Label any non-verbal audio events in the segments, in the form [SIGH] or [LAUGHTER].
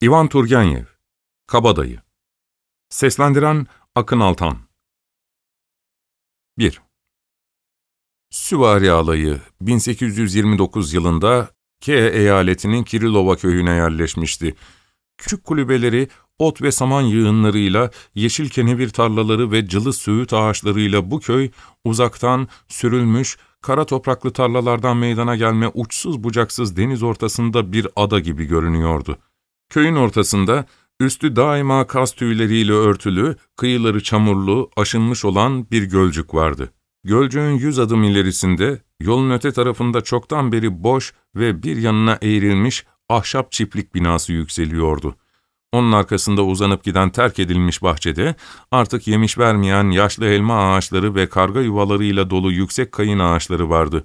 İvan Turgenev Kabadayı Seslendiren Akın Altan 1. Süvari Alayı 1829 yılında K eyaletinin Kirilova köyüne yerleşmişti. Küçük kulübeleri ot ve saman yığınlarıyla, yeşil kenevir tarlaları ve cılız söğüt ağaçlarıyla bu köy uzaktan sürülmüş, kara topraklı tarlalardan meydana gelme uçsuz bucaksız deniz ortasında bir ada gibi görünüyordu. Köyün ortasında, üstü daima kaz tüyleriyle örtülü, kıyıları çamurlu, aşınmış olan bir gölcük vardı. Gölcüğün yüz adım ilerisinde, yolun öte tarafında çoktan beri boş ve bir yanına eğrilmiş ahşap çiftlik binası yükseliyordu. Onun arkasında uzanıp giden terk edilmiş bahçede, artık yemiş vermeyen yaşlı elma ağaçları ve karga yuvalarıyla dolu yüksek kayın ağaçları vardı.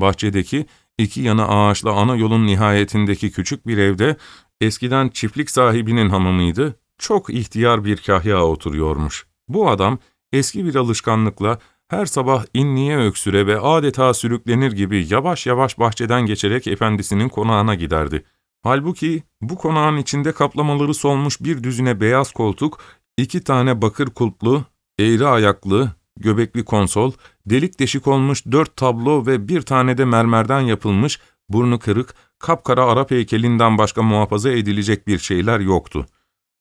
Bahçedeki, iki yana ağaçlı ana yolun nihayetindeki küçük bir evde, eskiden çiftlik sahibinin hamamıydı, çok ihtiyar bir kahya oturuyormuş. Bu adam, eski bir alışkanlıkla, her sabah inniye öksüre ve adeta sürüklenir gibi yavaş yavaş bahçeden geçerek efendisinin konağına giderdi. Halbuki bu konağın içinde kaplamaları solmuş bir düzine beyaz koltuk, iki tane bakır kulplu, eğri ayaklı, göbekli konsol, delik deşik olmuş dört tablo ve bir tane de mermerden yapılmış, burnu kırık, kapkara Arap heykelinden başka muhafaza edilecek bir şeyler yoktu.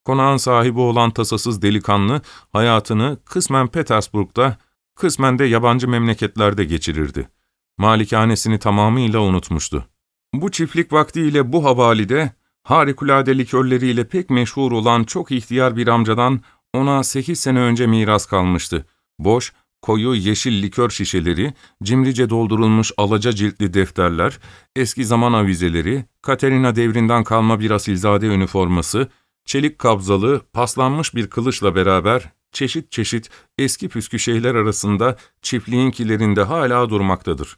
Konağın sahibi olan tasasız delikanlı, hayatını kısmen Petersburg'da, kısmen de yabancı memleketlerde geçirirdi. Malikanesini tamamıyla unutmuştu. Bu çiftlik vaktiyle bu havalide, harikulade likörleriyle pek meşhur olan çok ihtiyar bir amcadan ona sekiz sene önce miras kalmıştı. Boş, koyu yeşil likör şişeleri, cimrice doldurulmuş alaca ciltli defterler, eski zaman avizeleri, Katerina devrinden kalma bir asilzade üniforması, çelik kabzalı, paslanmış bir kılıçla beraber çeşit çeşit eski püskü şeyler arasında çiftliğinkilerinde hala durmaktadır.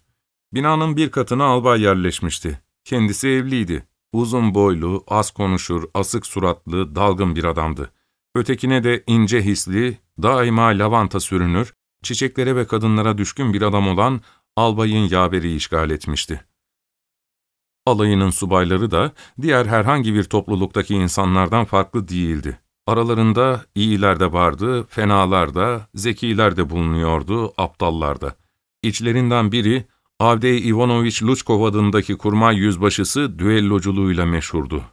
Binanın bir katına albay yerleşmişti. Kendisi evliydi. Uzun boylu, az konuşur, asık suratlı, dalgın bir adamdı. Ötekine de ince hisli, daima lavanta sürünür, çiçeklere ve kadınlara düşkün bir adam olan albayın yaveri işgal etmişti. Alayının subayları da diğer herhangi bir topluluktaki insanlardan farklı değildi. Aralarında iyiler de vardı, fenalar da, zekiler de bulunuyordu, aptallar da. İçlerinden biri, Avdey Ivanovich Luçkov adındaki kurmay yüzbaşısı düelloculuğuyla meşhurdu.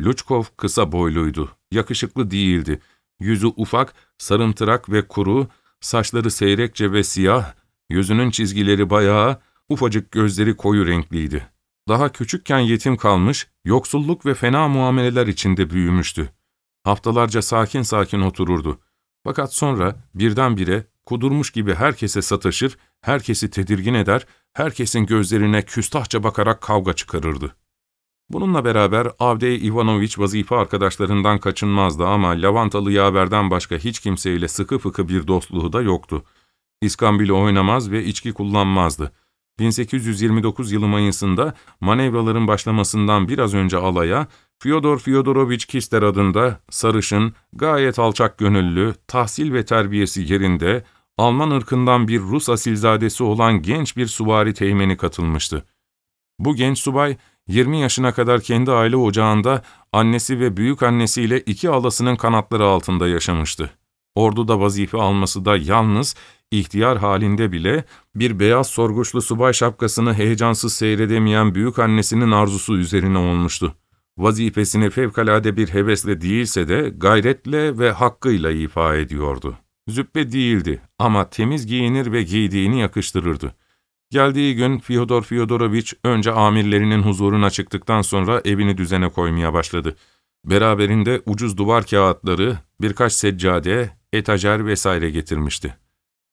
Luçkov kısa boyluydu, yakışıklı değildi. Yüzü ufak, sarımtırak ve kuru, saçları seyrekçe ve siyah, yüzünün çizgileri bayağı, ufacık gözleri koyu renkliydi. Daha küçükken yetim kalmış, yoksulluk ve fena muameleler içinde büyümüştü. Haftalarca sakin sakin otururdu. Fakat sonra birdenbire kudurmuş gibi herkese sataşır, herkesi tedirgin eder, herkesin gözlerine küstahça bakarak kavga çıkarırdı. Bununla beraber Avdey Ivanoviç vazife arkadaşlarından kaçınmazdı ama Lavantalı yaverden başka hiç kimseyle sıkı fıkı bir dostluğu da yoktu. İskambil oynamaz ve içki kullanmazdı. 1829 yılı Mayıs'ında manevraların başlamasından biraz önce alaya, Fyodor Fyodoroviç Kister adında sarışın, gayet alçak gönüllü, tahsil ve terbiyesi yerinde, Alman ırkından bir Rus asilzadesi olan genç bir suvari teğmeni katılmıştı. Bu genç subay, 20 yaşına kadar kendi aile ocağında annesi ve büyük annesiyle iki alasının kanatları altında yaşamıştı. Orduda vazife alması da yalnız, ihtiyar halinde bile bir beyaz sorguçlu subay şapkasını heyecansız seyredemeyen büyük annesinin arzusu üzerine olmuştu. Vazifesini fevkalade bir hevesle değilse de gayretle ve hakkıyla ifa ediyordu. Züppe değildi ama temiz giyinir ve giydiğini yakıştırırdı. Geldiği gün Fyodor Fyodoroviç önce amirlerinin huzuruna çıktıktan sonra evini düzene koymaya başladı. Beraberinde ucuz duvar kağıtları, birkaç seccade, etajer vesaire getirmişti.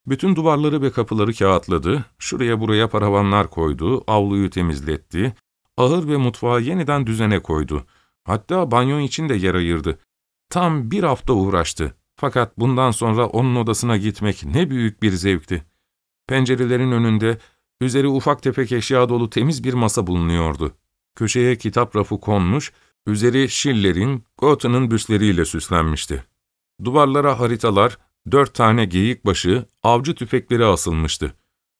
Bütün duvarları ve kapıları kağıtladı, şuraya buraya paravanlar koydu, avluyu temizletti, ahır ve mutfağı yeniden düzene koydu. Hatta banyo için de yer ayırdı. Tam bir hafta uğraştı. Fakat bundan sonra onun odasına gitmek ne büyük bir zevkti. Pencerelerin önünde, üzeri ufak tefek eşya dolu temiz bir masa bulunuyordu. Köşeye kitap rafı konmuş, üzeri Schiller'in, Goethe'nin büstleriyle süslenmişti. Duvarlara haritalar, dört tane geyik başı, avcı tüfekleri asılmıştı.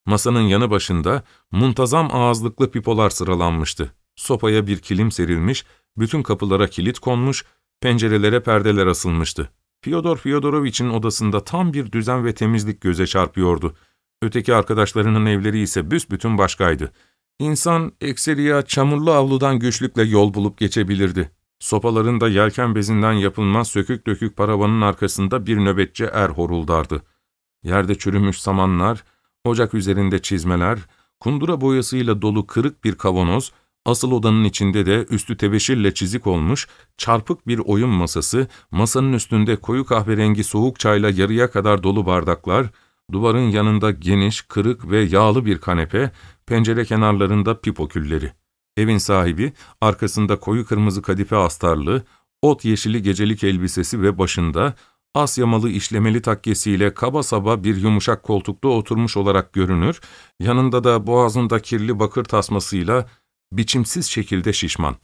Masanın yanı başında muntazam ağızlıklı pipolar sıralanmıştı. Sopaya bir kilim serilmiş, Bütün kapılara kilit konmuş, pencerelere perdeler asılmıştı. Fyodor Fyodorovich'in odasında tam bir düzen ve temizlik göze çarpıyordu. Öteki arkadaşlarının evleri ise büsbütün başkaydı. İnsan ekseriya çamurlu avludan güçlükle yol bulup geçebilirdi. Sopalarında yelken bezinden yapılmaz sökük dökük paravanın arkasında bir nöbetçi er horuldardı. Yerde çürümüş samanlar, ocak üzerinde çizmeler, kundura boyasıyla dolu kırık bir kavanoz, asıl odanın içinde de üstü tebeşirle çizik olmuş, çarpık bir oyun masası, masanın üstünde koyu kahverengi soğuk çayla yarıya kadar dolu bardaklar, duvarın yanında geniş, kırık ve yağlı bir kanepe, pencere kenarlarında pipo külleri. Evin sahibi, arkasında koyu kırmızı kadife astarlı, ot yeşili gecelik elbisesi ve başında, Asyamalı işlemeli takkesiyle kaba saba bir yumuşak koltukta oturmuş olarak görünür, yanında da boğazında kirli bakır tasmasıyla biçimsiz şekilde şişman.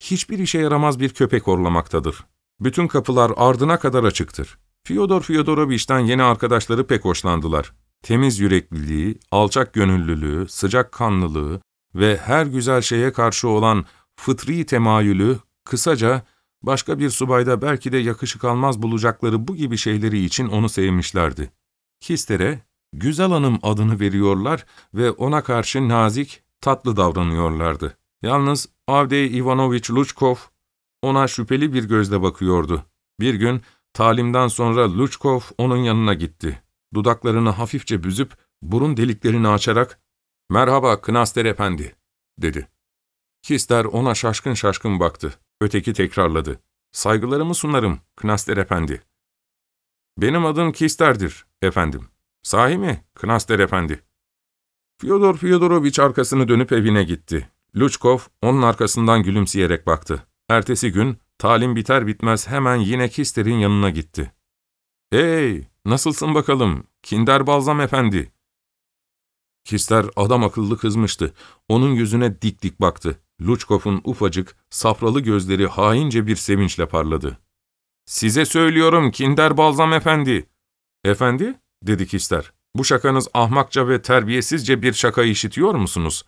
Hiçbir işe yaramaz bir köpek orlamaktadır. Bütün kapılar ardına kadar açıktır. Fyodor Fyodorovich'ten yeni arkadaşları pek hoşlandılar. Temiz yürekliliği, alçak gönüllülüğü, sıcak kanlılığı ve her güzel şeye karşı olan fıtri temayülü, kısaca başka bir subayda belki de yakışık almaz bulacakları bu gibi şeyleri için onu sevmişlerdi. Kister'e Güzel Hanım adını veriyorlar ve ona karşı nazik, tatlı davranıyorlardı. Yalnız Avdey Ivanovich Luchkov ona şüpheli bir gözle bakıyordu. Bir gün talimden sonra Luchkov onun yanına gitti. Dudaklarını hafifçe büzüp burun deliklerini açarak ''Merhaba Knaster Efendi'' dedi. Kister ona şaşkın şaşkın baktı. Öteki tekrarladı. ''Saygılarımı sunarım Knaster Efendi.'' ''Benim adım Kister'dir efendim.'' ''Sahi mi Knaster Efendi?'' Fyodor Fyodorovich arkasını dönüp evine gitti. Luchkov onun arkasından gülümseyerek baktı. Ertesi gün talim biter bitmez hemen yine Kister'in yanına gitti. ''Hey, nasılsın bakalım, Kinder Balzam Efendi?'' Kister adam akıllı kızmıştı. Onun yüzüne dik dik baktı. Luchkov'un ufacık, safralı gözleri haince bir sevinçle parladı. ''Size söylüyorum Kinder Balzam Efendi.'' ''Efendi?'' dedi Kister. ''Bu şakanız ahmakça ve terbiyesizce bir şaka işitiyor musunuz?''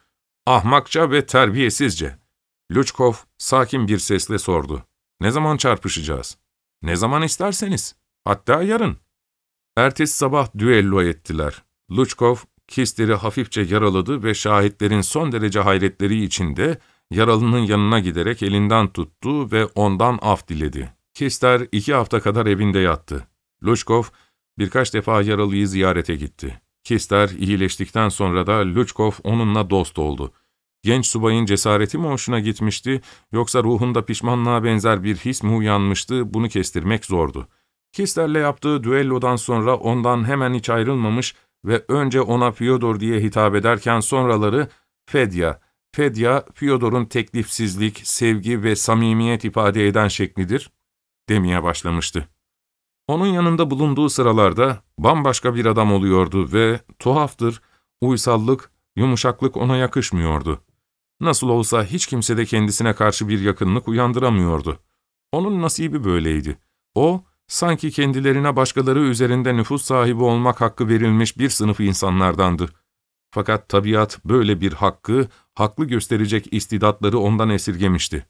''Ahmakça ve terbiyesizce.'' Luchkov sakin bir sesle sordu. ''Ne zaman çarpışacağız?'' ''Ne zaman isterseniz. Hatta yarın.'' Ertesi sabah düello ettiler. Luchkov, Kister'i hafifçe yaraladı ve şahitlerin son derece hayretleri içinde yaralının yanına giderek elinden tuttu ve ondan af diledi. Kister iki hafta kadar evinde yattı. Luchkov birkaç defa yaralıyı ziyarete gitti. Kister iyileştikten sonra da Luchkov onunla dost oldu. Genç subayın cesareti mi hoşuna gitmişti, yoksa ruhunda pişmanlığa benzer bir his mi uyanmıştı, bunu kestirmek zordu. Kister'le yaptığı düellodan sonra ondan hemen hiç ayrılmamış ve önce ona Fyodor diye hitap ederken sonraları Fedya, Fedya, Fyodor'un teklifsizlik, sevgi ve samimiyet ifade eden şeklidir, demeye başlamıştı. Onun yanında bulunduğu sıralarda bambaşka bir adam oluyordu ve tuhaftır, uysallık, yumuşaklık ona yakışmıyordu. Nasıl olsa hiç kimse de kendisine karşı bir yakınlık uyandıramıyordu. Onun nasibi böyleydi. O, sanki kendilerine başkaları üzerinde nüfus sahibi olmak hakkı verilmiş bir sınıf insanlardandı. Fakat tabiat böyle bir hakkı, haklı gösterecek istidatları ondan esirgemişti.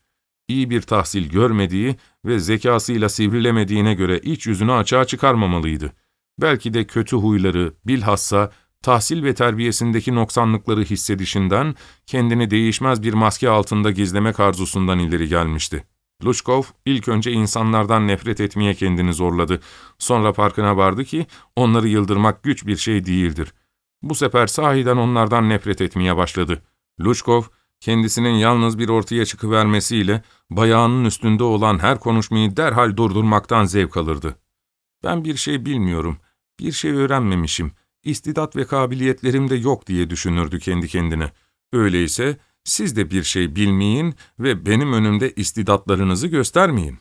İyi bir tahsil görmediği ve zekasıyla sivrilemediğine göre iç yüzünü açığa çıkarmamalıydı. Belki de kötü huyları, bilhassa tahsil ve terbiyesindeki noksanlıkları hissedişinden, kendini değişmez bir maske altında gizlemek arzusundan ileri gelmişti. Lushkov ilk önce insanlardan nefret etmeye kendini zorladı. Sonra farkına vardı ki onları yıldırmak güç bir şey değildir. Bu sefer sahiden onlardan nefret etmeye başladı. Lushkov, kendisinin yalnız bir ortaya çıkıvermesiyle bayağının üstünde olan her konuşmayı derhal durdurmaktan zevk alırdı. Ben bir şey bilmiyorum, bir şey öğrenmemişim, istidat ve kabiliyetlerim de yok diye düşünürdü kendi kendine. Öyleyse siz de bir şey bilmeyin ve benim önümde istidatlarınızı göstermeyin.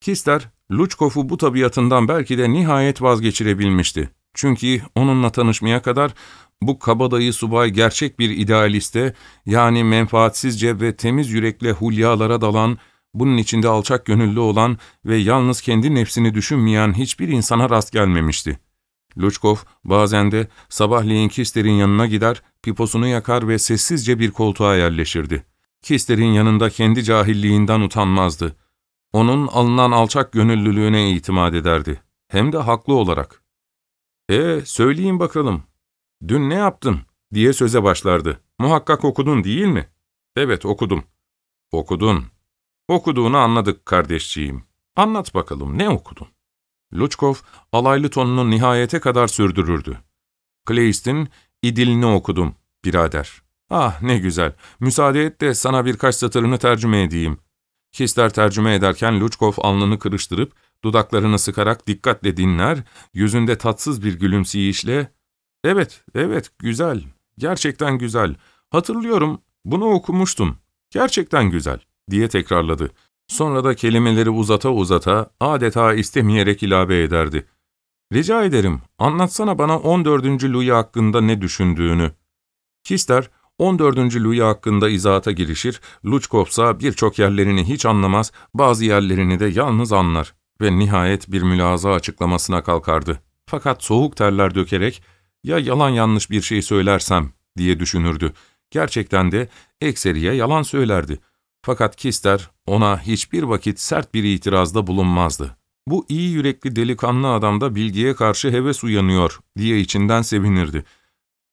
Kister, Luchkov'u bu tabiatından belki de nihayet vazgeçirebilmişti. Çünkü onunla tanışmaya kadar bu kabadayı subay gerçek bir idealiste, yani menfaatsizce ve temiz yürekle hulyalara dalan, bunun içinde alçak gönüllü olan ve yalnız kendi nefsini düşünmeyen hiçbir insana rast gelmemişti. Luçkov bazen de sabahleyin Kister'in yanına gider, piposunu yakar ve sessizce bir koltuğa yerleşirdi. Kister'in yanında kendi cahilliğinden utanmazdı. Onun alınan alçak gönüllülüğüne itimat ederdi. Hem de haklı olarak. ''E söyleyin bakalım, dün ne yaptın?'' diye söze başlardı. ''Muhakkak okudun değil mi?'' ''Evet okudum.'' ''Okudun. Okuduğunu anladık kardeşciğim. Anlat bakalım ne okudun?'' Luçkov alaylı tonunu nihayete kadar sürdürürdü. Kleist'in idilini okudum, birader. Ah ne güzel, müsaade et de sana birkaç satırını tercüme edeyim. Kister tercüme ederken Luçkov alnını kırıştırıp, dudaklarını sıkarak dikkatle dinler, yüzünde tatsız bir gülümseyişle, ''Evet, evet, güzel, gerçekten güzel. Hatırlıyorum, bunu okumuştum. Gerçekten güzel.'' diye tekrarladı. Sonra da kelimeleri uzata uzata, adeta istemeyerek ilave ederdi. ''Rica ederim, anlatsana bana 14. Louis hakkında ne düşündüğünü.'' Kister, 14. Louis hakkında izahata girişir, Luçkov birçok yerlerini hiç anlamaz, bazı yerlerini de yalnız anlar ve nihayet bir mülaza açıklamasına kalkardı. Fakat soğuk terler dökerek, ya yalan yanlış bir şey söylersem diye düşünürdü. Gerçekten de ekseriye yalan söylerdi. Fakat Kister ona hiçbir vakit sert bir itirazda bulunmazdı. Bu iyi yürekli delikanlı adamda bilgiye karşı heves uyanıyor diye içinden sevinirdi.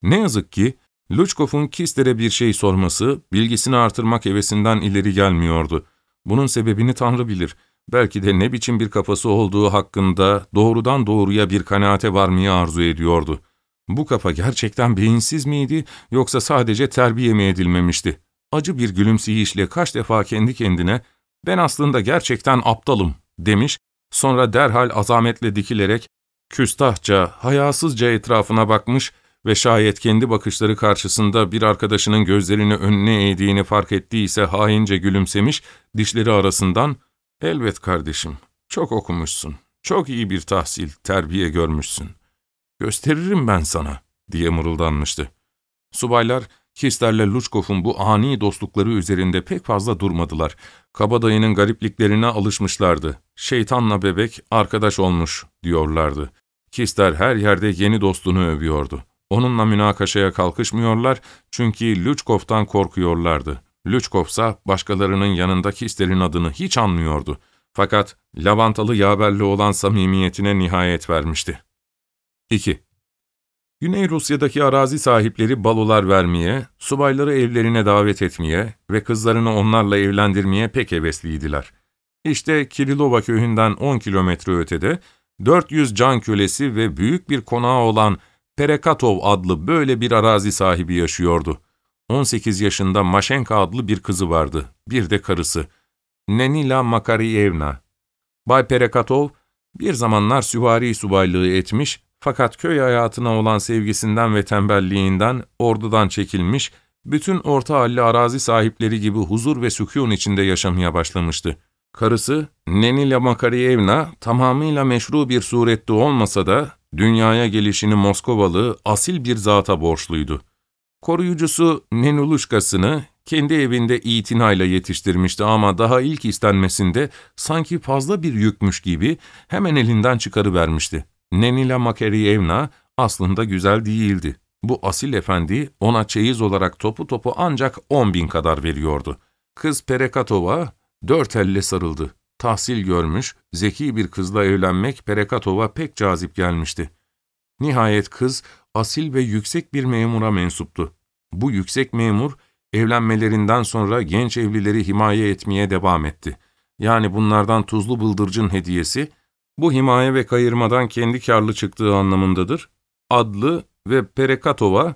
Ne yazık ki Luçkov'un Kister'e bir şey sorması, bilgisini artırmak hevesinden ileri gelmiyordu. Bunun sebebini Tanrı bilir. Belki de ne biçim bir kafası olduğu hakkında doğrudan doğruya bir kanaate varmayı arzu ediyordu. Bu kafa gerçekten beyinsiz miydi yoksa sadece terbiye mi edilmemişti? Acı bir gülümseyişle kaç defa kendi kendine ''Ben aslında gerçekten aptalım'' demiş, sonra derhal azametle dikilerek küstahça, hayasızca etrafına bakmış ve şayet kendi bakışları karşısında bir arkadaşının gözlerini önüne eğdiğini fark ettiyse haince gülümsemiş, dişleri arasından ''Elbet kardeşim, çok okumuşsun, çok iyi bir tahsil, terbiye görmüşsün. Gösteririm ben sana.'' diye mırıldanmıştı. Subaylar, Kister'le Luçkov'un bu ani dostlukları üzerinde pek fazla durmadılar. Kabadayının garipliklerine alışmışlardı. Şeytanla bebek arkadaş olmuş diyorlardı. Kister her yerde yeni dostunu övüyordu. Onunla münakaşaya kalkışmıyorlar çünkü Lüçkov'tan korkuyorlardı. Lüçkov ise başkalarının yanında Kister'in adını hiç anmıyordu. Fakat lavantalı yaverli olan samimiyetine nihayet vermişti. 2. Güney Rusya'daki arazi sahipleri balolar vermeye, subayları evlerine davet etmeye ve kızlarını onlarla evlendirmeye pek hevesliydiler. İşte Kirilova köyünden 10 kilometre ötede, 400 can kölesi ve büyük bir konağı olan Perekatov adlı böyle bir arazi sahibi yaşıyordu. 18 yaşında Maşenka adlı bir kızı vardı, bir de karısı. Nenila Makariyevna. Bay Perekatov, bir zamanlar süvari subaylığı etmiş fakat köy hayatına olan sevgisinden ve tembelliğinden ordudan çekilmiş, bütün orta halli arazi sahipleri gibi huzur ve sükûn içinde yaşamaya başlamıştı. Karısı, Nenila Makariyevna, tamamıyla meşru bir surette olmasa da, dünyaya gelişini Moskovalı, asil bir zata borçluydu. Koruyucusu Nenuluşkasını kendi evinde itinayla yetiştirmişti ama daha ilk istenmesinde sanki fazla bir yükmüş gibi hemen elinden çıkarıvermişti. Nenila Makeryevna aslında güzel değildi. Bu asil efendi ona çeyiz olarak topu topu ancak on bin kadar veriyordu. Kız Perekatova dört elle sarıldı. Tahsil görmüş, zeki bir kızla evlenmek Perekatova pek cazip gelmişti. Nihayet kız asil ve yüksek bir memura mensuptu. Bu yüksek memur, evlenmelerinden sonra genç evlileri himaye etmeye devam etti. Yani bunlardan tuzlu bıldırcın hediyesi, bu himaye ve kayırmadan kendi karlı çıktığı anlamındadır. Adlı ve Perekatova,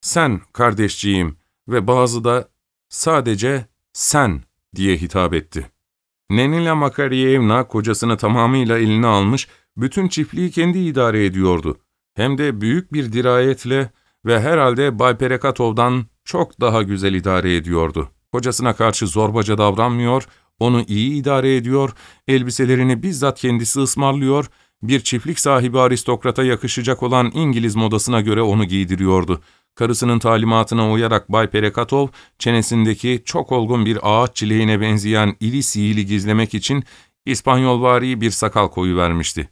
sen kardeşciğim ve bazı da sadece sen diye hitap etti. Nenila Makaryevna kocasını tamamıyla eline almış, bütün çiftliği kendi idare ediyordu. Hem de büyük bir dirayetle ve herhalde Bay Perekatov'dan çok daha güzel idare ediyordu. Kocasına karşı zorbaca davranmıyor, onu iyi idare ediyor, elbiselerini bizzat kendisi ısmarlıyor, bir çiftlik sahibi aristokrata yakışacak olan İngiliz modasına göre onu giydiriyordu. Karısının talimatına uyarak Bay Perekatov, çenesindeki çok olgun bir ağaç çileğine benzeyen iri sihili gizlemek için İspanyolvari bir sakal koyu vermişti.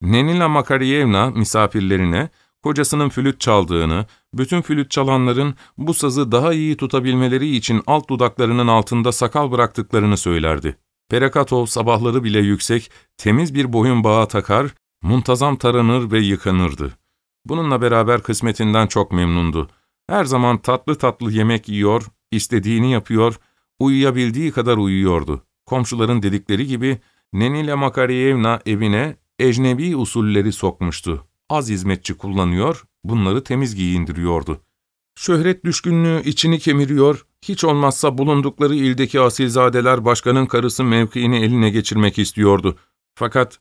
Nenila Makaryevna misafirlerine, kocasının flüt çaldığını, bütün flüt çalanların bu sazı daha iyi tutabilmeleri için alt dudaklarının altında sakal bıraktıklarını söylerdi. Perekatov sabahları bile yüksek, temiz bir boyun bağı takar, muntazam taranır ve yıkanırdı. Bununla beraber kısmetinden çok memnundu. Her zaman tatlı tatlı yemek yiyor, istediğini yapıyor, uyuyabildiği kadar uyuyordu. Komşuların dedikleri gibi Nenile Makariyevna evine ecnebi usulleri sokmuştu. Az hizmetçi kullanıyor, bunları temiz giyindiriyordu. Şöhret düşkünlüğü içini kemiriyor, hiç olmazsa bulundukları ildeki asilzadeler başkanın karısı mevkiini eline geçirmek istiyordu. Fakat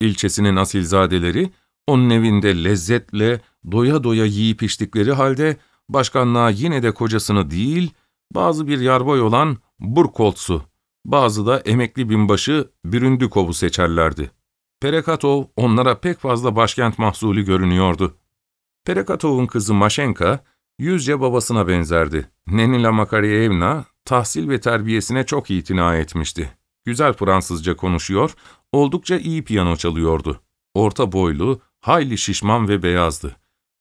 ilçesinin asilzadeleri onun evinde lezzetle, doya doya yiyip içtikleri halde başkanlığa yine de kocasını değil, bazı bir yarboy olan Burkolts'u, bazı da emekli binbaşı Büründükov'u seçerlerdi. Perekatov onlara pek fazla başkent mahsulü görünüyordu. Perekatov'un kızı Maşenka, yüzce babasına benzerdi. Nenila Makariyevna, tahsil ve terbiyesine çok itina etmişti. Güzel Fransızca konuşuyor, oldukça iyi piyano çalıyordu. Orta boylu, hayli şişman ve beyazdı.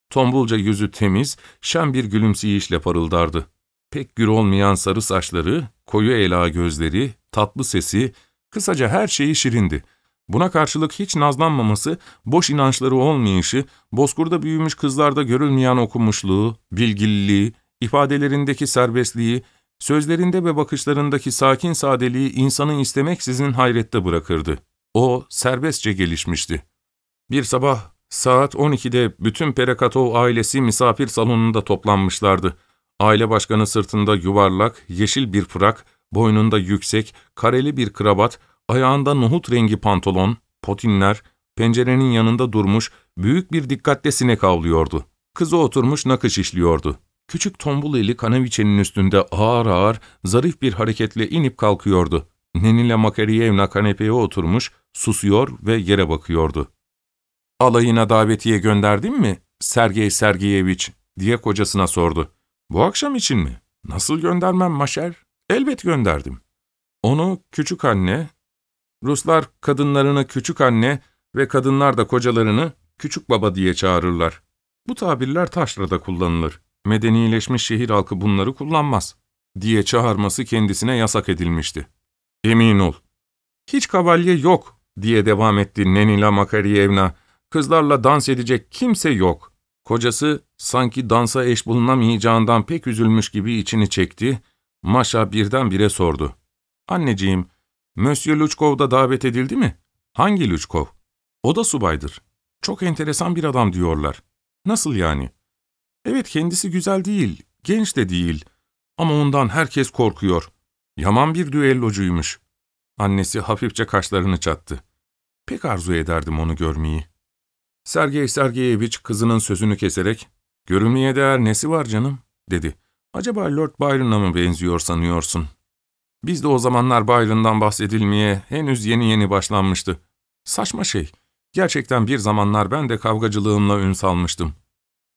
Tombulca yüzü temiz, şen bir gülümseyişle parıldardı. Pek gür olmayan sarı saçları, koyu ela gözleri, tatlı sesi, kısaca her şeyi şirindi. Buna karşılık hiç nazlanmaması, boş inançları olmayışı, bozkurda büyümüş kızlarda görülmeyen okumuşluğu, bilgililiği, ifadelerindeki serbestliği, sözlerinde ve bakışlarındaki sakin sadeliği insanı istemeksizin hayrette bırakırdı. O serbestçe gelişmişti. Bir sabah saat 12'de bütün Perekatov ailesi misafir salonunda toplanmışlardı. Aile başkanı sırtında yuvarlak, yeşil bir frak, boynunda yüksek, kareli bir kravat, ayağında nohut rengi pantolon, potinler, pencerenin yanında durmuş, büyük bir dikkatle sinek avlıyordu. Kızı oturmuş nakış işliyordu. Küçük tombul eli kanaviçenin üstünde ağır ağır, zarif bir hareketle inip kalkıyordu. Nenile Makariyevna kanepeye oturmuş, susuyor ve yere bakıyordu. ''Alayına davetiye gönderdin mi, Sergey Sergeyeviç?'' diye kocasına sordu. ''Bu akşam için mi? Nasıl göndermem Maşer? Elbet gönderdim. Onu küçük anne, Ruslar kadınlarını küçük anne ve kadınlar da kocalarını küçük baba diye çağırırlar. Bu tabirler taşrada kullanılır. Medenileşmiş şehir halkı bunları kullanmaz diye çağırması kendisine yasak edilmişti. Emin ol. Hiç kavalye yok diye devam etti Nenila Makariyevna. Kızlarla dans edecek kimse yok. Kocası sanki dansa eş bulunamayacağından pek üzülmüş gibi içini çekti. Maşa birdenbire sordu. Anneciğim, Monsieur Luçkov da davet edildi mi? Hangi Luçkov? O da subaydır. Çok enteresan bir adam diyorlar. Nasıl yani? Evet kendisi güzel değil, genç de değil. Ama ondan herkes korkuyor. Yaman bir düellocuymuş. Annesi hafifçe kaşlarını çattı. Pek arzu ederdim onu görmeyi. Sergey Sergeyeviç kızının sözünü keserek, ''Görülmeye değer nesi var canım?'' dedi. ''Acaba Lord Byron'a mı benziyor sanıyorsun?'' Biz de o zamanlar Byron'dan bahsedilmeye henüz yeni yeni başlanmıştı. Saçma şey. Gerçekten bir zamanlar ben de kavgacılığımla ün salmıştım.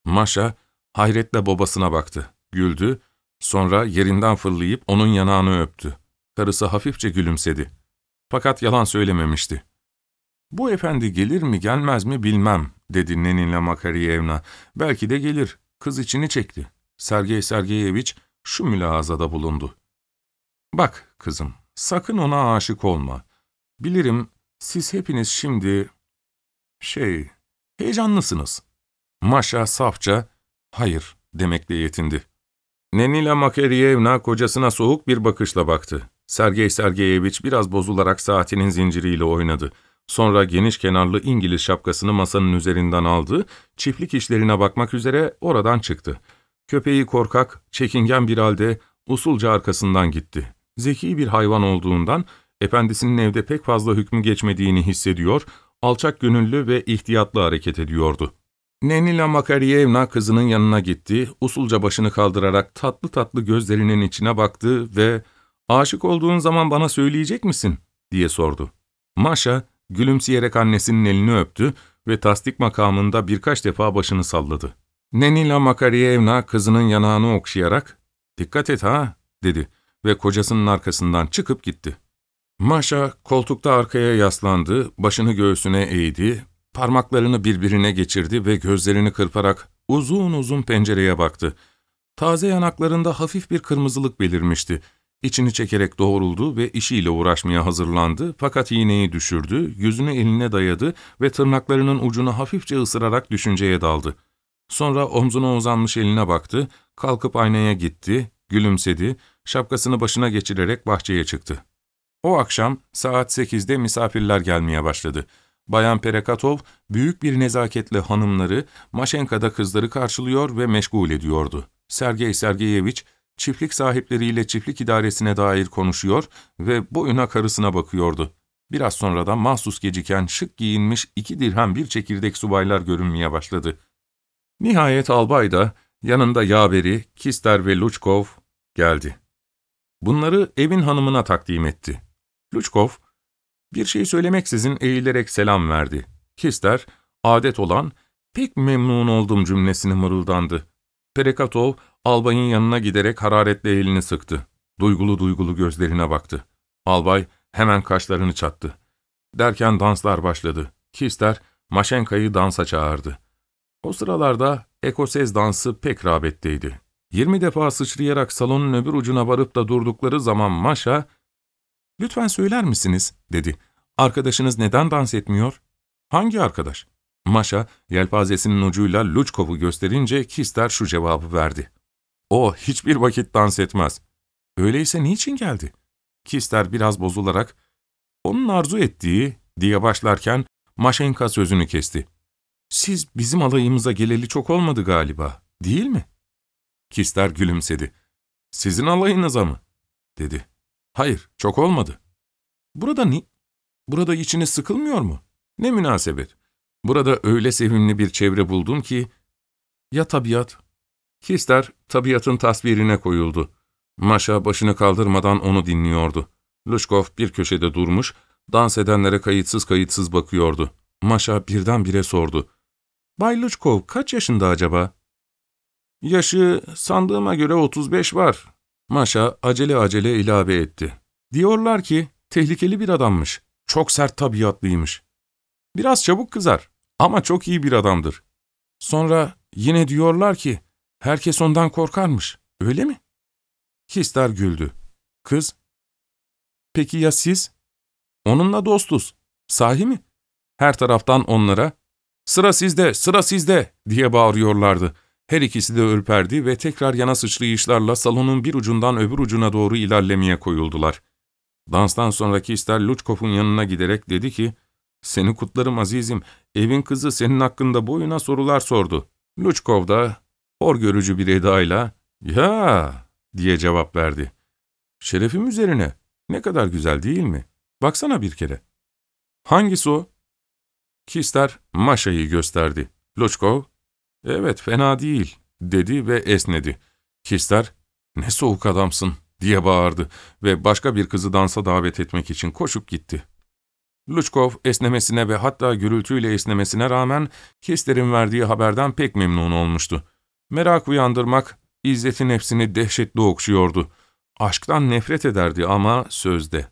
Maşa hayretle babasına baktı, güldü, sonra yerinden fırlayıp onun yanağını öptü. Karısı hafifçe gülümsedi. Fakat yalan söylememişti. ''Bu efendi gelir mi gelmez mi bilmem.'' dedi Nenina Makariyevna. ''Belki de gelir. Kız içini çekti.'' Sergey Sergeyeviç şu mülahazada bulundu. ''Bak kızım, sakın ona aşık olma. Bilirim siz hepiniz şimdi... şey, heyecanlısınız.'' Maşa safça, ''Hayır.'' demekle yetindi. Nenila Makariyevna kocasına soğuk bir bakışla baktı. Sergey Sergeyeviç biraz bozularak saatinin zinciriyle oynadı. Sonra geniş kenarlı İngiliz şapkasını masanın üzerinden aldı, çiftlik işlerine bakmak üzere oradan çıktı. Köpeği korkak, çekingen bir halde usulca arkasından gitti. Zeki bir hayvan olduğundan efendisinin evde pek fazla hükmü geçmediğini hissediyor, alçak gönüllü ve ihtiyatlı hareket ediyordu. Nenila Makariyevna kızının yanına gitti, usulca başını kaldırarak tatlı tatlı gözlerinin içine baktı ve ''Aşık olduğun zaman bana söyleyecek misin?'' diye sordu. Maşa, gülümseyerek annesinin elini öptü ve tasdik makamında birkaç defa başını salladı. Nenila Makariyevna kızının yanağını okşayarak ''Dikkat et ha'' dedi ve kocasının arkasından çıkıp gitti. Maşa koltukta arkaya yaslandı, başını göğsüne eğdi, Parmaklarını birbirine geçirdi ve gözlerini kırparak uzun uzun pencereye baktı. Taze yanaklarında hafif bir kırmızılık belirmişti. İçini çekerek doğruldu ve işiyle uğraşmaya hazırlandı fakat iğneyi düşürdü, yüzünü eline dayadı ve tırnaklarının ucunu hafifçe ısırarak düşünceye daldı. Sonra omzuna uzanmış eline baktı, kalkıp aynaya gitti, gülümsedi, şapkasını başına geçirerek bahçeye çıktı. O akşam saat sekizde misafirler gelmeye başladı. Bayan Perekatov büyük bir nezaketle hanımları, Maşenka'da kızları karşılıyor ve meşgul ediyordu. Sergey Sergeyeviç, çiftlik sahipleriyle çiftlik idaresine dair konuşuyor ve boyuna karısına bakıyordu. Biraz sonra da mahsus geciken şık giyinmiş iki dirhem bir çekirdek subaylar görünmeye başladı. Nihayet albay da yanında yaveri, Kister ve Luçkov geldi. Bunları evin hanımına takdim etti. Luçkov, bir şey söylemeksizin eğilerek selam verdi. Kister, adet olan, pek memnun oldum cümlesini mırıldandı. Perekatov, albayın yanına giderek hararetle elini sıktı. Duygulu duygulu gözlerine baktı. Albay hemen kaşlarını çattı. Derken danslar başladı. Kister, Maşenka'yı dansa çağırdı. O sıralarda ekosez dansı pek rağbetteydi. Yirmi defa sıçrayarak salonun öbür ucuna varıp da durdukları zaman Maşa, ''Lütfen söyler misiniz?'' dedi. ''Arkadaşınız neden dans etmiyor?'' ''Hangi arkadaş?'' Maşa, yelpazesinin ucuyla Luçkov'u gösterince Kister şu cevabı verdi. ''O hiçbir vakit dans etmez.'' ''Öyleyse niçin geldi?'' Kister biraz bozularak, ''Onun arzu ettiği'' diye başlarken Maşenka sözünü kesti. ''Siz bizim alayımıza geleli çok olmadı galiba, değil mi?'' Kister gülümsedi. ''Sizin alayınıza mı?'' dedi. ''Hayır, çok olmadı.'' ''Burada ni? Burada içiniz sıkılmıyor mu?'' ''Ne münasebet. Burada öyle sevimli bir çevre buldum ki...'' ''Ya tabiat?'' Kister, tabiatın tasvirine koyuldu. Maşa başını kaldırmadan onu dinliyordu. Luşkov bir köşede durmuş, dans edenlere kayıtsız kayıtsız bakıyordu. Maşa birdenbire sordu. ''Bay Luşkov kaç yaşında acaba?'' ''Yaşı sandığıma göre 35 var.'' Maşa acele acele ilave etti. ''Diyorlar ki tehlikeli bir adammış, çok sert tabiatlıymış. Biraz çabuk kızar ama çok iyi bir adamdır. Sonra yine diyorlar ki herkes ondan korkarmış, öyle mi?'' Kister güldü. ''Kız, peki ya siz?'' ''Onunla dostuz. Sahi mi?'' Her taraftan onlara ''Sıra sizde, sıra sizde!'' diye bağırıyorlardı. Her ikisi de ürperdi ve tekrar yana sıçrayışlarla salonun bir ucundan öbür ucuna doğru ilerlemeye koyuldular. Danstan sonraki ister Luçkov'un yanına giderek dedi ki, ''Seni kutlarım azizim, evin kızı senin hakkında boyuna sorular sordu.'' Luçkov da hor görücü bir edayla, ''Ya!'' diye cevap verdi. ''Şerefim üzerine, ne kadar güzel değil mi? Baksana bir kere.'' ''Hangisi o?'' Kister Maşa'yı gösterdi. Luçkov, ''Evet, fena değil.'' dedi ve esnedi. Kister, ''Ne soğuk adamsın.'' diye bağırdı ve başka bir kızı dansa davet etmek için koşup gitti. Luçkov esnemesine ve hatta gürültüyle esnemesine rağmen Kister'in verdiği haberden pek memnun olmuştu. Merak uyandırmak, İzzet'in nefsini dehşetli okşuyordu. Aşktan nefret ederdi ama sözde.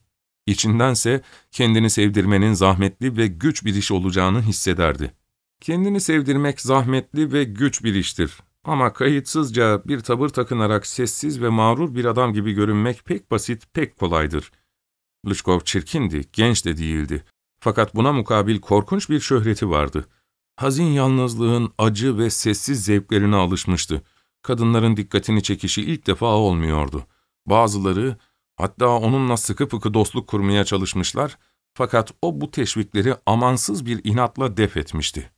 İçindense kendini sevdirmenin zahmetli ve güç bir iş olacağını hissederdi. Kendini sevdirmek zahmetli ve güç bir iştir. Ama kayıtsızca bir tavır takınarak sessiz ve mağrur bir adam gibi görünmek pek basit, pek kolaydır. Lışkov çirkindi, genç de değildi. Fakat buna mukabil korkunç bir şöhreti vardı. Hazin yalnızlığın acı ve sessiz zevklerine alışmıştı. Kadınların dikkatini çekişi ilk defa olmuyordu. Bazıları, hatta onunla sıkı fıkı dostluk kurmaya çalışmışlar, fakat o bu teşvikleri amansız bir inatla def etmişti.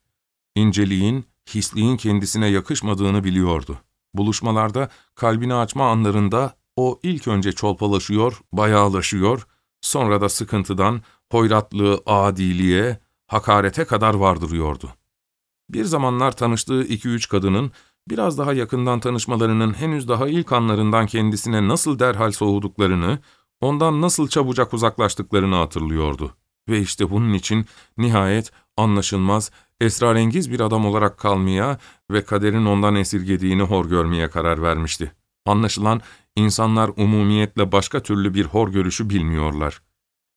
İnceliğin, hisliğin kendisine yakışmadığını biliyordu. Buluşmalarda, kalbini açma anlarında o ilk önce çolpalaşıyor, bayağılaşıyor, sonra da sıkıntıdan, hoyratlığı, adiliğe, hakarete kadar vardırıyordu. Bir zamanlar tanıştığı iki üç kadının, biraz daha yakından tanışmalarının henüz daha ilk anlarından kendisine nasıl derhal soğuduklarını, ondan nasıl çabucak uzaklaştıklarını hatırlıyordu. Ve işte bunun için nihayet anlaşılmaz, esrarengiz bir adam olarak kalmaya ve kaderin ondan esirgediğini hor görmeye karar vermişti. Anlaşılan insanlar umumiyetle başka türlü bir hor görüşü bilmiyorlar.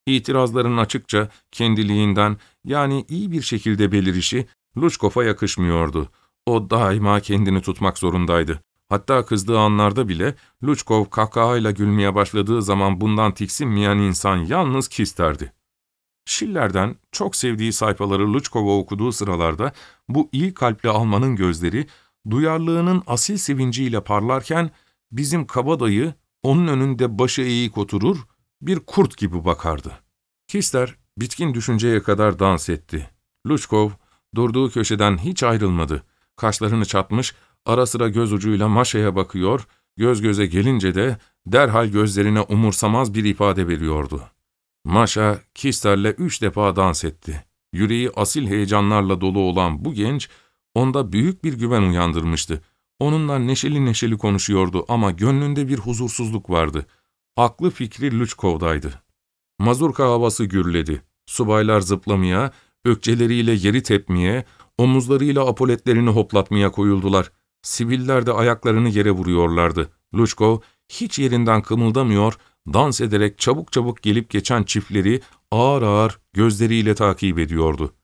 İtirazların açıkça kendiliğinden yani iyi bir şekilde belirişi Luçkov'a yakışmıyordu. O daima kendini tutmak zorundaydı. Hatta kızdığı anlarda bile Luçkov kahkahayla gülmeye başladığı zaman bundan tiksinmeyen insan yalnız Kister'di. Schiller'den çok sevdiği sayfaları Luçkov'a okuduğu sıralarda bu iyi kalpli Alman'ın gözleri duyarlılığının asil sevinciyle parlarken bizim kabadayı onun önünde başı eğik oturur, bir kurt gibi bakardı. Kister bitkin düşünceye kadar dans etti. Luçkov durduğu köşeden hiç ayrılmadı. Kaşlarını çatmış, ara sıra göz ucuyla Maşa'ya bakıyor, göz göze gelince de derhal gözlerine umursamaz bir ifade veriyordu. Maşa, Kister'le üç defa dans etti. Yüreği asil heyecanlarla dolu olan bu genç, onda büyük bir güven uyandırmıştı. Onunla neşeli neşeli konuşuyordu ama gönlünde bir huzursuzluk vardı. Aklı fikri Lüçkov'daydı. Mazurka havası gürledi. Subaylar zıplamaya, ökçeleriyle yeri tepmeye, omuzlarıyla apoletlerini hoplatmaya koyuldular. Siviller de ayaklarını yere vuruyorlardı. Luşkov hiç yerinden kımıldamıyor, dans ederek çabuk çabuk gelip geçen çiftleri ağır ağır gözleriyle takip ediyordu.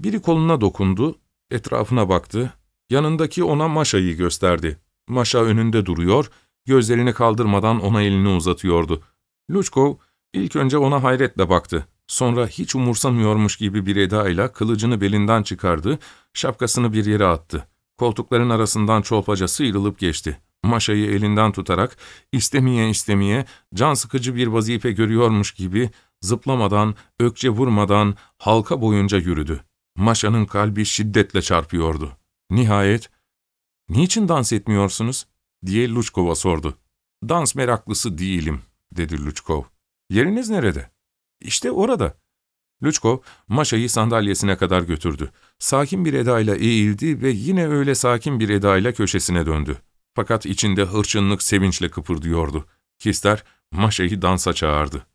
Biri koluna dokundu, etrafına baktı, yanındaki ona Maşa'yı gösterdi. Maşa önünde duruyor, gözlerini kaldırmadan ona elini uzatıyordu. Luçkov ilk önce ona hayretle baktı. Sonra hiç umursamıyormuş gibi bir edayla kılıcını belinden çıkardı, şapkasını bir yere attı. Koltukların arasından çolpaca sıyrılıp geçti. Maşayı elinden tutarak istemeye istemeye can sıkıcı bir vazife görüyormuş gibi zıplamadan, ökçe vurmadan halka boyunca yürüdü. Maşa'nın kalbi şiddetle çarpıyordu. Nihayet, ''Niçin dans etmiyorsunuz?'' diye Luçkov'a sordu. ''Dans meraklısı değilim.'' dedi Luçkov. ''Yeriniz nerede?'' ''İşte orada.'' Luçkov, Maşa'yı sandalyesine kadar götürdü. Sakin bir edayla eğildi ve yine öyle sakin bir edayla köşesine döndü. Fakat içinde hırçınlık sevinçle kıpırdıyordu. Kister, Maşa'yı dansa çağırdı.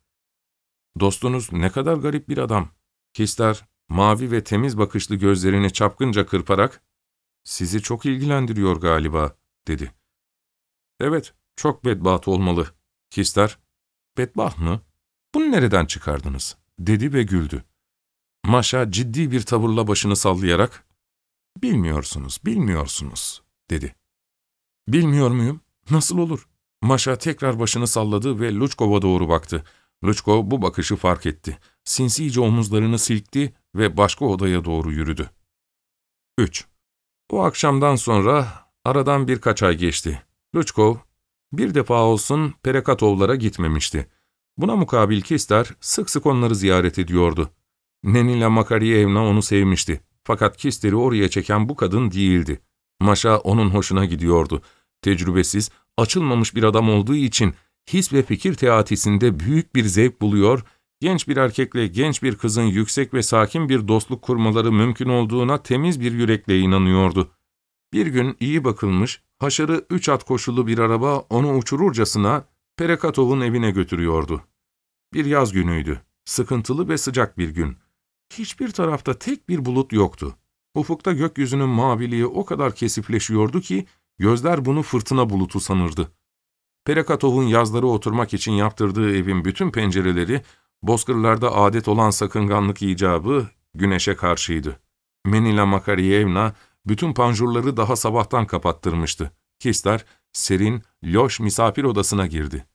''Dostunuz ne kadar garip bir adam.'' Kister, mavi ve temiz bakışlı gözlerini çapkınca kırparak, ''Sizi çok ilgilendiriyor galiba.'' dedi. ''Evet, çok bedbaht olmalı.'' Kister, ''Bedbaht mı? Bunu nereden çıkardınız?'' dedi ve güldü. Maşa ciddi bir tavırla başını sallayarak, ''Bilmiyorsunuz, bilmiyorsunuz.'' dedi. ''Bilmiyor muyum? Nasıl olur?'' Maşa tekrar başını salladı ve Luçkov'a doğru baktı. Luçkov bu bakışı fark etti. Sinsice omuzlarını silkti ve başka odaya doğru yürüdü. 3. O akşamdan sonra aradan birkaç ay geçti. Luçkov bir defa olsun Perekatovlara gitmemişti. Buna mukabil Kister sık sık onları ziyaret ediyordu. Nenila Makariyevna onu sevmişti. Fakat Kister'i oraya çeken bu kadın değildi. Maşa onun hoşuna gidiyordu. Tecrübesiz, açılmamış bir adam olduğu için his ve fikir teatisinde büyük bir zevk buluyor, genç bir erkekle genç bir kızın yüksek ve sakin bir dostluk kurmaları mümkün olduğuna temiz bir yürekle inanıyordu. Bir gün iyi bakılmış, haşarı üç at koşulu bir araba onu uçururcasına Perekatov'un evine götürüyordu. Bir yaz günüydü. Sıkıntılı ve sıcak bir gün. Hiçbir tarafta tek bir bulut yoktu. Ufukta gökyüzünün maviliği o kadar kesifleşiyordu ki gözler bunu fırtına bulutu sanırdı. Perekatov'un yazları oturmak için yaptırdığı evin bütün pencereleri, bozkırlarda adet olan sakınganlık icabı güneşe karşıydı. Menila Makariyevna bütün panjurları daha sabahtan kapattırmıştı. Kistar, serin, loş misafir odasına girdi.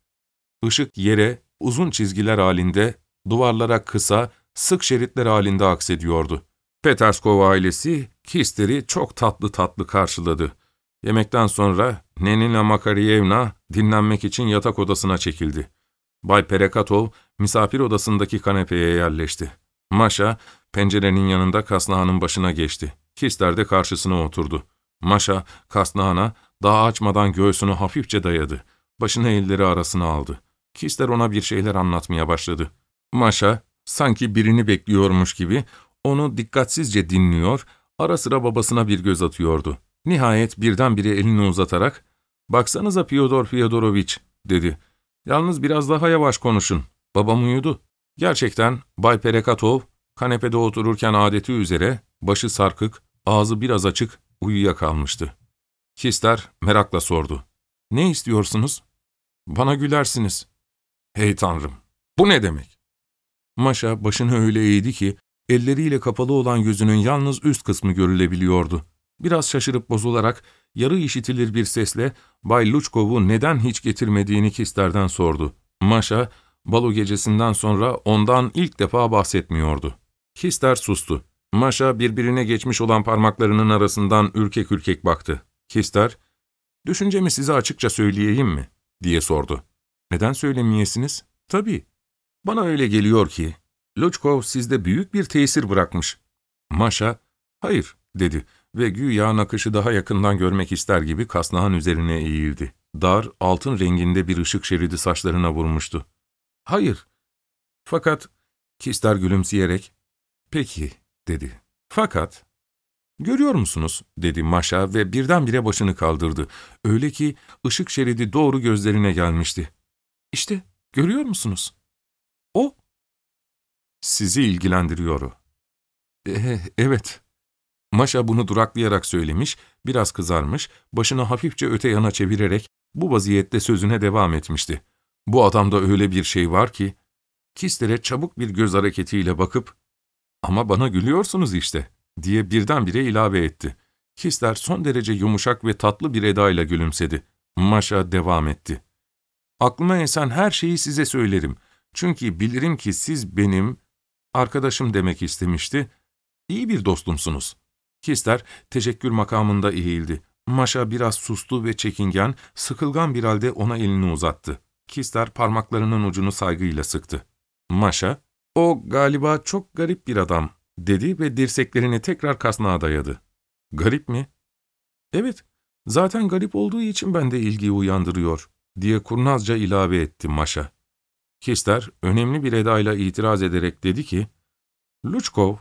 Işık yere, uzun çizgiler halinde, duvarlara kısa, sık şeritler halinde aksediyordu. Peterskov ailesi, Kister'i çok tatlı tatlı karşıladı. Yemekten sonra Nenina Makariyevna dinlenmek için yatak odasına çekildi. Bay Perekatov misafir odasındaki kanepeye yerleşti. Maşa pencerenin yanında Kasnağan'ın başına geçti. Kister de karşısına oturdu. Maşa Kasnağan'a daha açmadan göğsünü hafifçe dayadı. Başını elleri arasına aldı. Kister ona bir şeyler anlatmaya başladı. Maşa sanki birini bekliyormuş gibi onu dikkatsizce dinliyor, ara sıra babasına bir göz atıyordu. Nihayet birdenbire elini uzatarak, ''Baksanıza Fyodor Fyodoroviç'' dedi. ''Yalnız biraz daha yavaş konuşun. Babam uyudu.'' Gerçekten Bay Perekatov, kanepede otururken adeti üzere, başı sarkık, ağzı biraz açık, uyuyakalmıştı. Kister merakla sordu. ''Ne istiyorsunuz?'' ''Bana gülersiniz.'' ''Hey Tanrım, bu ne demek?'' Maşa başını öyle eğdi ki, elleriyle kapalı olan gözünün yalnız üst kısmı görülebiliyordu. Biraz şaşırıp bozularak, yarı işitilir bir sesle, Bay Luçkov'u neden hiç getirmediğini Kister'den sordu. Maşa, balo gecesinden sonra ondan ilk defa bahsetmiyordu. Kister sustu. Maşa birbirine geçmiş olan parmaklarının arasından ürkek ürkek baktı. Kister, ''Düşüncemi size açıkça söyleyeyim mi?'' diye sordu. ''Neden söylemeyesiniz?'' ''Tabii. Bana öyle geliyor ki, Luçkov sizde büyük bir tesir bırakmış.'' Maşa, ''Hayır.'' dedi ve güya nakışı daha yakından görmek ister gibi kasnağın üzerine eğildi. Dar, altın renginde bir ışık şeridi saçlarına vurmuştu. ''Hayır. Fakat...'' Kister gülümseyerek, ''Peki.'' dedi. ''Fakat...'' ''Görüyor musunuz?'' dedi Maşa ve birdenbire başını kaldırdı. Öyle ki ışık şeridi doğru gözlerine gelmişti. ''İşte, görüyor musunuz?'' ''O?'' ''Sizi ilgilendiriyor. E, ''Evet.'' Maşa bunu duraklayarak söylemiş, biraz kızarmış, başını hafifçe öte yana çevirerek bu vaziyette sözüne devam etmişti. Bu adamda öyle bir şey var ki, Kister'e çabuk bir göz hareketiyle bakıp, ''Ama bana gülüyorsunuz işte.'' diye birdenbire ilave etti. Kister son derece yumuşak ve tatlı bir edayla gülümsedi. Maşa devam etti. ''Aklıma esen her şeyi size söylerim. Çünkü bilirim ki siz benim, arkadaşım demek istemişti, iyi bir dostumsunuz.'' Kister teşekkür makamında eğildi. Maşa biraz sustu ve çekingen, sıkılgan bir halde ona elini uzattı. Kister parmaklarının ucunu saygıyla sıktı. Maşa, ''O galiba çok garip bir adam.'' dedi ve dirseklerini tekrar kasnağa dayadı. ''Garip mi?'' ''Evet, zaten garip olduğu için bende ilgiyi uyandırıyor.'' diye kurnazca ilave etti Maşa. Kister, önemli bir edayla itiraz ederek dedi ki, ''Luçkov,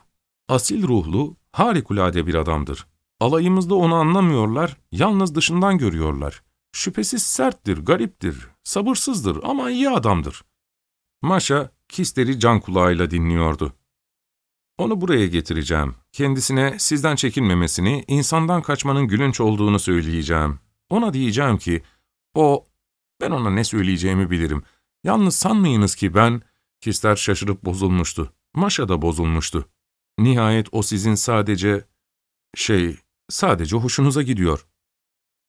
asil ruhlu, harikulade bir adamdır. Alayımızda onu anlamıyorlar, yalnız dışından görüyorlar. Şüphesiz serttir, gariptir, sabırsızdır ama iyi adamdır.'' Maşa, Kister'i can kulağıyla dinliyordu. Onu buraya getireceğim. Kendisine sizden çekinmemesini, insandan kaçmanın gülünç olduğunu söyleyeceğim. Ona diyeceğim ki, o, ben ona ne söyleyeceğimi bilirim. Yalnız sanmayınız ki ben, Kister şaşırıp bozulmuştu. Maşa da bozulmuştu. Nihayet o sizin sadece, şey, sadece hoşunuza gidiyor.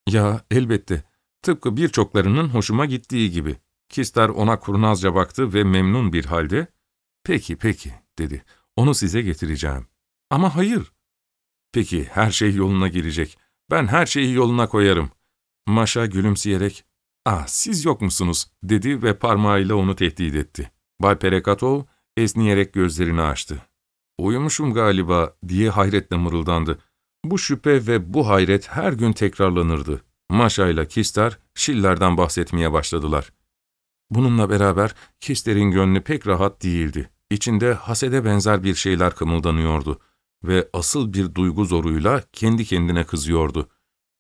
Ya, elbette. Tıpkı birçoklarının hoşuma gittiği gibi. Kister ona kurnazca baktı ve memnun bir halde, ''Peki, peki.'' dedi. ''Onu size getireceğim.'' ''Ama hayır.'' ''Peki, her şey yoluna girecek. Ben her şeyi yoluna koyarım.'' Maşa gülümseyerek, ''Ah, siz yok musunuz?'' dedi ve parmağıyla onu tehdit etti. Bay Perekatov esniyerek gözlerini açtı. ''Uyumuşum galiba.'' diye hayretle mırıldandı. Bu şüphe ve bu hayret her gün tekrarlanırdı. Maşa ile Kister, Şiller'den bahsetmeye başladılar. Bununla beraber Kister'in gönlü pek rahat değildi. İçinde hasede benzer bir şeyler kımıldanıyordu ve asıl bir duygu zoruyla kendi kendine kızıyordu.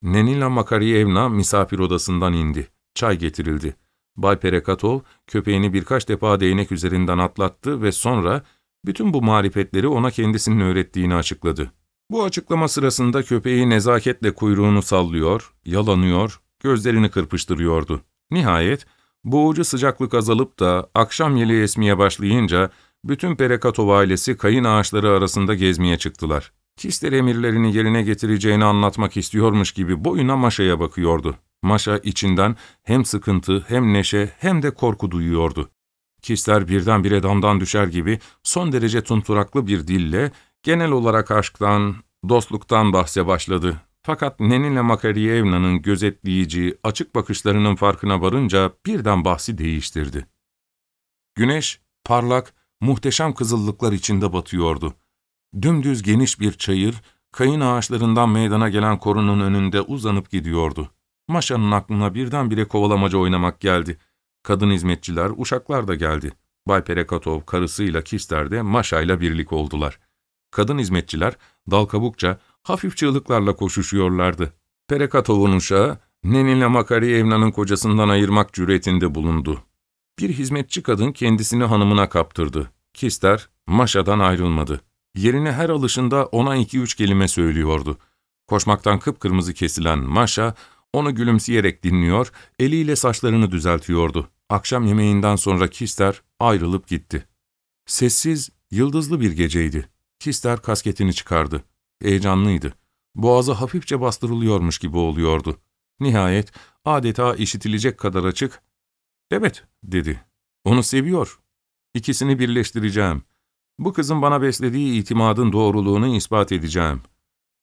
Nenila Makariyevna misafir odasından indi. Çay getirildi. Bay Perekatov köpeğini birkaç defa değnek üzerinden atlattı ve sonra bütün bu marifetleri ona kendisinin öğrettiğini açıkladı. Bu açıklama sırasında köpeği nezaketle kuyruğunu sallıyor, yalanıyor, gözlerini kırpıştırıyordu. Nihayet boğucu sıcaklık azalıp da akşam yeli esmeye başlayınca bütün Perekatov ailesi kayın ağaçları arasında gezmeye çıktılar. Kister emirlerini yerine getireceğini anlatmak istiyormuş gibi boyuna Maşa'ya bakıyordu. Maşa içinden hem sıkıntı hem neşe hem de korku duyuyordu. Kister birdenbire damdan düşer gibi son derece tunturaklı bir dille genel olarak aşktan, dostluktan bahse başladı. Fakat Nenile Makariyevna'nın gözetleyici, açık bakışlarının farkına varınca birden bahsi değiştirdi. Güneş, parlak, muhteşem kızıllıklar içinde batıyordu. Dümdüz geniş bir çayır, kayın ağaçlarından meydana gelen korunun önünde uzanıp gidiyordu. Maşa'nın aklına birdenbire kovalamaca oynamak geldi. Kadın hizmetçiler, uşaklar da geldi. Bay Perekatov karısıyla Kister de Maşa'yla birlik oldular. Kadın hizmetçiler dal kabukça, hafif çığlıklarla koşuşuyorlardı. Perekatov'un uşağı, Nenile Makariyevna'nın kocasından ayırmak cüretinde bulundu. Bir hizmetçi kadın kendisini hanımına kaptırdı. Kister, Maşa'dan ayrılmadı. Yerine her alışında ona iki üç kelime söylüyordu. Koşmaktan kıpkırmızı kesilen Maşa, onu gülümseyerek dinliyor, eliyle saçlarını düzeltiyordu. Akşam yemeğinden sonra Kister ayrılıp gitti. Sessiz, yıldızlı bir geceydi. Kister kasketini çıkardı. Heyecanlıydı. Boğazı hafifçe bastırılıyormuş gibi oluyordu. Nihayet adeta işitilecek kadar açık, ''Evet'' dedi. ''Onu seviyor. İkisini birleştireceğim. Bu kızın bana beslediği itimadın doğruluğunu ispat edeceğim.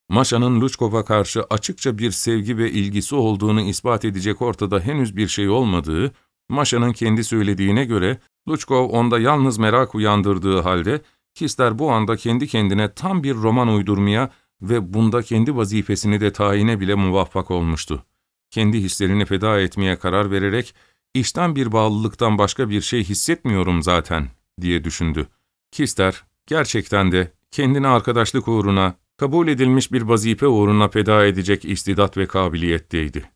Maşa'nın Luçkov'a karşı açıkça bir sevgi ve ilgisi olduğunu ispat edecek ortada henüz bir şey olmadığı, Maşa'nın kendi söylediğine göre Luçkov onda yalnız merak uyandırdığı halde, Kister bu anda kendi kendine tam bir roman uydurmaya ve bunda kendi vazifesini de tayine bile muvaffak olmuştu. Kendi hislerini feda etmeye karar vererek, işten bir bağlılıktan başka bir şey hissetmiyorum zaten, diye düşündü. Kister, gerçekten de kendini arkadaşlık uğruna, kabul edilmiş bir vazife uğruna feda edecek istidat ve kabiliyetteydi.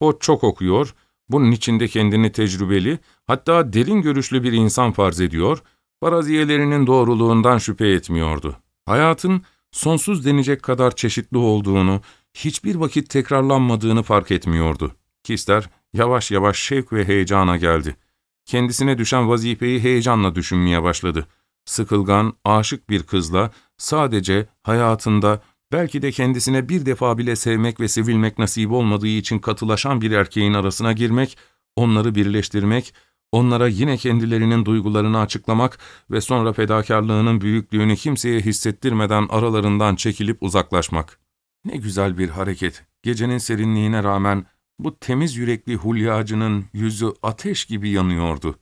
O çok okuyor, bunun içinde kendini tecrübeli, hatta derin görüşlü bir insan farz ediyor, faraziyelerinin doğruluğundan şüphe etmiyordu. Hayatın sonsuz denecek kadar çeşitli olduğunu, hiçbir vakit tekrarlanmadığını fark etmiyordu. Kister yavaş yavaş şevk ve heyecana geldi. Kendisine düşen vazifeyi heyecanla düşünmeye başladı. Sıkılgan, aşık bir kızla sadece hayatında belki de kendisine bir defa bile sevmek ve sevilmek nasip olmadığı için katılaşan bir erkeğin arasına girmek, onları birleştirmek, onlara yine kendilerinin duygularını açıklamak ve sonra fedakarlığının büyüklüğünü kimseye hissettirmeden aralarından çekilip uzaklaşmak. Ne güzel bir hareket. Gecenin serinliğine rağmen bu temiz yürekli hulyacının yüzü ateş gibi yanıyordu.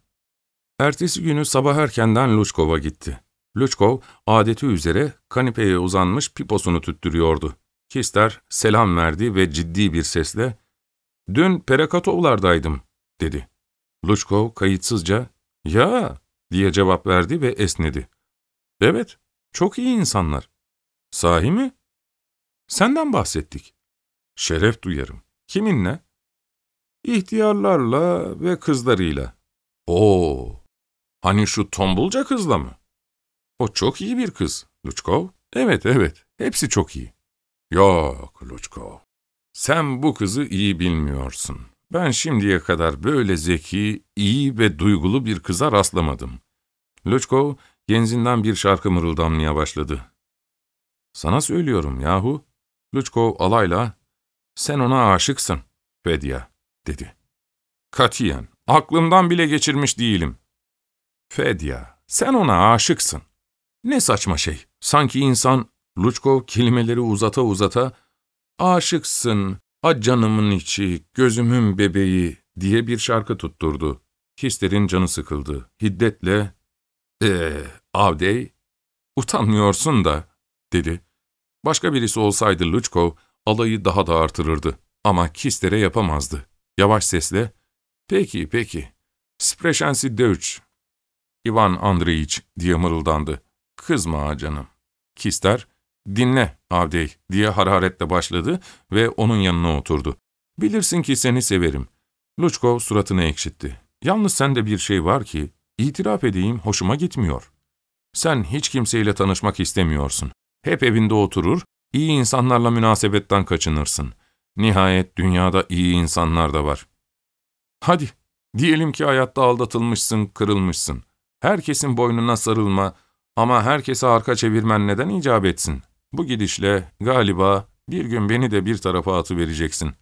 Ertesi günü sabah erkenden Luçkov'a gitti. Luçkov, adeti üzere kanepeye uzanmış piposunu tüttürüyordu. Kister selam verdi ve ciddi bir sesle, ''Dün Perekatovlardaydım.'' dedi. Luçkov kayıtsızca, ''Ya!'' diye cevap verdi ve esnedi. ''Evet, çok iyi insanlar.'' ''Sahi mi?'' ''Senden bahsettik.'' ''Şeref duyarım. Kiminle?'' ''İhtiyarlarla ve kızlarıyla.'' ''Oo, hani şu tombulca kızla mı?'' ''O çok iyi bir kız, Luçkov.'' ''Evet, evet, hepsi çok iyi.'' ''Yok, Luçkov, sen bu kızı iyi bilmiyorsun. Ben şimdiye kadar böyle zeki, iyi ve duygulu bir kıza rastlamadım.'' Luçkov, genzinden bir şarkı mırıldamaya başladı. ''Sana söylüyorum yahu.'' Luçkov alayla, ''Sen ona aşıksın, Fedya.'' dedi. ''Katiyen, aklımdan bile geçirmiş değilim.'' ''Fedya, sen ona aşıksın.'' Ne saçma şey. Sanki insan, Luçkov kelimeleri uzata uzata, ''Aşıksın, a canımın içi, gözümün bebeği'' diye bir şarkı tutturdu. Hislerin canı sıkıldı. Hiddetle, ''Eee, Avdey, utanmıyorsun da'' dedi. Başka birisi olsaydı Luçkov, alayı daha da artırırdı. Ama Kister'e yapamazdı. Yavaş sesle, ''Peki, peki, spreşensi dövüç, Ivan Andreyiç'' diye mırıldandı. ''Kızma canım.'' Kister, ''Dinle, Avdey'' diye hararetle başladı ve onun yanına oturdu. ''Bilirsin ki seni severim.'' Luçkov suratını ekşitti. ''Yalnız sende bir şey var ki, itiraf edeyim hoşuma gitmiyor. Sen hiç kimseyle tanışmak istemiyorsun. Hep evinde oturur, iyi insanlarla münasebetten kaçınırsın. Nihayet dünyada iyi insanlar da var. Hadi, diyelim ki hayatta aldatılmışsın, kırılmışsın. Herkesin boynuna sarılma ama herkese arka çevirmen neden icap etsin? Bu gidişle galiba bir gün beni de bir tarafa atıvereceksin.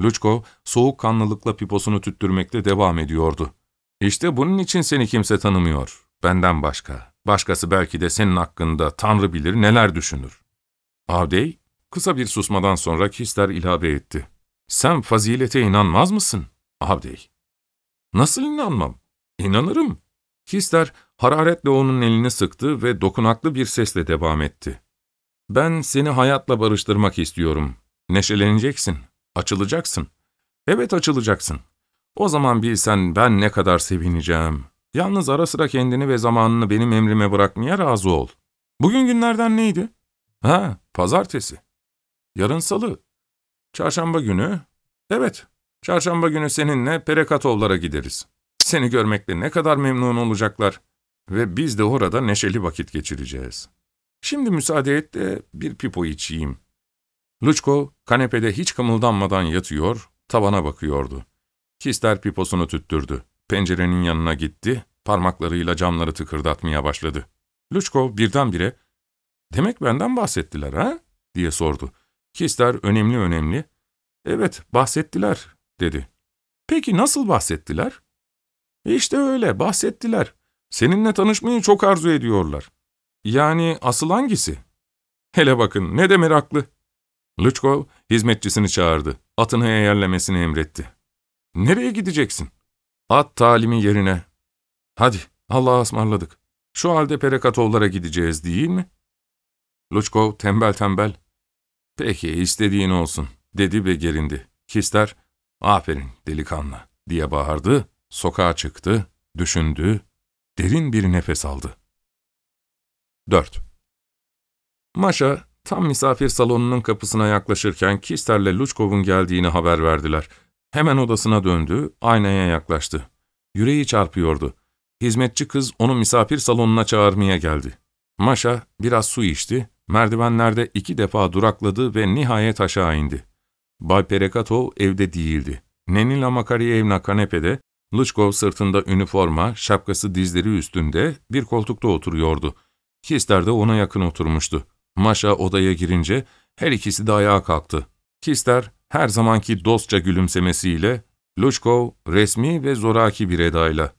Luçko soğukkanlılıkla piposunu tüttürmekte devam ediyordu. İşte bunun için seni kimse tanımıyor. Benden başka. Başkası belki de senin hakkında Tanrı bilir neler düşünür. Avdey, kısa bir susmadan sonra Kister ilave etti. Sen fazilete inanmaz mısın, Avdey? Nasıl inanmam? İnanırım. Kister hararetle onun elini sıktı ve dokunaklı bir sesle devam etti. Ben seni hayatla barıştırmak istiyorum. Neşeleneceksin, açılacaksın. Evet açılacaksın. O zaman bilsen ben ne kadar sevineceğim. Yalnız ara sıra kendini ve zamanını benim emrime bırakmaya razı ol. Bugün günlerden neydi? Ha, pazartesi. Yarın salı. Çarşamba günü. Evet, çarşamba günü seninle Perekatovlara gideriz. Seni görmekle ne kadar memnun olacaklar. Ve biz de orada neşeli vakit geçireceğiz. Şimdi müsaade et de bir pipo içeyim. Luçko kanepede hiç kımıldanmadan yatıyor, tavana bakıyordu. Kister piposunu tüttürdü. Pencerenin yanına gitti, Parmaklarıyla camları tıkırdatmaya başladı. Luçkov birdenbire, ''Demek benden bahsettiler ha?'' diye sordu. Kister önemli önemli, ''Evet, bahsettiler.'' dedi. ''Peki nasıl bahsettiler?'' ''İşte öyle, bahsettiler. Seninle tanışmayı çok arzu ediyorlar.'' ''Yani asıl hangisi?'' ''Hele bakın, ne de meraklı.'' Luçkov hizmetçisini çağırdı. Atını eğerlemesini emretti. ''Nereye gideceksin?'' ''At talimi yerine.'' ''Hadi, Allah'a ısmarladık. Şu halde Perekatovlara gideceğiz değil mi?'' Luçkov tembel tembel, ''Peki, istediğin olsun.'' dedi ve gerindi. Kister, ''Aferin delikanlı.'' diye bağırdı, sokağa çıktı, düşündü, derin bir nefes aldı. 4. Maşa, tam misafir salonunun kapısına yaklaşırken Kister'le Luçkov'un geldiğini haber verdiler. Hemen odasına döndü, aynaya yaklaştı. Yüreği çarpıyordu. Hizmetçi kız onu misafir salonuna çağırmaya geldi. Maşa biraz su içti, merdivenlerde iki defa durakladı ve nihayet aşağı indi. Bay Perekatov evde değildi. Nenila Makariyevna kanepede, Luçkov sırtında üniforma, şapkası dizleri üstünde bir koltukta oturuyordu. Kister de ona yakın oturmuştu. Maşa odaya girince her ikisi de ayağa kalktı. Kister her zamanki dostça gülümsemesiyle, Luçkov resmi ve zoraki bir edayla.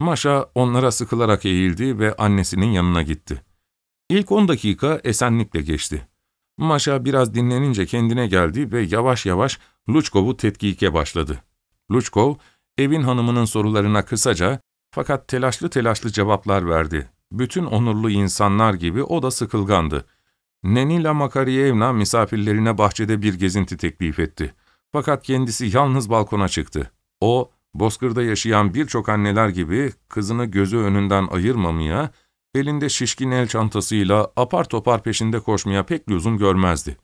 Maşa onlara sıkılarak eğildi ve annesinin yanına gitti. İlk on dakika esenlikle geçti. Maşa biraz dinlenince kendine geldi ve yavaş yavaş Luçkov'u tetkike başladı. Luçkov, evin hanımının sorularına kısaca fakat telaşlı telaşlı cevaplar verdi. Bütün onurlu insanlar gibi o da sıkılgandı. Nenila Makariyevna misafirlerine bahçede bir gezinti teklif etti. Fakat kendisi yalnız balkona çıktı. O, Bozkır'da yaşayan birçok anneler gibi kızını gözü önünden ayırmamaya, elinde şişkin el çantasıyla apar topar peşinde koşmaya pek lüzum görmezdi.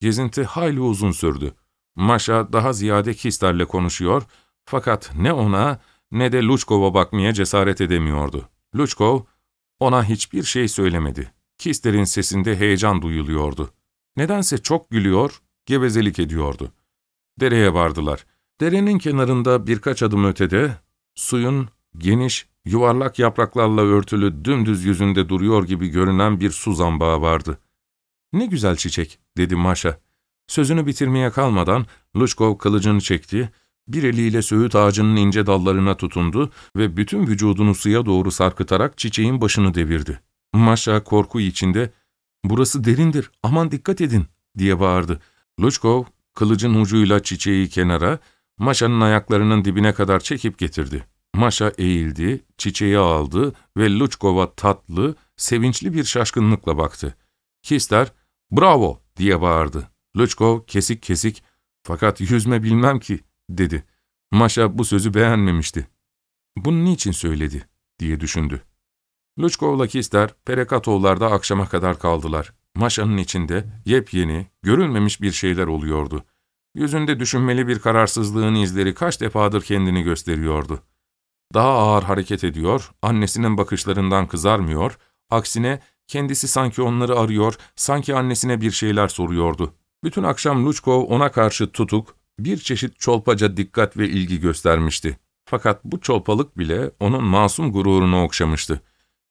Gezinti hayli uzun sürdü. Maşa daha ziyade Kister'le konuşuyor, fakat ne ona ne de Luçkov'a bakmaya cesaret edemiyordu. Luçkov, ona hiçbir şey söylemedi. Kister'in sesinde heyecan duyuluyordu. Nedense çok gülüyor, gevezelik ediyordu. Dereye vardılar. Derenin kenarında birkaç adım ötede, suyun geniş, yuvarlak yapraklarla örtülü dümdüz yüzünde duruyor gibi görünen bir su zambağı vardı. ''Ne güzel çiçek'' dedi Maşa. Sözünü bitirmeye kalmadan Luçkov kılıcını çekti, bir eliyle söğüt ağacının ince dallarına tutundu ve bütün vücudunu suya doğru sarkıtarak çiçeğin başını devirdi. Maşa korku içinde, ''Burası derindir, aman dikkat edin.'' diye bağırdı. Luçkov, kılıcın ucuyla çiçeği kenara, Maşa'nın ayaklarının dibine kadar çekip getirdi. Maşa eğildi, çiçeği aldı ve Luçkov'a tatlı, sevinçli bir şaşkınlıkla baktı. Kister, ''Bravo!'' diye bağırdı. Luçkov kesik kesik, ''Fakat yüzme bilmem ki.'' Dedi. Maşa bu sözü beğenmemişti. ''Bunu niçin söyledi?'' diye düşündü. Luçkov'la Kister, Perekatovlar'da akşama kadar kaldılar. Maşa'nın içinde yepyeni, görülmemiş bir şeyler oluyordu. Yüzünde düşünmeli bir kararsızlığın izleri kaç defadır kendini gösteriyordu. Daha ağır hareket ediyor, annesinin bakışlarından kızarmıyor, aksine kendisi sanki onları arıyor, sanki annesine bir şeyler soruyordu. Bütün akşam Luçkov ona karşı tutuk, bir çeşit çolpaca dikkat ve ilgi göstermişti. Fakat bu çolpalık bile onun masum gururunu okşamıştı.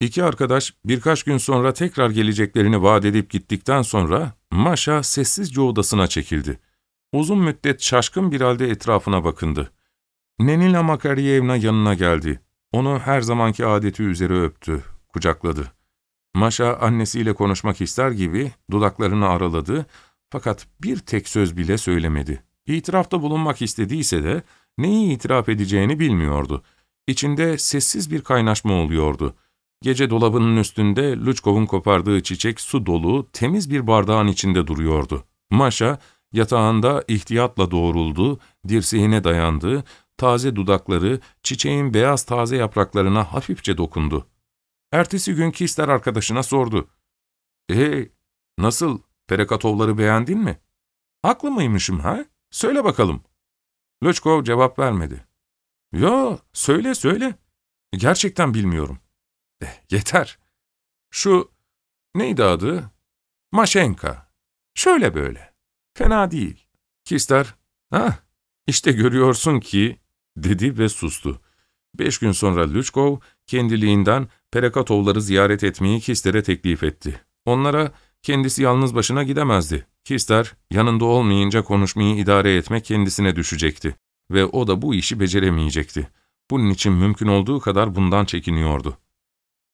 İki arkadaş birkaç gün sonra tekrar geleceklerini vaat edip gittikten sonra Maşa sessizce odasına çekildi. Uzun müddet şaşkın bir halde etrafına bakındı. Nenila Makariyevna yanına geldi. Onu her zamanki adeti üzere öptü, kucakladı. Maşa annesiyle konuşmak ister gibi dudaklarını araladı fakat bir tek söz bile söylemedi. İtirafta bulunmak istediyse de neyi itiraf edeceğini bilmiyordu. İçinde sessiz bir kaynaşma oluyordu. Gece dolabının üstünde Luçkov'un kopardığı çiçek su dolu, temiz bir bardağın içinde duruyordu. Maşa, yatağında ihtiyatla doğruldu, dirseğine dayandı, taze dudakları çiçeğin beyaz taze yapraklarına hafifçe dokundu. Ertesi gün Kister arkadaşına sordu. ''Ee, nasıl, Perekatovları beğendin mi?'' ''Haklı mıymışım ha? Söyle bakalım.'' Luçkov cevap vermedi. ''Yo, söyle söyle. Gerçekten bilmiyorum.'' Eh, yeter. Şu, neydi adı? Maşenka. Şöyle böyle. Fena değil. Kister, ha, işte görüyorsun ki, dedi ve sustu. Beş gün sonra Lüçkov, kendiliğinden Perekatovları ziyaret etmeyi Kister'e teklif etti. Onlara kendisi yalnız başına gidemezdi. Kister, yanında olmayınca konuşmayı idare etmek kendisine düşecekti ve o da bu işi beceremeyecekti. Bunun için mümkün olduğu kadar bundan çekiniyordu.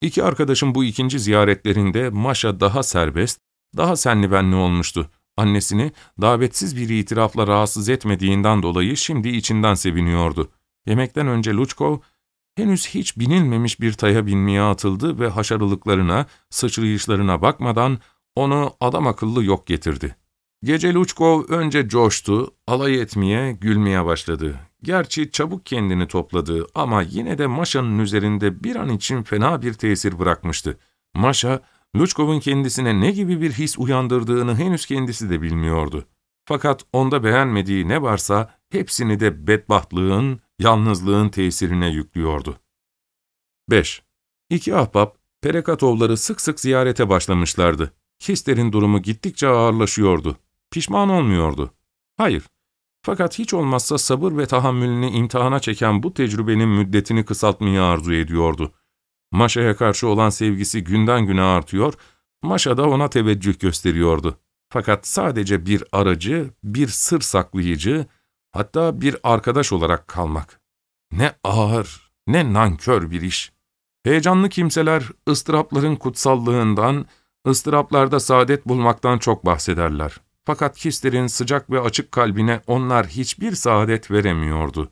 İki arkadaşım bu ikinci ziyaretlerinde Maşa daha serbest, daha senli benli olmuştu. Annesini davetsiz bir itirafla rahatsız etmediğinden dolayı şimdi içinden seviniyordu. Yemekten önce Luçkov, henüz hiç binilmemiş bir taya binmeye atıldı ve haşarılıklarına, sıçrayışlarına bakmadan onu adam akıllı yok getirdi. Gece Luçkov önce coştu, alay etmeye, gülmeye başladı. Gerçi çabuk kendini topladı ama yine de Maşa'nın üzerinde bir an için fena bir tesir bırakmıştı. Maşa, Luçkov'un kendisine ne gibi bir his uyandırdığını henüz kendisi de bilmiyordu. Fakat onda beğenmediği ne varsa hepsini de bedbahtlığın, yalnızlığın tesirine yüklüyordu. 5. İki ahbap, Perekatovları sık sık ziyarete başlamışlardı. Hisler'in durumu gittikçe ağırlaşıyordu. Pişman olmuyordu. Hayır. Fakat hiç olmazsa sabır ve tahammülünü imtihana çeken bu tecrübenin müddetini kısaltmayı arzu ediyordu. Maşa'ya karşı olan sevgisi günden güne artıyor, Maşa da ona teveccüh gösteriyordu. Fakat sadece bir aracı, bir sır saklayıcı, hatta bir arkadaş olarak kalmak. Ne ağır, ne nankör bir iş. Heyecanlı kimseler ıstırapların kutsallığından, ıstıraplarda saadet bulmaktan çok bahsederler. Fakat Kister'in sıcak ve açık kalbine onlar hiçbir saadet veremiyordu.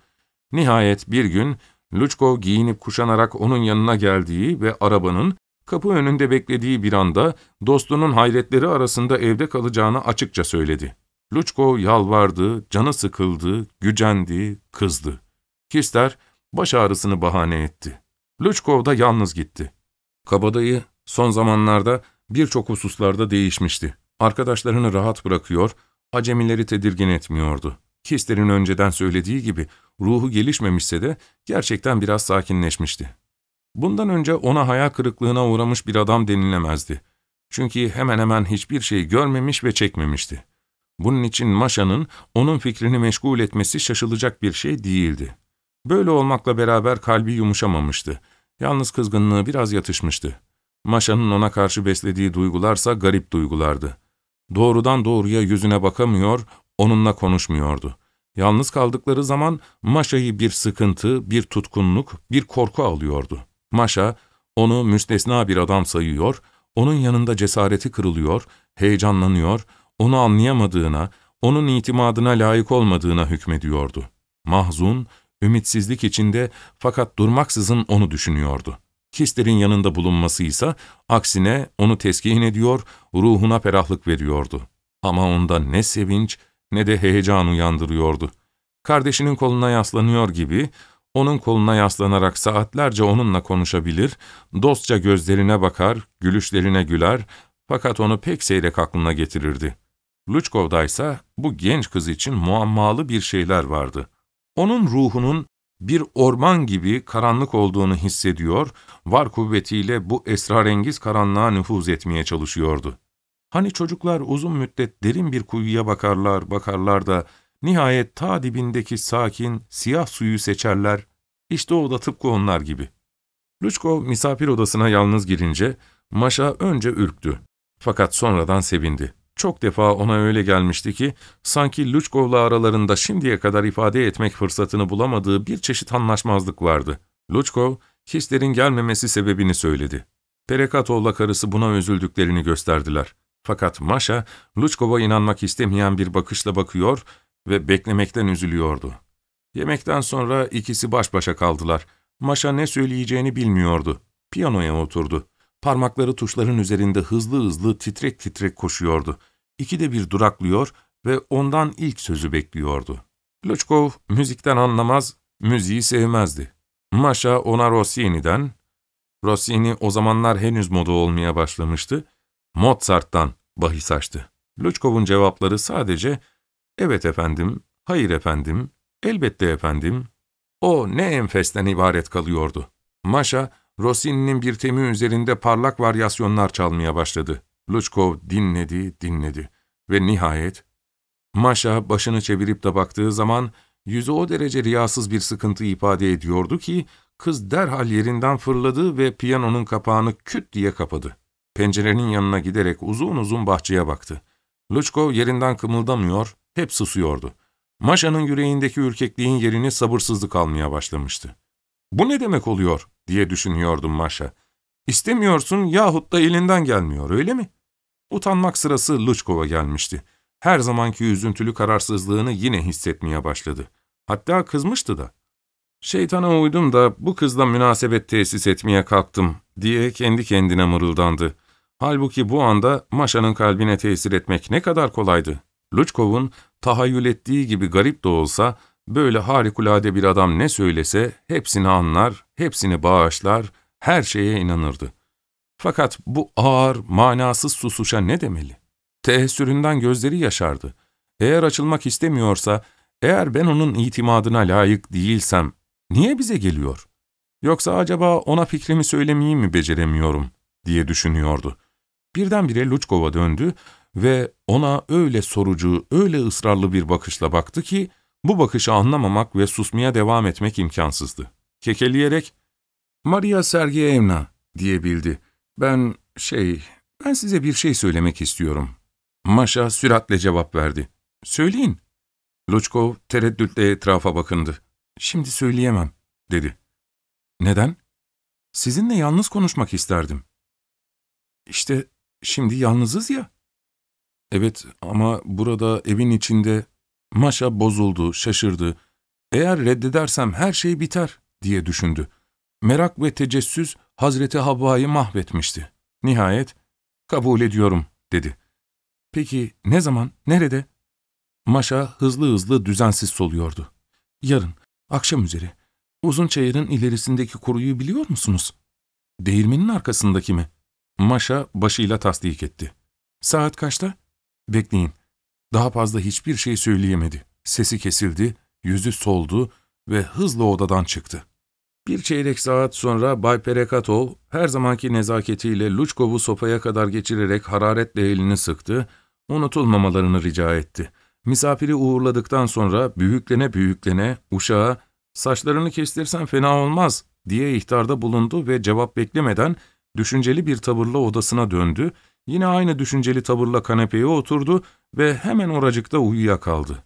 Nihayet bir gün Luçkov giyinip kuşanarak onun yanına geldiği ve arabanın kapı önünde beklediği bir anda dostunun hayretleri arasında evde kalacağını açıkça söyledi. Luçkov yalvardı, canı sıkıldı, gücendi, kızdı. Kister baş ağrısını bahane etti. Luçkov da yalnız gitti. Kabadayı son zamanlarda birçok hususlarda değişmişti. Arkadaşlarını rahat bırakıyor, acemileri tedirgin etmiyordu. Kister'in önceden söylediği gibi ruhu gelişmemişse de gerçekten biraz sakinleşmişti. Bundan önce ona hayal kırıklığına uğramış bir adam denilemezdi. Çünkü hemen hemen hiçbir şey görmemiş ve çekmemişti. Bunun için Maşa'nın onun fikrini meşgul etmesi şaşılacak bir şey değildi. Böyle olmakla beraber kalbi yumuşamamıştı. Yalnız kızgınlığı biraz yatışmıştı. Maşa'nın ona karşı beslediği duygularsa garip duygulardı. Doğrudan doğruya yüzüne bakamıyor, onunla konuşmuyordu. Yalnız kaldıkları zaman Maşa'yı bir sıkıntı, bir tutkunluk, bir korku alıyordu. Maşa, onu müstesna bir adam sayıyor, onun yanında cesareti kırılıyor, heyecanlanıyor, onu anlayamadığına, onun itimadına layık olmadığına hükmediyordu. Mahzun, ümitsizlik içinde fakat durmaksızın onu düşünüyordu. Kister'in yanında bulunması ise aksine onu teskin ediyor, ruhuna ferahlık veriyordu. Ama onda ne sevinç ne de heyecan uyandırıyordu. Kardeşinin koluna yaslanıyor gibi, onun koluna yaslanarak saatlerce onunla konuşabilir, dostça gözlerine bakar, gülüşlerine güler, fakat onu pek seyrek aklına getirirdi. Luçkov'da ise bu genç kız için muammalı bir şeyler vardı. Onun ruhunun bir orman gibi karanlık olduğunu hissediyor, var kuvvetiyle bu esrarengiz karanlığa nüfuz etmeye çalışıyordu. Hani çocuklar uzun müddet derin bir kuyuya bakarlar, bakarlar da nihayet ta dibindeki sakin, siyah suyu seçerler, işte o da tıpkı onlar gibi. Luçkov misafir odasına yalnız girince, Maşa önce ürktü. Fakat sonradan sevindi. Çok defa ona öyle gelmişti ki, sanki Luçkov'la aralarında şimdiye kadar ifade etmek fırsatını bulamadığı bir çeşit anlaşmazlık vardı. Luçkov, hislerin gelmemesi sebebini söyledi. Perekatov'la karısı buna üzüldüklerini gösterdiler. Fakat Maşa, Luçkov'a inanmak istemeyen bir bakışla bakıyor ve beklemekten üzülüyordu. Yemekten sonra ikisi baş başa kaldılar. Maşa ne söyleyeceğini bilmiyordu. Piyanoya oturdu. Parmakları tuşların üzerinde hızlı hızlı titrek titrek koşuyordu. İkide bir duraklıyor ve ondan ilk sözü bekliyordu. Luçkov müzikten anlamaz, müziği sevmezdi. Maşa ona Rossini'den, Rossini o zamanlar henüz moda olmaya başlamıştı, Mozart'tan bahis açtı. Luçkov'un cevapları sadece, evet efendim, hayır efendim, elbette efendim, o ne enfesten ibaret kalıyordu. Maşa, Rossini'nin bir temi üzerinde parlak varyasyonlar çalmaya başladı. Luçkov dinledi, dinledi ve nihayet, Maşa başını çevirip de baktığı zaman, yüzü o derece riyasız bir sıkıntı ifade ediyordu ki, kız derhal yerinden fırladı ve piyanonun kapağını küt diye kapadı. Pencerenin yanına giderek uzun uzun bahçeye baktı. Luçkov yerinden kımıldamıyor, hep susuyordu. Maşa'nın yüreğindeki ürkekliğin yerini sabırsızlık almaya başlamıştı. ''Bu ne demek oluyor?'' Diye düşünüyordum Maşa. ''İstemiyorsun yahut da elinden gelmiyor, öyle mi?'' Utanmak sırası Luçkov'a gelmişti. Her zamanki üzüntülü kararsızlığını yine hissetmeye başladı. Hatta kızmıştı da. ''Şeytana uydum da bu kızla münasebet tesis etmeye kalktım.'' diye kendi kendine mırıldandı. Halbuki bu anda Maşa'nın kalbine tesir etmek ne kadar kolaydı. Luçkov'un tahayyül ettiği gibi garip de olsa, böyle harikulade bir adam ne söylese hepsini anlar, hepsini bağışlar, her şeye inanırdı. Fakat bu ağır, manasız susuşa ne demeli? Teessüründen gözleri yaşardı. Eğer açılmak istemiyorsa, eğer ben onun itimadına layık değilsem, niye bize geliyor? Yoksa acaba ona fikrimi söylemeyi mi beceremiyorum, diye düşünüyordu. Birdenbire Luçkov'a döndü ve ona öyle sorucu, öyle ısrarlı bir bakışla baktı ki, bu bakışı anlamamak ve susmaya devam etmek imkansızdı. Kekeleyerek, ''Maria Sergeyevna'' diyebildi. ''Ben, şey, ben size bir şey söylemek istiyorum.'' Maşa süratle cevap verdi. ''Söyleyin.'' Luçkov tereddütle etrafa bakındı. ''Şimdi söyleyemem.'' dedi. ''Neden?'' ''Sizinle yalnız konuşmak isterdim.'' ''İşte şimdi yalnızız ya.'' ''Evet ama burada evin içinde...'' Maşa bozuldu, şaşırdı. ''Eğer reddedersem her şey biter.'' diye düşündü. Merak ve tecessüs Hazreti Havva'yı mahvetmişti. Nihayet, ''Kabul ediyorum.'' dedi. ''Peki ne zaman, nerede?'' Maşa hızlı hızlı düzensiz soluyordu. ''Yarın, akşam üzeri. Uzun çayırın ilerisindeki kuruyu biliyor musunuz?'' ''Değirmenin arkasındaki mi?'' Maşa başıyla tasdik etti. ''Saat kaçta?'' ''Bekleyin.'' Daha fazla hiçbir şey söyleyemedi. Sesi kesildi, yüzü soldu ve hızla odadan çıktı. Bir çeyrek saat sonra Bay Perekatov her zamanki nezaketiyle Luçkov'u sopaya kadar geçirerek hararetle elini sıktı, unutulmamalarını rica etti. Misafiri uğurladıktan sonra büyüklene büyüklene uşağa ''Saçlarını kestirsen fena olmaz.'' diye ihtarda bulundu ve cevap beklemeden düşünceli bir tavırla odasına döndü, yine aynı düşünceli tavırla kanepeye oturdu ve hemen oracıkta uyuyakaldı.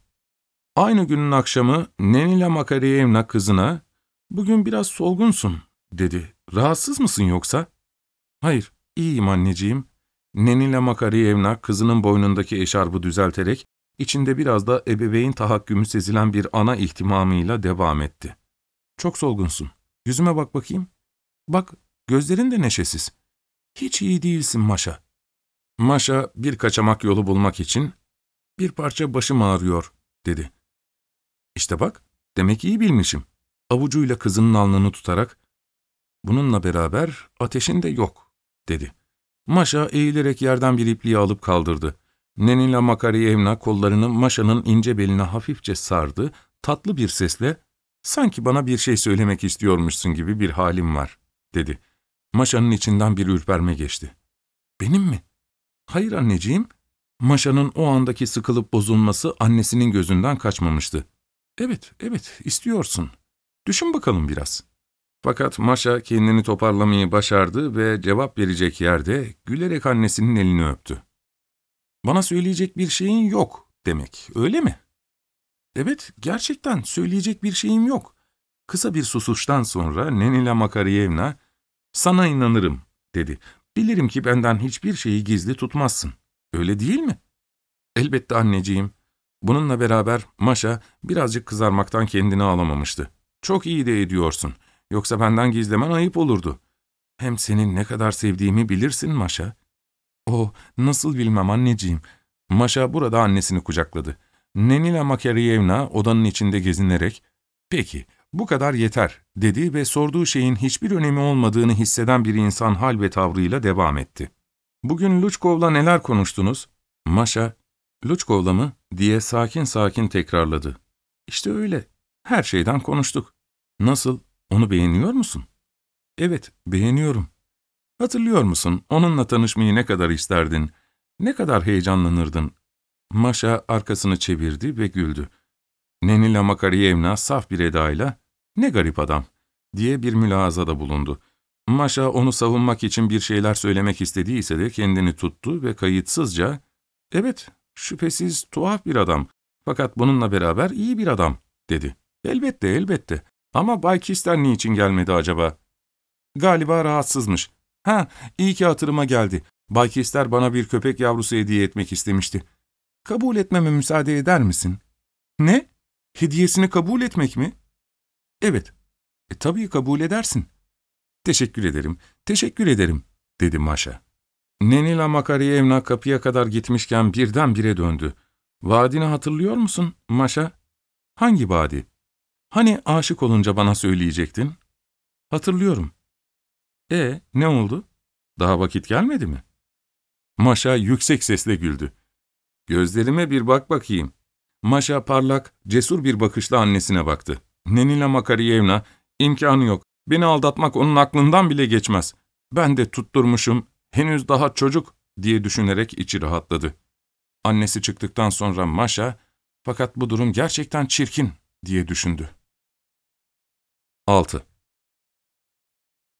Aynı günün akşamı Nenila Makariyevna kızına ''Bugün biraz solgunsun.'' dedi. ''Rahatsız mısın yoksa?'' ''Hayır, iyiyim anneciğim.'' Nenila Makariyevna kızının boynundaki eşarbı düzelterek içinde biraz da ebeveyn tahakkümü sezilen bir ana ihtimamıyla devam etti. ''Çok solgunsun. Yüzüme bak bakayım. Bak, gözlerin de neşesiz. Hiç iyi değilsin Maşa.'' Maşa bir kaçamak yolu bulmak için ''Bir parça başım ağrıyor.'' dedi. ''İşte bak, demek iyi bilmişim.'' Avucuyla kızının alnını tutarak ''Bununla beraber ateşin de yok.'' dedi. Maşa eğilerek yerden bir ipliği alıp kaldırdı. Nenila Makariyevna kollarını Maşa'nın ince beline hafifçe sardı, tatlı bir sesle ''Sanki bana bir şey söylemek istiyormuşsun gibi bir halim var.'' dedi. Maşa'nın içinden bir ürperme geçti. ''Benim mi?'' ''Hayır anneciğim.'' Maşa'nın o andaki sıkılıp bozulması annesinin gözünden kaçmamıştı. ''Evet, evet, istiyorsun. Düşün bakalım biraz.'' Fakat Maşa kendini toparlamayı başardı ve cevap verecek yerde gülerek annesinin elini öptü. ''Bana söyleyecek bir şeyin yok.'' demek, öyle mi? ''Evet, gerçekten söyleyecek bir şeyim yok.'' Kısa bir susuştan sonra Nenila Makariyevna, ''Sana inanırım.'' dedi. ''Bilirim ki benden hiçbir şeyi gizli tutmazsın. Öyle değil mi?'' ''Elbette anneciğim.'' Bununla beraber Maşa birazcık kızarmaktan kendini alamamıştı. ''Çok iyi de ediyorsun. Yoksa benden gizlemen ayıp olurdu. Hem senin ne kadar sevdiğimi bilirsin Maşa.'' ''Oh, nasıl bilmem anneciğim.'' Maşa burada annesini kucakladı. Nenila Makariyevna odanın içinde gezinerek, ''Peki, bu kadar yeter.'' dedi ve sorduğu şeyin hiçbir önemi olmadığını hisseden bir insan hal ve tavrıyla devam etti. ''Bugün Luçkov'la neler konuştunuz?'' Maşa, ''Luçkov'la mı?'' diye sakin sakin tekrarladı. ''İşte öyle. Her şeyden konuştuk. Nasıl, onu beğeniyor musun?'' ''Evet, beğeniyorum.'' ''Hatırlıyor musun, onunla tanışmayı ne kadar isterdin? Ne kadar heyecanlanırdın?'' Maşa arkasını çevirdi ve güldü. Nenila Makariyevna saf bir edayla, ''Ne garip adam. diye bir mülazada bulundu. Maşa onu savunmak için bir şeyler söylemek istediyse de kendini tuttu ve kayıtsızca, ''Evet, şüphesiz tuhaf bir adam, fakat bununla beraber iyi bir adam.'' dedi. ''Elbette, elbette. Ama Bay Kister niçin gelmedi acaba?'' ''Galiba rahatsızmış. Ha, iyi ki hatırıma geldi. Bay Kister bana bir köpek yavrusu hediye etmek istemişti. Kabul etmeme müsaade eder misin?'' ''Ne? Hediyesini kabul etmek mi?'' ''Evet. E, tabii kabul edersin.'' ''Teşekkür ederim, teşekkür ederim.'' dedi Maşa. Nenila Makariyevna kapıya kadar gitmişken birdenbire döndü. ''Vadini hatırlıyor musun, Maşa?'' ''Hangi vadi?'' ''Hani aşık olunca bana söyleyecektin?'' ''Hatırlıyorum.'' ''E, ne oldu? Daha vakit gelmedi mi?'' Maşa yüksek sesle güldü. ''Gözlerime bir bak bakayım.'' Maşa parlak, cesur bir bakışla annesine baktı. Nenila Makariyevna, imkanı yok, beni aldatmak onun aklından bile geçmez. Ben de tutturmuşum, henüz daha çocuk diye düşünerek içi rahatladı. Annesi çıktıktan sonra Maşa, fakat bu durum gerçekten çirkin diye düşündü. 6.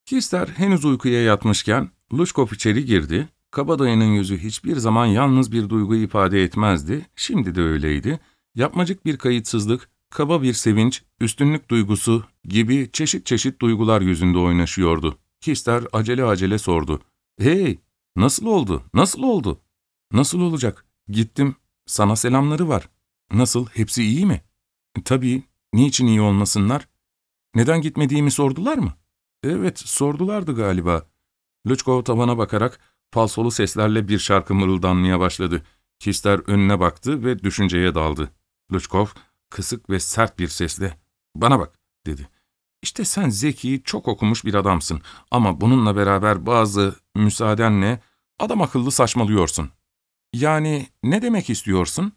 Kister henüz uykuya yatmışken Luşkov içeri girdi. Kabadayının yüzü hiçbir zaman yalnız bir duygu ifade etmezdi, şimdi de öyleydi. Yapmacık bir kayıtsızlık, kaba bir sevinç, üstünlük duygusu gibi çeşit çeşit duygular yüzünde oynaşıyordu. Kister acele acele sordu. ''Hey, nasıl oldu, nasıl oldu?'' ''Nasıl olacak? Gittim, sana selamları var. Nasıl, hepsi iyi mi?'' ''Tabii, niçin iyi olmasınlar? Neden gitmediğimi sordular mı?'' ''Evet, sordulardı galiba.'' Luçkov tavana bakarak falsolu seslerle bir şarkı mırıldanmaya başladı. Kister önüne baktı ve düşünceye daldı. Luçkov, kısık ve sert bir sesle, ''Bana bak.'' dedi. ''İşte sen zeki, çok okumuş bir adamsın ama bununla beraber bazı, müsaadenle, adam akıllı saçmalıyorsun. Yani ne demek istiyorsun?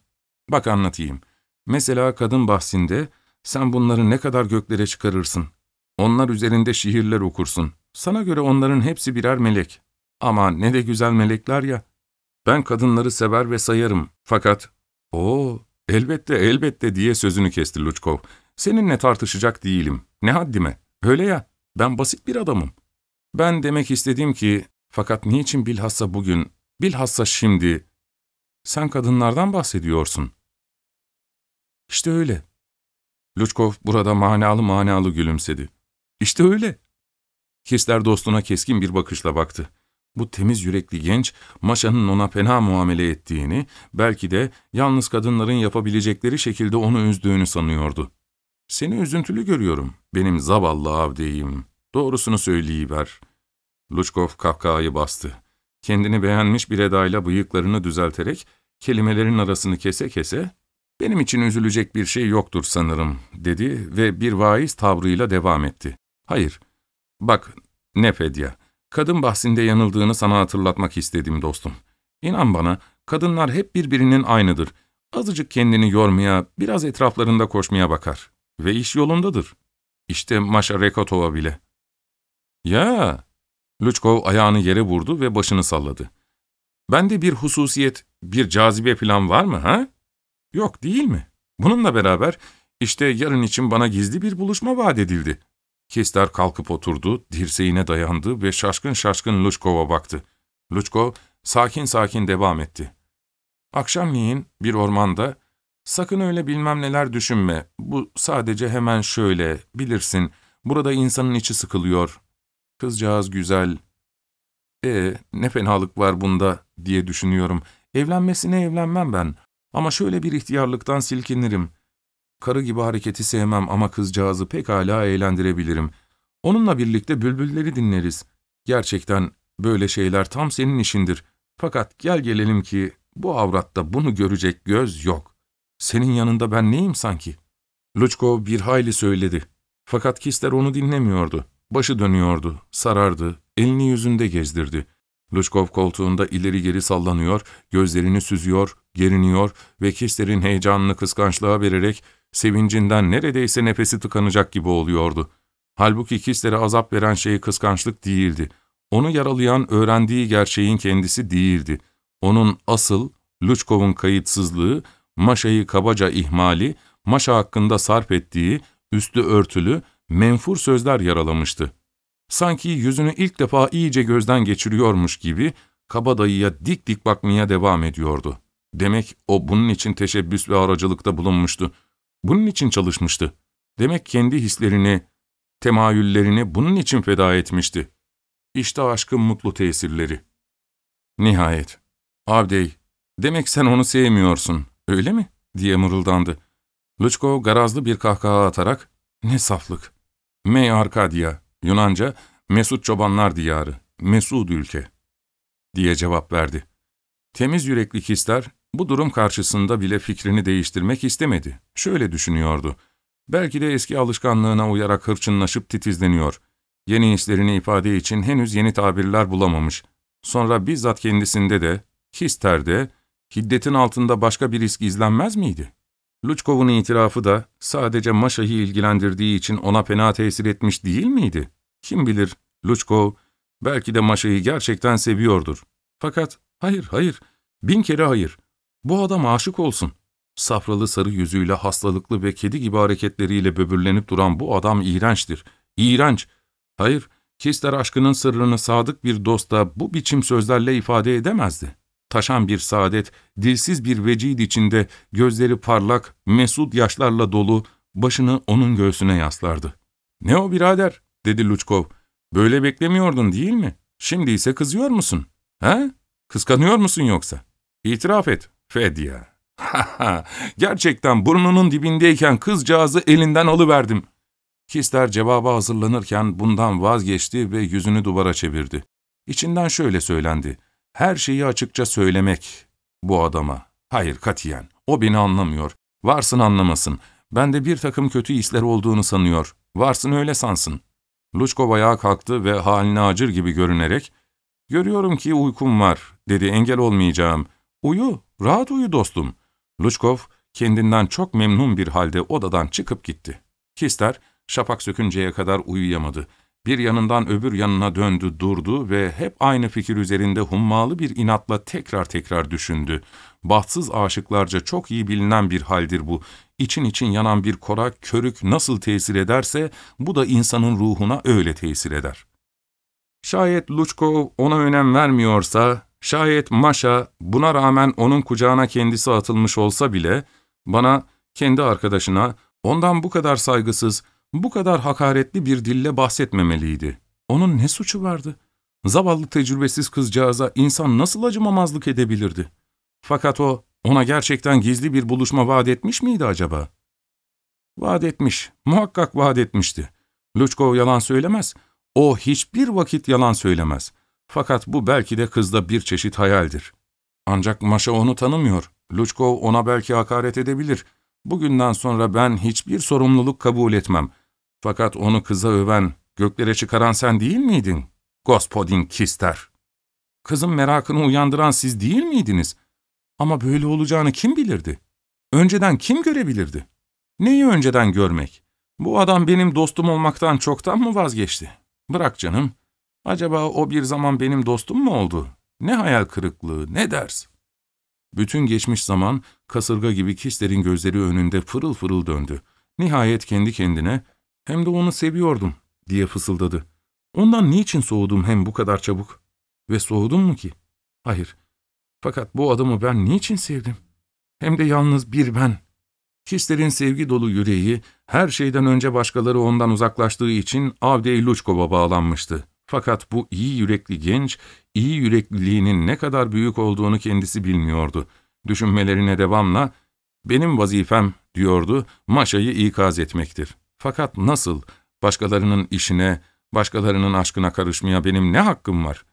Bak anlatayım. Mesela kadın bahsinde, sen bunları ne kadar göklere çıkarırsın. Onlar üzerinde şiirler okursun. Sana göre onların hepsi birer melek. Ama ne de güzel melekler ya. Ben kadınları sever ve sayarım. Fakat, o elbette elbette diye sözünü kesti Luçkov. Seninle tartışacak değilim. Ne haddime. Öyle ya, ben basit bir adamım. Ben demek istedim ki, fakat niçin bilhassa bugün, bilhassa şimdi, sen kadınlardan bahsediyorsun. İşte öyle. Luçkov burada manalı manalı gülümsedi. İşte öyle. Kisler dostuna keskin bir bakışla baktı. Bu temiz yürekli genç, Maşa'nın ona fena muamele ettiğini, belki de yalnız kadınların yapabilecekleri şekilde onu üzdüğünü sanıyordu. ''Seni üzüntülü görüyorum, benim zavallı avdeyim. Doğrusunu söyleyiver.'' Luçkov kahkahayı bastı. Kendini beğenmiş bir edayla bıyıklarını düzelterek, kelimelerin arasını kese kese, ''Benim için üzülecek bir şey yoktur sanırım.'' dedi ve bir vaiz tavrıyla devam etti. ''Hayır, bak ne fedya, kadın bahsinde yanıldığını sana hatırlatmak istedim dostum. İnan bana, kadınlar hep birbirinin aynıdır. Azıcık kendini yormaya, biraz etraflarında koşmaya bakar. Ve iş yolundadır. İşte Maşa Rekotova bile.'' ''Ya!'' Luçkov ayağını yere vurdu ve başını salladı. ''Bende bir hususiyet, bir cazibe falan var mı ha? Yok değil mi? Bununla beraber işte yarın için bana gizli bir buluşma vaat edildi.'' Kester kalkıp oturdu, dirseğine dayandı ve şaşkın şaşkın Luçkov'a baktı. Luçkov sakin sakin devam etti. Akşamleyin bir ormanda, ''Sakın öyle bilmem neler düşünme, bu sadece hemen şöyle, bilirsin, burada insanın içi sıkılıyor. Kızcağız güzel. E ne fenalık var bunda diye düşünüyorum. Evlenmesine evlenmem ben. Ama şöyle bir ihtiyarlıktan silkinirim. Karı gibi hareketi sevmem ama kızcağızı pekala eğlendirebilirim. Onunla birlikte bülbülleri dinleriz. Gerçekten böyle şeyler tam senin işindir. Fakat gel gelelim ki bu avratta bunu görecek göz yok. Senin yanında ben neyim sanki? Luçkov bir hayli söyledi. Fakat Kister onu dinlemiyordu. Başı dönüyordu, sarardı, elini yüzünde gezdirdi. Luçkov koltuğunda ileri geri sallanıyor, gözlerini süzüyor, geriniyor ve Kister'in heyecanını kıskançlığa vererek sevincinden neredeyse nefesi tıkanacak gibi oluyordu. Halbuki Kister'e azap veren şey kıskançlık değildi. Onu yaralayan öğrendiği gerçeğin kendisi değildi. Onun asıl, Luçkov'un kayıtsızlığı, Maşa'yı kabaca ihmali, Maşa hakkında sarf ettiği, üstü örtülü, menfur sözler yaralamıştı. Sanki yüzünü ilk defa iyice gözden geçiriyormuş gibi kabadayıya dik dik bakmaya devam ediyordu. Demek o bunun için teşebbüs ve aracılıkta bulunmuştu. Bunun için çalışmıştı. Demek kendi hislerini, temayüllerini bunun için feda etmişti. İşte aşkın mutlu tesirleri. Nihayet. Avdey, demek sen onu sevmiyorsun, öyle mi? diye mırıldandı. Luçko garazlı bir kahkaha atarak, ne saflık. Mey Arkadya, Yunanca, Mesut Çobanlar Diyarı, Mesud ülke, diye cevap verdi. Temiz yürekli hisler, bu durum karşısında bile fikrini değiştirmek istemedi. Şöyle düşünüyordu. Belki de eski alışkanlığına uyarak hırçınlaşıp titizleniyor. Yeni hislerini ifade için henüz yeni tabirler bulamamış. Sonra bizzat kendisinde de, Hister'de, hiddetin altında başka bir his gizlenmez miydi? Luçkov'un itirafı da sadece Maşa'yı ilgilendirdiği için ona fena tesir etmiş değil miydi? Kim bilir, Luçkov belki de Maşa'yı gerçekten seviyordur. Fakat hayır, hayır, bin kere hayır. Bu adam aşık olsun. Safralı sarı yüzüyle hastalıklı ve kedi gibi hareketleriyle böbürlenip duran bu adam iğrençtir. İğrenç. Hayır, Kister aşkının sırrını sadık bir dosta bu biçim sözlerle ifade edemezdi. Taşan bir saadet, dilsiz bir vecid içinde, gözleri parlak, mesut yaşlarla dolu, başını onun göğsüne yaslardı. ''Ne o birader?'' dedi Luçkov. ''Böyle beklemiyordun değil mi? Şimdi ise kızıyor musun? He? Kıskanıyor musun yoksa? İtiraf et, Fedya.'' [LAUGHS] Gerçekten burnunun dibindeyken kızcağızı elinden alıverdim. Kister cevaba hazırlanırken bundan vazgeçti ve yüzünü duvara çevirdi. İçinden şöyle söylendi. Her şeyi açıkça söylemek bu adama. Hayır katiyen, o beni anlamıyor. Varsın anlamasın. Bende bir takım kötü hisler olduğunu sanıyor. Varsın öyle sansın. Luçkov ayağa kalktı ve haline acır gibi görünerek, ''Görüyorum ki uykum var.'' dedi, ''Engel olmayacağım. Uyu, rahat uyu dostum.'' Luçkov kendinden çok memnun bir halde odadan çıkıp gitti. Kister, şafak sökünceye kadar uyuyamadı. Bir yanından öbür yanına döndü, durdu ve hep aynı fikir üzerinde hummalı bir inatla tekrar tekrar düşündü. Bahtsız aşıklarca çok iyi bilinen bir haldir bu. İçin için yanan bir kora, körük nasıl tesir ederse, bu da insanın ruhuna öyle tesir eder. Şayet Luçkov ona önem vermiyorsa, şayet Maşa buna rağmen onun kucağına kendisi atılmış olsa bile, bana, kendi arkadaşına, ondan bu kadar saygısız, bu kadar hakaretli bir dille bahsetmemeliydi. Onun ne suçu vardı? Zavallı tecrübesiz kızcağıza insan nasıl acımamazlık edebilirdi? Fakat o, ona gerçekten gizli bir buluşma vaat etmiş miydi acaba? Vaat etmiş, muhakkak vaat etmişti. Luçkov yalan söylemez. O hiçbir vakit yalan söylemez. Fakat bu belki de kızda bir çeşit hayaldir. Ancak Maşa onu tanımıyor. Luçkov ona belki hakaret edebilir. Bugünden sonra ben hiçbir sorumluluk kabul etmem. Fakat onu kıza öven, göklere çıkaran sen değil miydin? Gospodin Kister. Kızın merakını uyandıran siz değil miydiniz? Ama böyle olacağını kim bilirdi? Önceden kim görebilirdi? Neyi önceden görmek? Bu adam benim dostum olmaktan çoktan mı vazgeçti? Bırak canım. Acaba o bir zaman benim dostum mu oldu? Ne hayal kırıklığı, ne ders? Bütün geçmiş zaman kasırga gibi Kister'in gözleri önünde fırıl fırıl döndü. Nihayet kendi kendine, hem de onu seviyordum diye fısıldadı. Ondan niçin soğudum hem bu kadar çabuk? Ve soğudum mu ki? Hayır. Fakat bu adamı ben niçin sevdim? Hem de yalnız bir ben. Hislerin sevgi dolu yüreği, her şeyden önce başkaları ondan uzaklaştığı için Avdey Luçkov'a bağlanmıştı. Fakat bu iyi yürekli genç, iyi yürekliliğinin ne kadar büyük olduğunu kendisi bilmiyordu. Düşünmelerine devamla, ''Benim vazifem'' diyordu, ''Maşa'yı ikaz etmektir. Fakat nasıl? Başkalarının işine, başkalarının aşkına karışmaya benim ne hakkım var?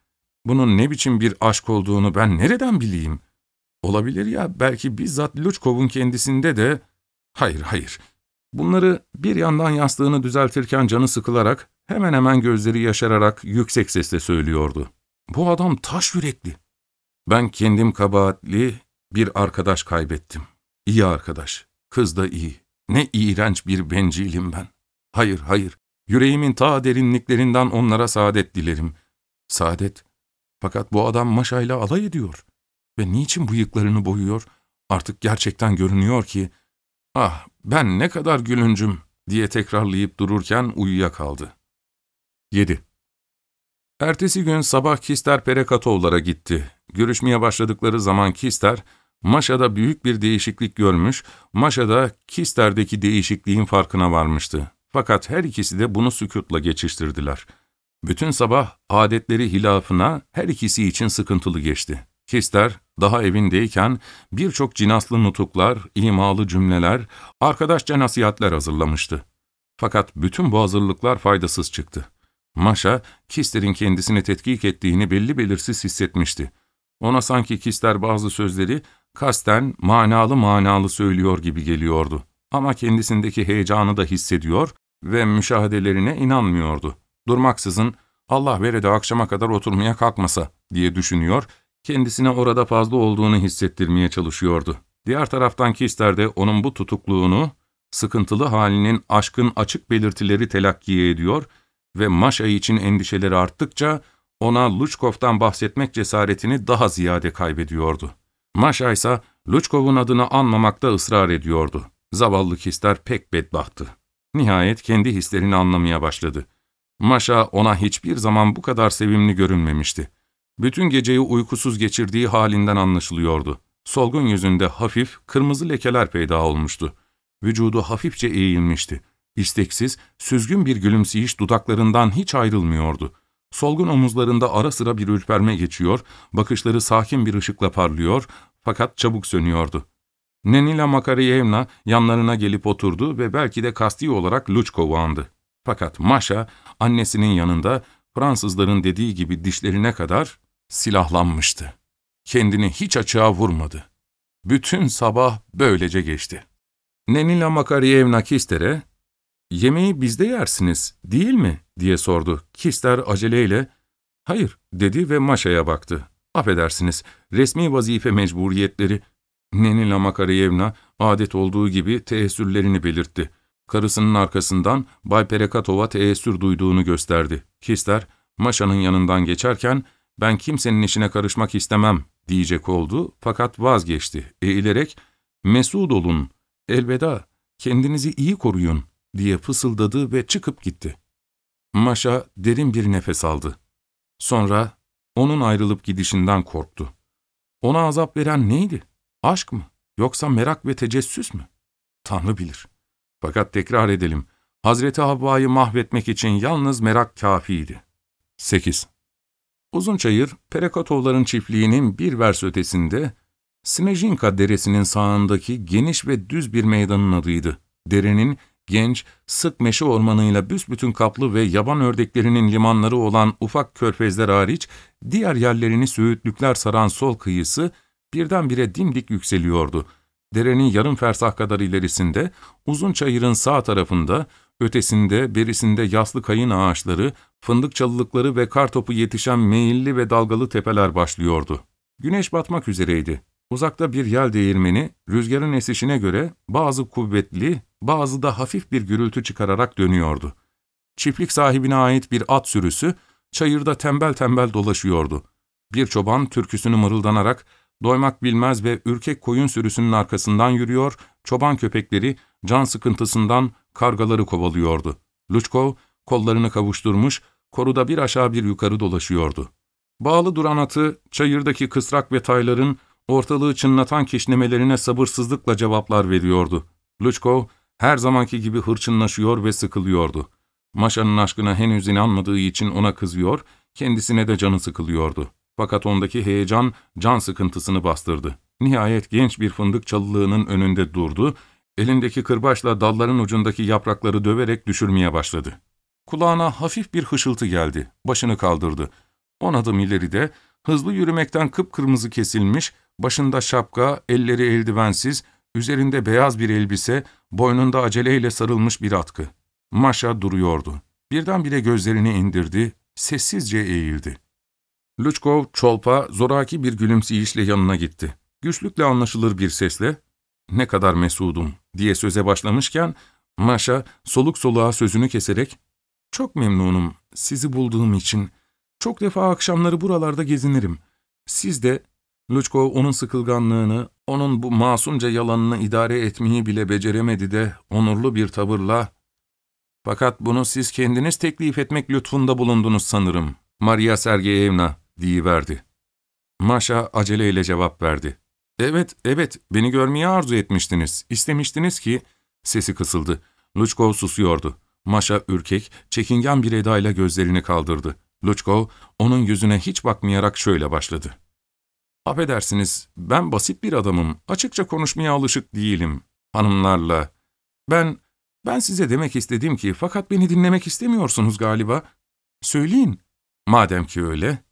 Bunun ne biçim bir aşk olduğunu ben nereden bileyim? Olabilir ya, belki bizzat Luçkov'un kendisinde de... Hayır, hayır. Bunları bir yandan yastığını düzeltirken canı sıkılarak, hemen hemen gözleri yaşararak yüksek sesle söylüyordu. Bu adam taş yürekli. Ben kendim kabahatli bir arkadaş kaybettim. İyi arkadaş, kız da iyi. Ne iğrenç bir bencilim ben. Hayır, hayır. Yüreğimin ta derinliklerinden onlara saadet dilerim. Saadet. Fakat bu adam maşayla alay ediyor. Ve niçin bıyıklarını boyuyor? Artık gerçekten görünüyor ki... Ah, ben ne kadar gülüncüm. diye tekrarlayıp dururken uyuyakaldı. 7. Ertesi gün sabah Kister Perekatovlara gitti. Görüşmeye başladıkları zaman Kister, Maşa'da büyük bir değişiklik görmüş, Maşa'da Kister'deki değişikliğin farkına varmıştı. Fakat her ikisi de bunu sükutla geçiştirdiler. Bütün sabah adetleri hilafına her ikisi için sıkıntılı geçti. Kister, daha evindeyken birçok cinaslı nutuklar, imalı cümleler, arkadaşça nasihatler hazırlamıştı. Fakat bütün bu hazırlıklar faydasız çıktı. Maşa, Kister'in kendisini tetkik ettiğini belli belirsiz hissetmişti. Ona sanki Kister bazı sözleri kasten manalı manalı söylüyor gibi geliyordu. Ama kendisindeki heyecanı da hissediyor ve müşahedelerine inanmıyordu. Durmaksızın Allah vere de akşama kadar oturmaya kalkmasa diye düşünüyor, kendisine orada fazla olduğunu hissettirmeye çalışıyordu. Diğer taraftan Kister de onun bu tutukluğunu, sıkıntılı halinin aşkın açık belirtileri telakki ediyor ve Maşa için endişeleri arttıkça ona Luçkov'dan bahsetmek cesaretini daha ziyade kaybediyordu. Maşa ise Luçkov'un adını anmamakta ısrar ediyordu. Zavallı Kister pek bedbahtı. Nihayet kendi hislerini anlamaya başladı. Maşa ona hiçbir zaman bu kadar sevimli görünmemişti. Bütün geceyi uykusuz geçirdiği halinden anlaşılıyordu. Solgun yüzünde hafif, kırmızı lekeler peyda olmuştu. Vücudu hafifçe eğilmişti. İsteksiz, süzgün bir gülümseyiş dudaklarından hiç ayrılmıyordu. Solgun omuzlarında ara sıra bir ürperme geçiyor, bakışları sakin bir ışıkla parlıyor fakat çabuk sönüyordu. Nenila Makariyevna yanlarına gelip oturdu ve belki de kasti olarak Luçkov'u andı. Fakat Maşa, annesinin yanında Fransızların dediği gibi dişlerine kadar silahlanmıştı. Kendini hiç açığa vurmadı. Bütün sabah böylece geçti. Nenila Makariyevna Kister'e, ''Yemeği bizde yersiniz, değil mi?'' diye sordu. Kister aceleyle, ''Hayır'' dedi ve Maşa'ya baktı. ''Affedersiniz, resmi vazife mecburiyetleri.'' Nenila Makariyevna adet olduğu gibi teessürlerini belirtti. Karısının arkasından Bay Perekatova teessür duyduğunu gösterdi. Kister, Maşa'nın yanından geçerken, ''Ben kimsenin işine karışmak istemem.'' diyecek oldu fakat vazgeçti. Eğilerek, ''Mesud olun, elveda, kendinizi iyi koruyun.'' Diye fısıldadı ve çıkıp gitti. Maşa derin bir nefes aldı. Sonra onun ayrılıp gidişinden korktu. Ona azap veren neydi? Aşk mı? Yoksa merak ve tecessüs mü? Tanrı bilir. Fakat tekrar edelim. Hazreti Havva'yı mahvetmek için yalnız merak kafiydi. 8. Uzun çayır, Perekatovların çiftliğinin bir vers ötesinde, Snejinka deresinin sağındaki geniş ve düz bir meydanın adıydı. Derenin genç, sık meşe ormanıyla büsbütün kaplı ve yaban ördeklerinin limanları olan ufak körfezler hariç, diğer yerlerini söğütlükler saran sol kıyısı birdenbire dimdik yükseliyordu. Derenin yarım fersah kadar ilerisinde, uzun çayırın sağ tarafında, ötesinde, berisinde yaslı kayın ağaçları, fındık çalılıkları ve kartopu yetişen meyilli ve dalgalı tepeler başlıyordu. Güneş batmak üzereydi. Uzakta bir yel değirmeni, rüzgarın esişine göre bazı kuvvetli, bazı da hafif bir gürültü çıkararak dönüyordu. Çiftlik sahibine ait bir at sürüsü, çayırda tembel tembel dolaşıyordu. Bir çoban türküsünü mırıldanarak, doymak bilmez ve ürkek koyun sürüsünün arkasından yürüyor, çoban köpekleri can sıkıntısından kargaları kovalıyordu. Luçkov, kollarını kavuşturmuş, koruda bir aşağı bir yukarı dolaşıyordu. Bağlı duran atı, çayırdaki kısrak ve tayların ortalığı çınlatan kişnemelerine sabırsızlıkla cevaplar veriyordu. Luçkov, her zamanki gibi hırçınlaşıyor ve sıkılıyordu. Maşa'nın aşkına henüz inanmadığı için ona kızıyor, kendisine de canı sıkılıyordu. Fakat ondaki heyecan can sıkıntısını bastırdı. Nihayet genç bir fındık çalılığının önünde durdu, elindeki kırbaçla dalların ucundaki yaprakları döverek düşürmeye başladı. Kulağına hafif bir hışıltı geldi, başını kaldırdı. On adım ileride, hızlı yürümekten kıpkırmızı kesilmiş, başında şapka, elleri eldivensiz, üzerinde beyaz bir elbise, boynunda aceleyle sarılmış bir atkı. Maşa duruyordu. Birdenbire gözlerini indirdi, sessizce eğildi. Luçkov, çolpa, zoraki bir gülümseyişle yanına gitti. Güçlükle anlaşılır bir sesle, ''Ne kadar mesudum.'' diye söze başlamışken, Maşa soluk soluğa sözünü keserek, ''Çok memnunum sizi bulduğum için. Çok defa akşamları buralarda gezinirim. Siz de Luçkov onun sıkılganlığını, onun bu masumca yalanını idare etmeyi bile beceremedi de onurlu bir tavırla Fakat bunu siz kendiniz teklif etmek lütfunda bulundunuz sanırım. Maria Sergeyevna, diyiverdi. Maşa aceleyle cevap verdi. Evet, evet, beni görmeyi arzu etmiştiniz. İstemiştiniz ki... Sesi kısıldı. Luçkov susuyordu. Maşa ürkek, çekingen bir edayla gözlerini kaldırdı. Luçkov, onun yüzüne hiç bakmayarak şöyle başladı. Affedersiniz, ben basit bir adamım. Açıkça konuşmaya alışık değilim. Hanımlarla. Ben, ben size demek istedim ki fakat beni dinlemek istemiyorsunuz galiba. Söyleyin. Madem ki öyle,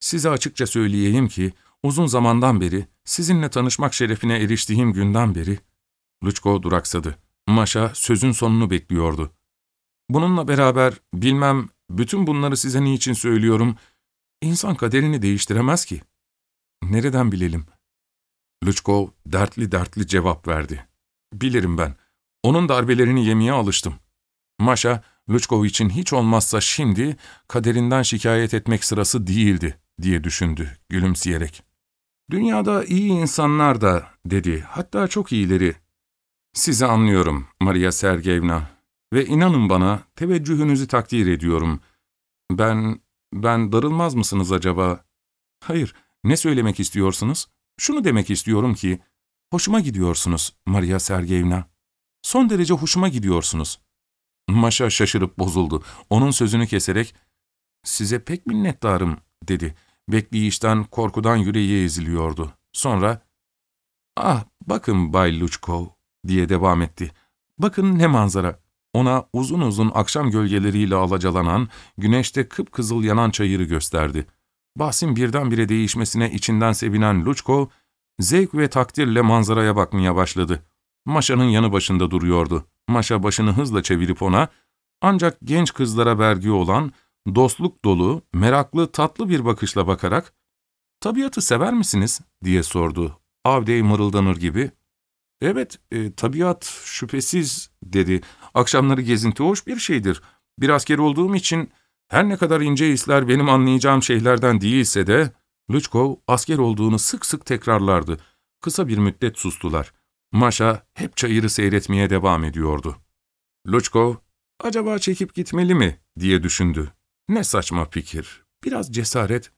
size açıkça söyleyeyim ki uzun zamandan beri, sizinle tanışmak şerefine eriştiğim günden beri... Luçko duraksadı. Maşa sözün sonunu bekliyordu. Bununla beraber bilmem bütün bunları size niçin söylüyorum. İnsan kaderini değiştiremez ki. Nereden bilelim? Luçkov dertli dertli cevap verdi. Bilirim ben. Onun darbelerini yemeye alıştım. Maşa, Luçkov için hiç olmazsa şimdi kaderinden şikayet etmek sırası değildi diye düşündü gülümseyerek. Dünyada iyi insanlar da dedi, hatta çok iyileri. Sizi anlıyorum Maria Sergeyevna ve inanın bana teveccühünüzü takdir ediyorum. Ben, ben darılmaz mısınız acaba? Hayır, ne söylemek istiyorsunuz? Şunu demek istiyorum ki, hoşuma gidiyorsunuz Maria Sergeyevna. Son derece hoşuma gidiyorsunuz. Maşa şaşırıp bozuldu. Onun sözünü keserek, size pek minnettarım dedi. Bekleyişten, korkudan yüreği eziliyordu. Sonra, ah bakın Bay Luçkov diye devam etti. Bakın ne manzara. Ona uzun uzun akşam gölgeleriyle alacalanan, güneşte kıpkızıl yanan çayırı gösterdi. Bahsin birdenbire değişmesine içinden sevinen Luçko, zevk ve takdirle manzaraya bakmaya başladı. Maşa'nın yanı başında duruyordu. Maşa başını hızla çevirip ona, ancak genç kızlara vergi olan, dostluk dolu, meraklı, tatlı bir bakışla bakarak, ''Tabiatı sever misiniz?'' diye sordu. Avdey mırıldanır gibi. ''Evet, e, tabiat şüphesiz'' dedi. ''Akşamları gezinti hoş bir şeydir. Bir asker olduğum için her ne kadar ince hisler benim anlayacağım şeylerden değilse de, Luçkov asker olduğunu sık sık tekrarlardı. Kısa bir müddet sustular. Maşa hep çayırı seyretmeye devam ediyordu. Luçkov, acaba çekip gitmeli mi diye düşündü. Ne saçma fikir, biraz cesaret.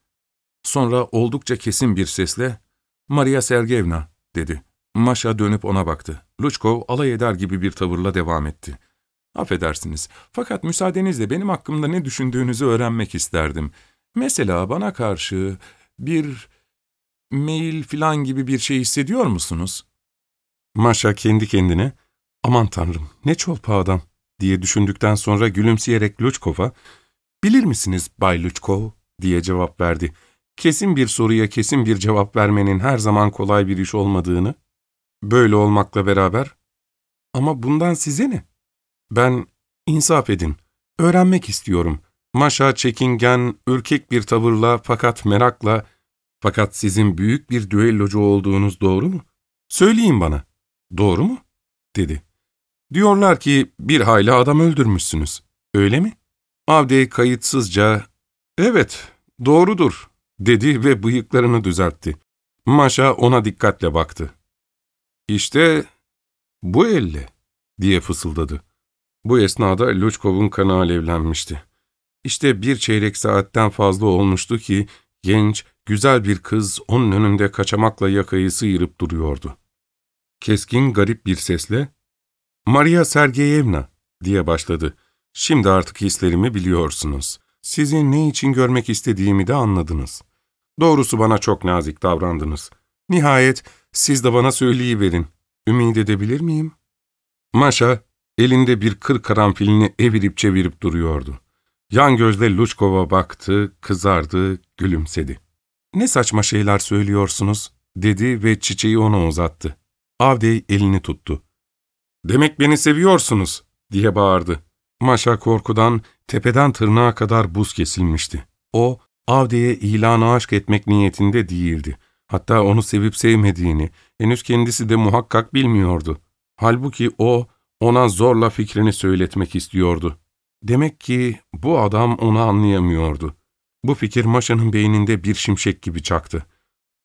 Sonra oldukça kesin bir sesle, Maria Sergeyevna dedi. Maşa dönüp ona baktı. Luçkov alay eder gibi bir tavırla devam etti. Affedersiniz, fakat müsaadenizle benim hakkımda ne düşündüğünüzü öğrenmek isterdim. Mesela bana karşı bir mail filan gibi bir şey hissediyor musunuz? Maşa kendi kendine, aman tanrım ne çolpa adam diye düşündükten sonra gülümseyerek Luçkov'a, bilir misiniz Bay Luçkov diye cevap verdi. Kesin bir soruya kesin bir cevap vermenin her zaman kolay bir iş olmadığını, böyle olmakla beraber, ama bundan size ne? Ben, insaf edin, öğrenmek istiyorum. Maşa çekingen, ürkek bir tavırla fakat merakla, fakat sizin büyük bir düellocu olduğunuz doğru mu? Söyleyin bana, doğru mu? dedi. Diyorlar ki bir hayli adam öldürmüşsünüz, öyle mi? Avde kayıtsızca, evet, doğrudur, dedi ve bıyıklarını düzeltti. Maşa ona dikkatle baktı. İşte bu elle, diye fısıldadı. Bu esnada Luçkov'un kanı alevlenmişti. İşte bir çeyrek saatten fazla olmuştu ki genç, güzel bir kız onun önünde kaçamakla yakayı sıyırıp duruyordu. Keskin, garip bir sesle, ''Maria Sergeyevna'' diye başladı. ''Şimdi artık hislerimi biliyorsunuz. Sizi ne için görmek istediğimi de anladınız. Doğrusu bana çok nazik davrandınız. Nihayet siz de bana söyleyiverin. Ümit edebilir miyim?'' Maşa, elinde bir kır karanfilini evirip çevirip duruyordu. Yan gözle Luçkov'a baktı, kızardı, gülümsedi. ''Ne saçma şeyler söylüyorsunuz?'' dedi ve çiçeği ona uzattı. Avdey elini tuttu. ''Demek beni seviyorsunuz!'' diye bağırdı. Maşa korkudan tepeden tırnağa kadar buz kesilmişti. O, Avde'ye ilanı aşk etmek niyetinde değildi. Hatta onu sevip sevmediğini, henüz kendisi de muhakkak bilmiyordu. Halbuki o, ona zorla fikrini söyletmek istiyordu. Demek ki bu adam onu anlayamıyordu. Bu fikir Maşa'nın beyninde bir şimşek gibi çaktı.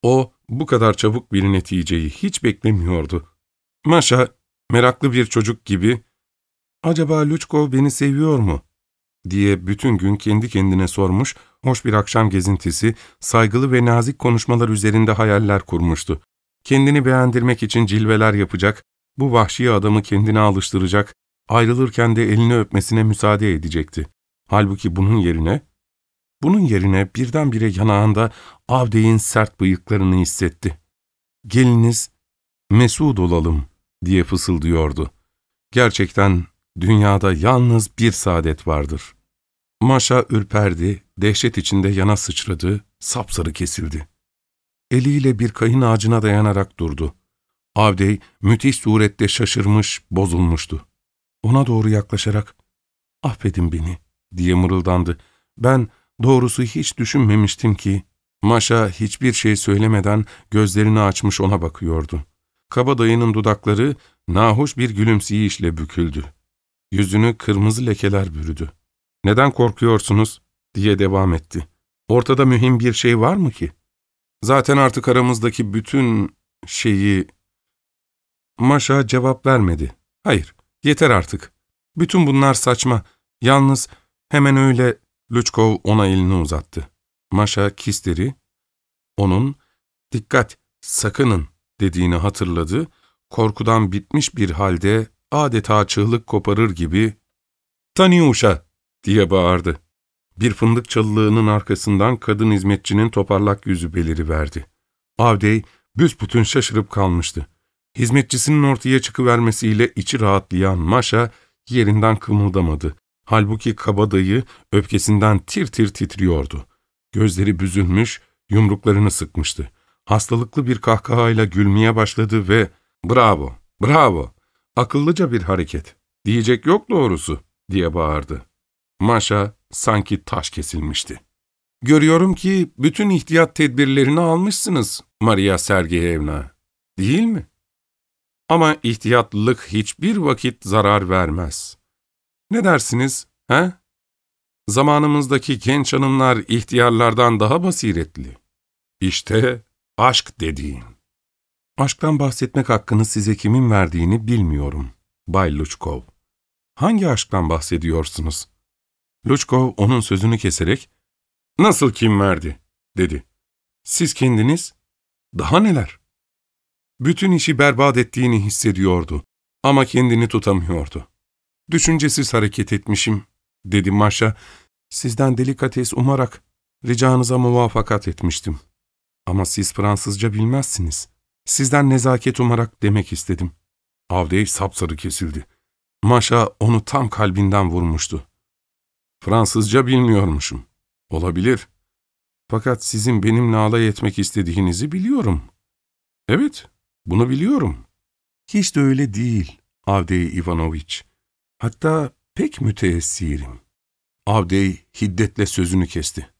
O, bu kadar çabuk bir neticeyi hiç beklemiyordu. Maşa, meraklı bir çocuk gibi, acaba Luçkov beni seviyor mu? diye bütün gün kendi kendine sormuş, hoş bir akşam gezintisi, saygılı ve nazik konuşmalar üzerinde hayaller kurmuştu. Kendini beğendirmek için cilveler yapacak, bu vahşi adamı kendine alıştıracak, ayrılırken de elini öpmesine müsaade edecekti. Halbuki bunun yerine, bunun yerine birdenbire yanağında Avdey'in sert bıyıklarını hissetti. Geliniz, mesud olalım diye fısıldıyordu. Gerçekten dünyada yalnız bir saadet vardır. Maşa ürperdi, dehşet içinde yana sıçradı, sapsarı kesildi. Eliyle bir kayın ağacına dayanarak durdu. Avdey müthiş surette şaşırmış, bozulmuştu. Ona doğru yaklaşarak, ''Affedin beni.'' diye mırıldandı. ''Ben doğrusu hiç düşünmemiştim ki.'' Maşa hiçbir şey söylemeden gözlerini açmış ona bakıyordu. Kabadayının dudakları nahoş bir gülümseyişle büküldü. Yüzünü kırmızı lekeler bürüdü. ''Neden korkuyorsunuz?'' diye devam etti. ''Ortada mühim bir şey var mı ki? Zaten artık aramızdaki bütün şeyi Maşa cevap vermedi. Hayır, yeter artık. Bütün bunlar saçma. Yalnız hemen öyle Luçkov ona elini uzattı. Maşa Kister'i, onun dikkat, sakının dediğini hatırladı, korkudan bitmiş bir halde adeta çığlık koparır gibi ''Taniuşa!'' diye bağırdı. Bir fındık çalılığının arkasından kadın hizmetçinin toparlak yüzü beliriverdi. Avdey büsbütün şaşırıp kalmıştı. Hizmetçisinin ortaya çıkıvermesiyle içi rahatlayan Maşa yerinden kımıldamadı. Halbuki kabadayı öfkesinden tir tir titriyordu. Gözleri büzülmüş, yumruklarını sıkmıştı. Hastalıklı bir kahkahayla gülmeye başladı ve ''Bravo, bravo, akıllıca bir hareket, diyecek yok doğrusu.'' diye bağırdı. Maşa sanki taş kesilmişti. ''Görüyorum ki bütün ihtiyat tedbirlerini almışsınız Maria Sergeyevna, değil mi?'' Ama ihtiyatlılık hiçbir vakit zarar vermez. Ne dersiniz, he? Zamanımızdaki genç hanımlar ihtiyarlardan daha basiretli. İşte aşk dediğin. Aşktan bahsetmek hakkını size kimin verdiğini bilmiyorum, Bay Luçkov. Hangi aşktan bahsediyorsunuz? Luçkov onun sözünü keserek, ''Nasıl kim verdi?'' dedi. ''Siz kendiniz? Daha neler?'' Bütün işi berbat ettiğini hissediyordu ama kendini tutamıyordu. Düşüncesiz hareket etmişim, dedi Maşa. Sizden delikates umarak ricanıza muvaffakat etmiştim. Ama siz Fransızca bilmezsiniz. Sizden nezaket umarak demek istedim. Avdey sapsarı kesildi. Maşa onu tam kalbinden vurmuştu. Fransızca bilmiyormuşum. Olabilir. Fakat sizin benimle alay etmek istediğinizi biliyorum. Evet, bunu biliyorum. Hiç de öyle değil, Avdey Ivanoviç. Hatta pek müteessirim. Avdey hiddetle sözünü kesti.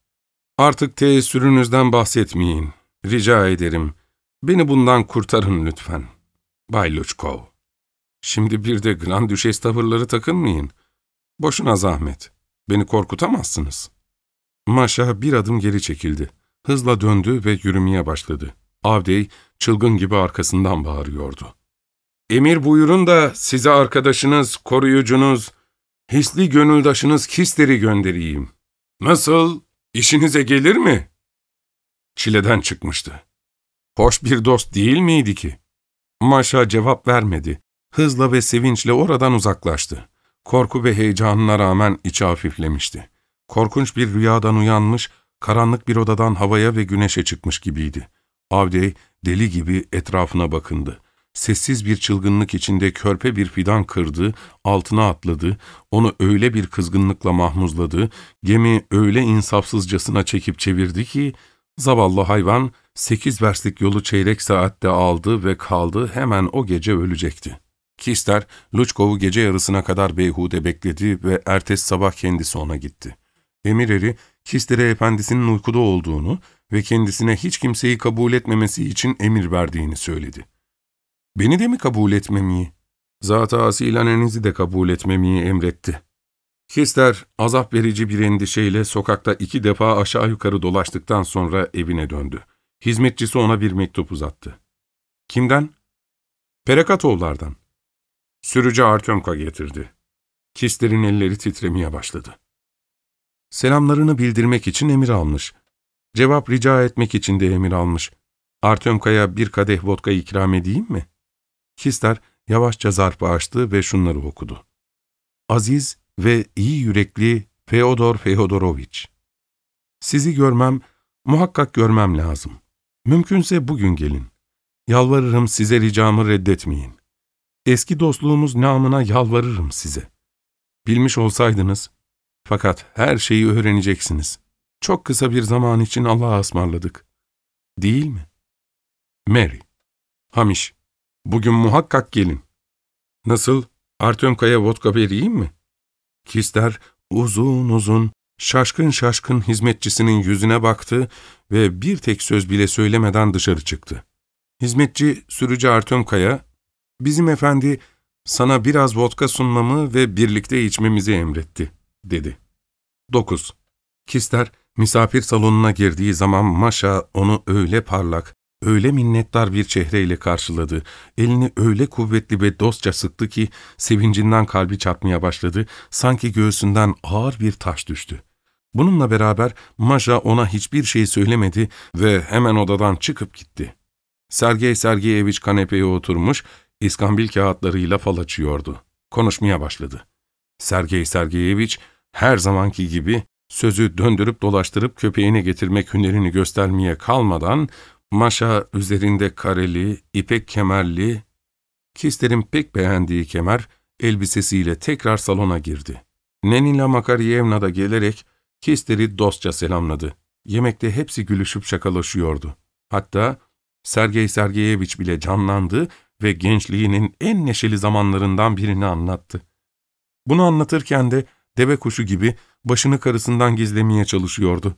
Artık teessürünüzden bahsetmeyin. Rica ederim. Beni bundan kurtarın lütfen. Bay Luçkov. Şimdi bir de Grand Düşes tavırları takınmayın. Boşuna zahmet. Beni korkutamazsınız. Maşa bir adım geri çekildi. Hızla döndü ve yürümeye başladı. Avdey çılgın gibi arkasından bağırıyordu. Emir buyurun da size arkadaşınız, koruyucunuz, hisli gönüldaşınız Kister'i göndereyim. Nasıl, işinize gelir mi? Çileden çıkmıştı. Hoş bir dost değil miydi ki? Maşa cevap vermedi. Hızla ve sevinçle oradan uzaklaştı. Korku ve heyecanına rağmen içi hafiflemişti. Korkunç bir rüyadan uyanmış, karanlık bir odadan havaya ve güneşe çıkmış gibiydi. Avdey deli gibi etrafına bakındı. Sessiz bir çılgınlık içinde körpe bir fidan kırdı, altına atladı, onu öyle bir kızgınlıkla mahmuzladı, gemi öyle insafsızcasına çekip çevirdi ki, zavallı hayvan sekiz verslik yolu çeyrek saatte aldı ve kaldı hemen o gece ölecekti. Kister, Luçkov'u gece yarısına kadar beyhude bekledi ve ertesi sabah kendisi ona gitti. Emir eri, Kister'e efendisinin uykuda olduğunu, ve kendisine hiç kimseyi kabul etmemesi için emir verdiğini söyledi. Beni de mi kabul etmemeyi? Zat-ı asilhanenizi de kabul etmemeyi emretti. Kister, azap verici bir endişeyle sokakta iki defa aşağı yukarı dolaştıktan sonra evine döndü. Hizmetçisi ona bir mektup uzattı. Kimden? Perekatoğullardan. Sürücü Artemka getirdi. Kister'in elleri titremeye başladı. Selamlarını bildirmek için emir almış. Cevap rica etmek için de emir almış. Artemka'ya bir kadeh vodka ikram edeyim mi? Kister yavaşça zarfı açtı ve şunları okudu. Aziz ve iyi yürekli Feodor Feodorovich. Sizi görmem, muhakkak görmem lazım. Mümkünse bugün gelin. Yalvarırım size ricamı reddetmeyin. Eski dostluğumuz namına yalvarırım size. Bilmiş olsaydınız, fakat her şeyi öğreneceksiniz. Çok kısa bir zaman için Allah'a ısmarladık. Değil mi? Mary. Hamiş. Bugün muhakkak gelin. Nasıl? Artyomka'ya vodka vereyim mi? Kister uzun uzun, şaşkın şaşkın hizmetçisinin yüzüne baktı ve bir tek söz bile söylemeden dışarı çıktı. Hizmetçi sürücü Artyomka'ya, ''Bizim efendi sana biraz vodka sunmamı ve birlikte içmemizi emretti.'' dedi. 9. Kister, misafir salonuna girdiği zaman Maşa onu öyle parlak, öyle minnettar bir çehreyle karşıladı, elini öyle kuvvetli ve dostça sıktı ki sevincinden kalbi çarpmaya başladı, sanki göğsünden ağır bir taş düştü. Bununla beraber Maşa ona hiçbir şey söylemedi ve hemen odadan çıkıp gitti. Sergey Sergeyeviç kanepeye oturmuş, iskambil kağıtlarıyla fal açıyordu. Konuşmaya başladı. Sergey Sergeyeviç her zamanki gibi sözü döndürüp dolaştırıp köpeğine getirmek hünerini göstermeye kalmadan maşa üzerinde kareli, ipek kemerli, Kister'in pek beğendiği kemer elbisesiyle tekrar salona girdi. Nenila Makaryevna da gelerek Kister'i dostça selamladı. Yemekte hepsi gülüşüp şakalaşıyordu. Hatta Sergey Sergeyeviç bile canlandı ve gençliğinin en neşeli zamanlarından birini anlattı. Bunu anlatırken de deve kuşu gibi başını karısından gizlemeye çalışıyordu.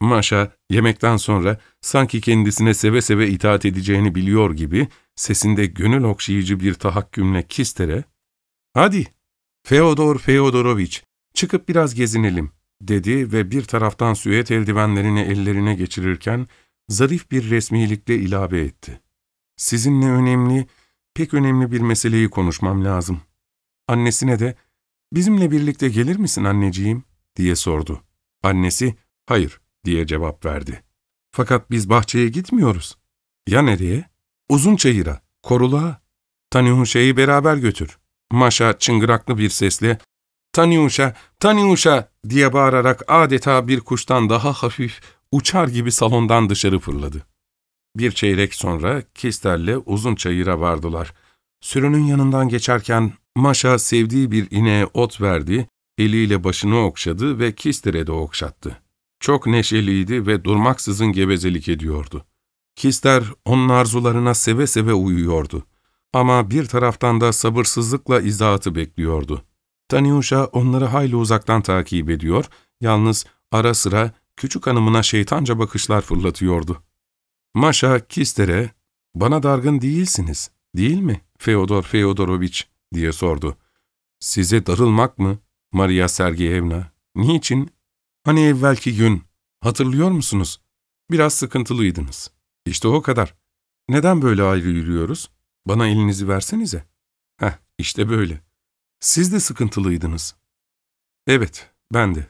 Maşa yemekten sonra sanki kendisine seve seve itaat edeceğini biliyor gibi sesinde gönül okşayıcı bir tahakkümle Kister'e ''Hadi, Feodor Feodorovich, çıkıp biraz gezinelim.'' dedi ve bir taraftan süet eldivenlerini ellerine geçirirken zarif bir resmilikle ilave etti. ''Sizinle önemli, pek önemli bir meseleyi konuşmam lazım.'' Annesine de ''Bizimle birlikte gelir misin anneciğim?'' Diye sordu. Annesi ''Hayır.'' diye cevap verdi. ''Fakat biz bahçeye gitmiyoruz.'' ''Ya nereye?'' ''Uzun çayıra, koruluğa. Tanyuşa'yı beraber götür.'' Maşa çıngıraklı bir sesle ''Tanyuşa, Tanyuşa!'' diye bağırarak adeta bir kuştan daha hafif, uçar gibi salondan dışarı fırladı. Bir çeyrek sonra Kister'le uzun çayıra vardılar. Sürünün yanından geçerken Maşa sevdiği bir ineğe ot verdi, eliyle başını okşadı ve Kister'e de okşattı. Çok neşeliydi ve durmaksızın gevezelik ediyordu. Kister onun arzularına seve seve uyuyordu. Ama bir taraftan da sabırsızlıkla izahatı bekliyordu. Tanyusha onları hayli uzaktan takip ediyor, yalnız ara sıra küçük hanımına şeytanca bakışlar fırlatıyordu. Maşa Kister'e, ''Bana dargın değilsiniz, değil mi, Feodor Feodorovich?'' diye sordu. ''Size darılmak mı, Maria Sergeyevna? Niçin? Hani evvelki gün, hatırlıyor musunuz? Biraz sıkıntılıydınız. İşte o kadar. Neden böyle ayrı yürüyoruz? Bana elinizi versenize. Heh, işte böyle. Siz de sıkıntılıydınız. Evet, ben de.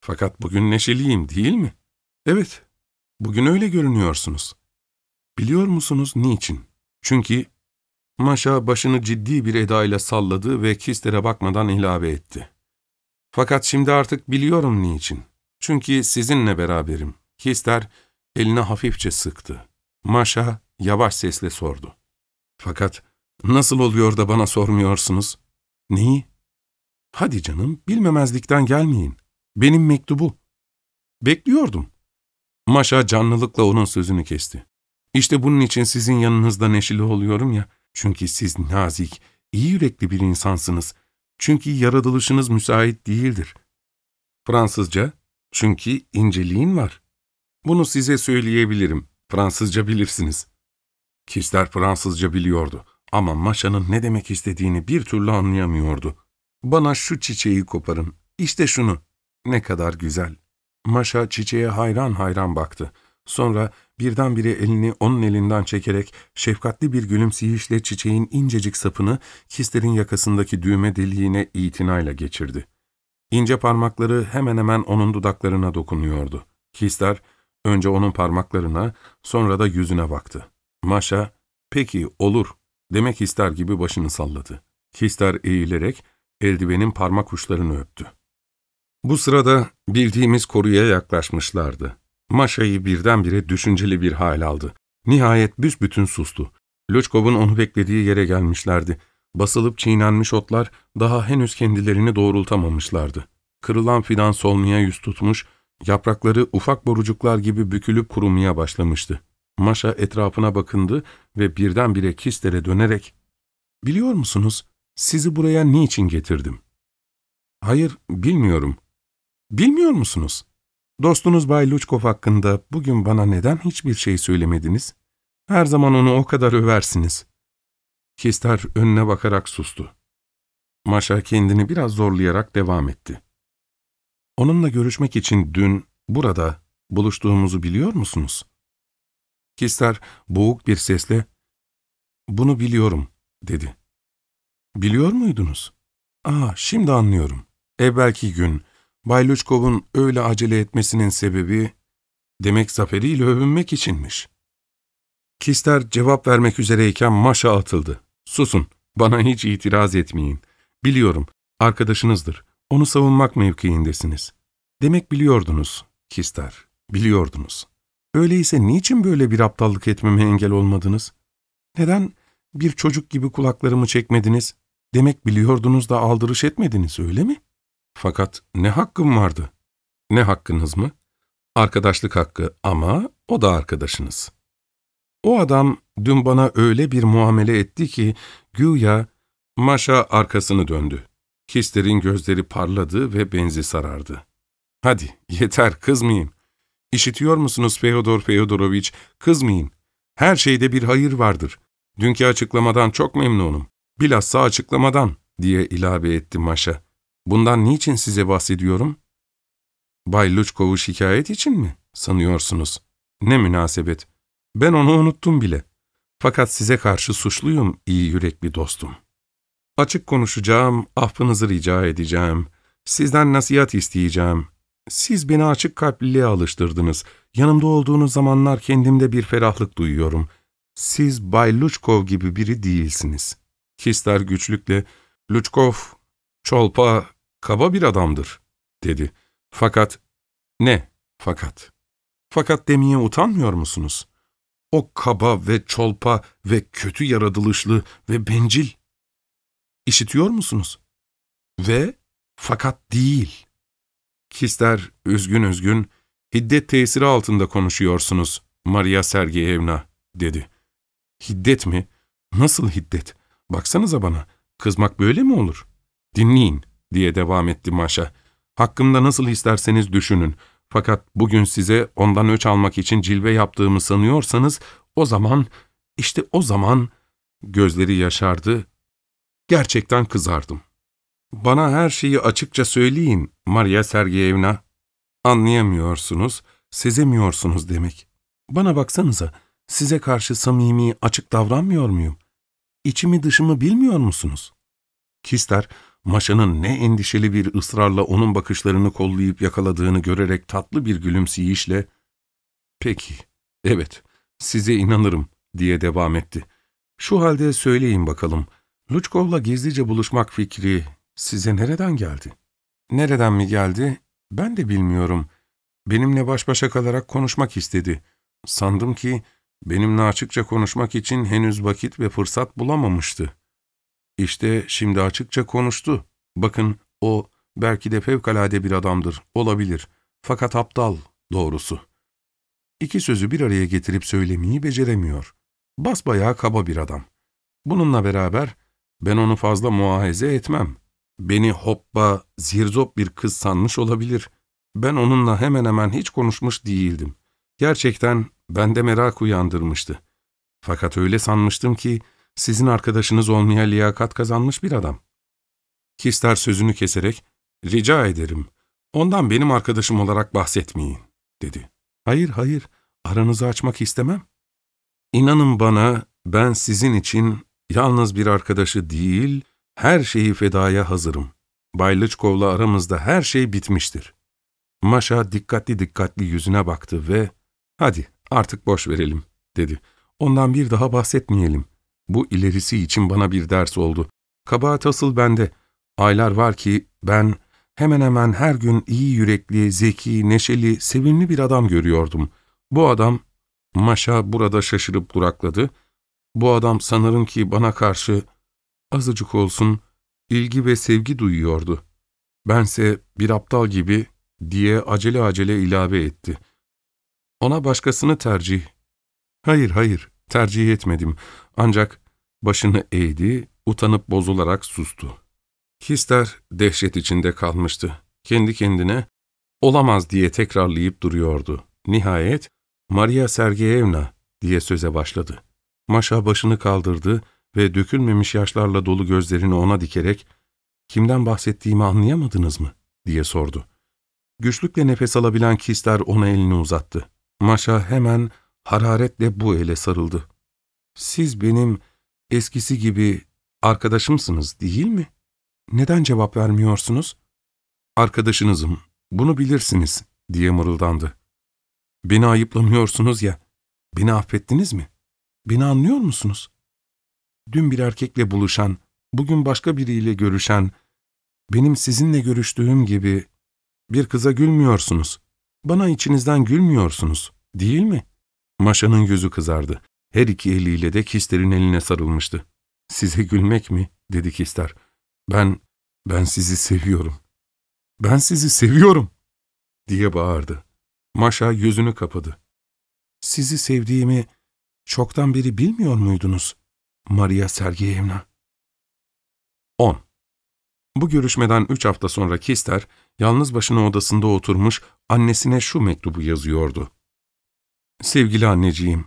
Fakat bugün neşeliyim değil mi? Evet, bugün öyle görünüyorsunuz. Biliyor musunuz niçin? Çünkü Maşa başını ciddi bir edayla salladı ve Kister'e bakmadan ilave etti. Fakat şimdi artık biliyorum niçin. Çünkü sizinle beraberim. Kister eline hafifçe sıktı. Maşa yavaş sesle sordu. Fakat nasıl oluyor da bana sormuyorsunuz? Neyi? Hadi canım, bilmemezlikten gelmeyin. Benim mektubu. Bekliyordum. Maşa canlılıkla onun sözünü kesti. İşte bunun için sizin yanınızda neşeli oluyorum ya. Çünkü siz nazik, iyi yürekli bir insansınız. Çünkü yaratılışınız müsait değildir. Fransızca, çünkü inceliğin var. Bunu size söyleyebilirim. Fransızca bilirsiniz. Kister Fransızca biliyordu ama Maşa'nın ne demek istediğini bir türlü anlayamıyordu. Bana şu çiçeği koparın, işte şunu. Ne kadar güzel. Maşa çiçeğe hayran hayran baktı. Sonra birdenbire elini onun elinden çekerek şefkatli bir gülümseyişle çiçeğin incecik sapını Kister'in yakasındaki düğme deliğine itinayla geçirdi. İnce parmakları hemen hemen onun dudaklarına dokunuyordu. Kister önce onun parmaklarına sonra da yüzüne baktı. Maşa, peki olur demek ister gibi başını salladı. Kister eğilerek eldivenin parmak uçlarını öptü. Bu sırada bildiğimiz koruya yaklaşmışlardı. Maşa'yı birdenbire düşünceli bir hal aldı. Nihayet büsbütün sustu. Loçkov'un onu beklediği yere gelmişlerdi. Basılıp çiğnenmiş otlar daha henüz kendilerini doğrultamamışlardı. Kırılan fidan solmaya yüz tutmuş, yaprakları ufak borucuklar gibi bükülüp kurumaya başlamıştı. Maşa etrafına bakındı ve birdenbire Kister'e dönerek, ''Biliyor musunuz, sizi buraya niçin getirdim?'' ''Hayır, bilmiyorum.'' ''Bilmiyor musunuz? Dostunuz Bay Luçkov hakkında bugün bana neden hiçbir şey söylemediniz? Her zaman onu o kadar översiniz.'' Kister önüne bakarak sustu. Maşa kendini biraz zorlayarak devam etti. Onunla görüşmek için dün, burada buluştuğumuzu biliyor musunuz? Kister boğuk bir sesle, ''Bunu biliyorum.'' dedi. ''Biliyor muydunuz?'' ''Aa, şimdi anlıyorum. Evvelki gün, Bay Luçkov'un öyle acele etmesinin sebebi, demek zaferiyle övünmek içinmiş.'' Kister cevap vermek üzereyken Maşa atıldı. ''Susun, bana hiç itiraz etmeyin. Biliyorum, arkadaşınızdır. Onu savunmak mevkiindesiniz. Demek biliyordunuz, Kister, biliyordunuz. Öyleyse niçin böyle bir aptallık etmeme engel olmadınız? Neden bir çocuk gibi kulaklarımı çekmediniz? Demek biliyordunuz da aldırış etmediniz, öyle mi? Fakat ne hakkım vardı? Ne hakkınız mı? Arkadaşlık hakkı ama o da arkadaşınız. O adam dün bana öyle bir muamele etti ki güya Maşa arkasını döndü. Kister'in gözleri parladı ve benzi sarardı. Hadi yeter kızmayın. İşitiyor musunuz Feodor Feodorovich? Kızmayın. Her şeyde bir hayır vardır. Dünkü açıklamadan çok memnunum. Bilhassa açıklamadan diye ilave etti Maşa. Bundan niçin size bahsediyorum? Bay Luçkov'u şikayet için mi sanıyorsunuz? Ne münasebet. Ben onu unuttum bile. Fakat size karşı suçluyum iyi yürekli dostum. Açık konuşacağım, affınızı rica edeceğim. Sizden nasihat isteyeceğim. Siz beni açık kalpliliğe alıştırdınız. Yanımda olduğunuz zamanlar kendimde bir ferahlık duyuyorum. Siz Bay Luçkov gibi biri değilsiniz. Kister güçlükle, Luçkov, çolpa, kaba bir adamdır, dedi. Fakat, ne fakat? Fakat demeye utanmıyor musunuz? O kaba ve çolpa ve kötü yaratılışlı ve bencil. İşitiyor musunuz? Ve fakat değil. Kister üzgün üzgün, hiddet tesiri altında konuşuyorsunuz Maria Sergeyevna, dedi. Hiddet mi? Nasıl hiddet? Baksanıza bana, kızmak böyle mi olur? Dinleyin, diye devam etti Maşa. Hakkımda nasıl isterseniz düşünün. Fakat bugün size ondan öç almak için cilve yaptığımı sanıyorsanız, o zaman, işte o zaman, gözleri yaşardı, gerçekten kızardım. Bana her şeyi açıkça söyleyin Maria Sergeyevna. Anlayamıyorsunuz, sezemiyorsunuz demek. Bana baksanıza, size karşı samimi, açık davranmıyor muyum? İçimi dışımı bilmiyor musunuz? Kister, Maşa'nın ne endişeli bir ısrarla onun bakışlarını kollayıp yakaladığını görerek tatlı bir gülümseyişle, ''Peki, evet, size inanırım.'' diye devam etti. ''Şu halde söyleyin bakalım, Luçkov'la gizlice buluşmak fikri size nereden geldi? Nereden mi geldi? Ben de bilmiyorum. Benimle baş başa kalarak konuşmak istedi. Sandım ki benimle açıkça konuşmak için henüz vakit ve fırsat bulamamıştı. İşte şimdi açıkça konuştu. Bakın o belki de fevkalade bir adamdır, olabilir. Fakat aptal, doğrusu. İki sözü bir araya getirip söylemeyi beceremiyor. Basbayağı kaba bir adam. Bununla beraber ben onu fazla muahize etmem. Beni hoppa, zirzop bir kız sanmış olabilir. Ben onunla hemen hemen hiç konuşmuş değildim. Gerçekten bende merak uyandırmıştı. Fakat öyle sanmıştım ki sizin arkadaşınız olmaya liyakat kazanmış bir adam. Kister sözünü keserek, rica ederim, ondan benim arkadaşım olarak bahsetmeyin, dedi. Hayır, hayır, aranızı açmak istemem. İnanın bana, ben sizin için yalnız bir arkadaşı değil, her şeyi fedaya hazırım. Bay aramızda her şey bitmiştir. Maşa dikkatli dikkatli yüzüne baktı ve ''Hadi artık boş verelim.'' dedi. ''Ondan bir daha bahsetmeyelim. Bu ilerisi için bana bir ders oldu. Kabahat asıl bende. Aylar var ki ben hemen hemen her gün iyi yürekli, zeki, neşeli, sevimli bir adam görüyordum. Bu adam, Maşa burada şaşırıp durakladı. Bu adam sanırım ki bana karşı azıcık olsun ilgi ve sevgi duyuyordu. Bense bir aptal gibi diye acele acele ilave etti. Ona başkasını tercih. Hayır, hayır, tercih etmedim. Ancak başını eğdi, utanıp bozularak sustu. Kister dehşet içinde kalmıştı. Kendi kendine, olamaz diye tekrarlayıp duruyordu. Nihayet, Maria Sergeyevna diye söze başladı. Maşa başını kaldırdı ve dökülmemiş yaşlarla dolu gözlerini ona dikerek, ''Kimden bahsettiğimi anlayamadınız mı?'' diye sordu. Güçlükle nefes alabilen Kister ona elini uzattı. Maşa hemen hararetle bu ele sarıldı. ''Siz benim eskisi gibi arkadaşımsınız değil mi? Neden cevap vermiyorsunuz?'' ''Arkadaşınızım, bunu bilirsiniz.'' diye mırıldandı. ''Beni ayıplamıyorsunuz ya, beni affettiniz mi? Beni anlıyor musunuz? Dün bir erkekle buluşan, bugün başka biriyle görüşen, benim sizinle görüştüğüm gibi bir kıza gülmüyorsunuz. Bana içinizden gülmüyorsunuz, değil mi?'' Maşa'nın yüzü kızardı. Her iki eliyle de Kister'in eline sarılmıştı. ''Size gülmek mi?'' dedi Kister. ''Ben, ben sizi seviyorum. Ben sizi seviyorum!'' diye bağırdı. Maşa yüzünü kapadı. ''Sizi sevdiğimi çoktan beri bilmiyor muydunuz, Maria Sergeyevna?'' 10. Bu görüşmeden üç hafta sonra Kister, yalnız başına odasında oturmuş annesine şu mektubu yazıyordu. Sevgili anneciğim,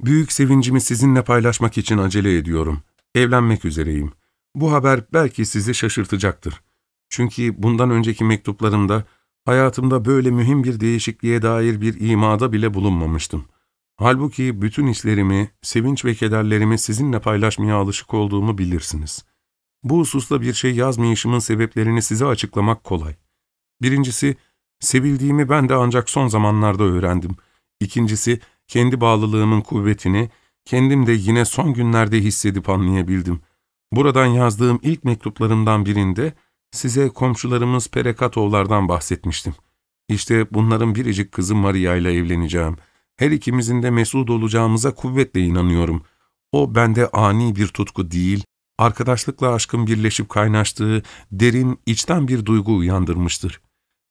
büyük sevincimi sizinle paylaşmak için acele ediyorum. Evlenmek üzereyim. Bu haber belki sizi şaşırtacaktır. Çünkü bundan önceki mektuplarımda hayatımda böyle mühim bir değişikliğe dair bir imada bile bulunmamıştım. Halbuki bütün hislerimi, sevinç ve kederlerimi sizinle paylaşmaya alışık olduğumu bilirsiniz. Bu hususta bir şey yazmayışımın sebeplerini size açıklamak kolay. Birincisi, sevildiğimi ben de ancak son zamanlarda öğrendim. İkincisi, kendi bağlılığımın kuvvetini, kendim de yine son günlerde hissedip anlayabildim. Buradan yazdığım ilk mektuplarımdan birinde, size komşularımız Perekatovlardan bahsetmiştim. İşte bunların biricik kızı Maria ile evleneceğim. Her ikimizin de mesut olacağımıza kuvvetle inanıyorum. O bende ani bir tutku değil, arkadaşlıkla aşkın birleşip kaynaştığı derin, içten bir duygu uyandırmıştır.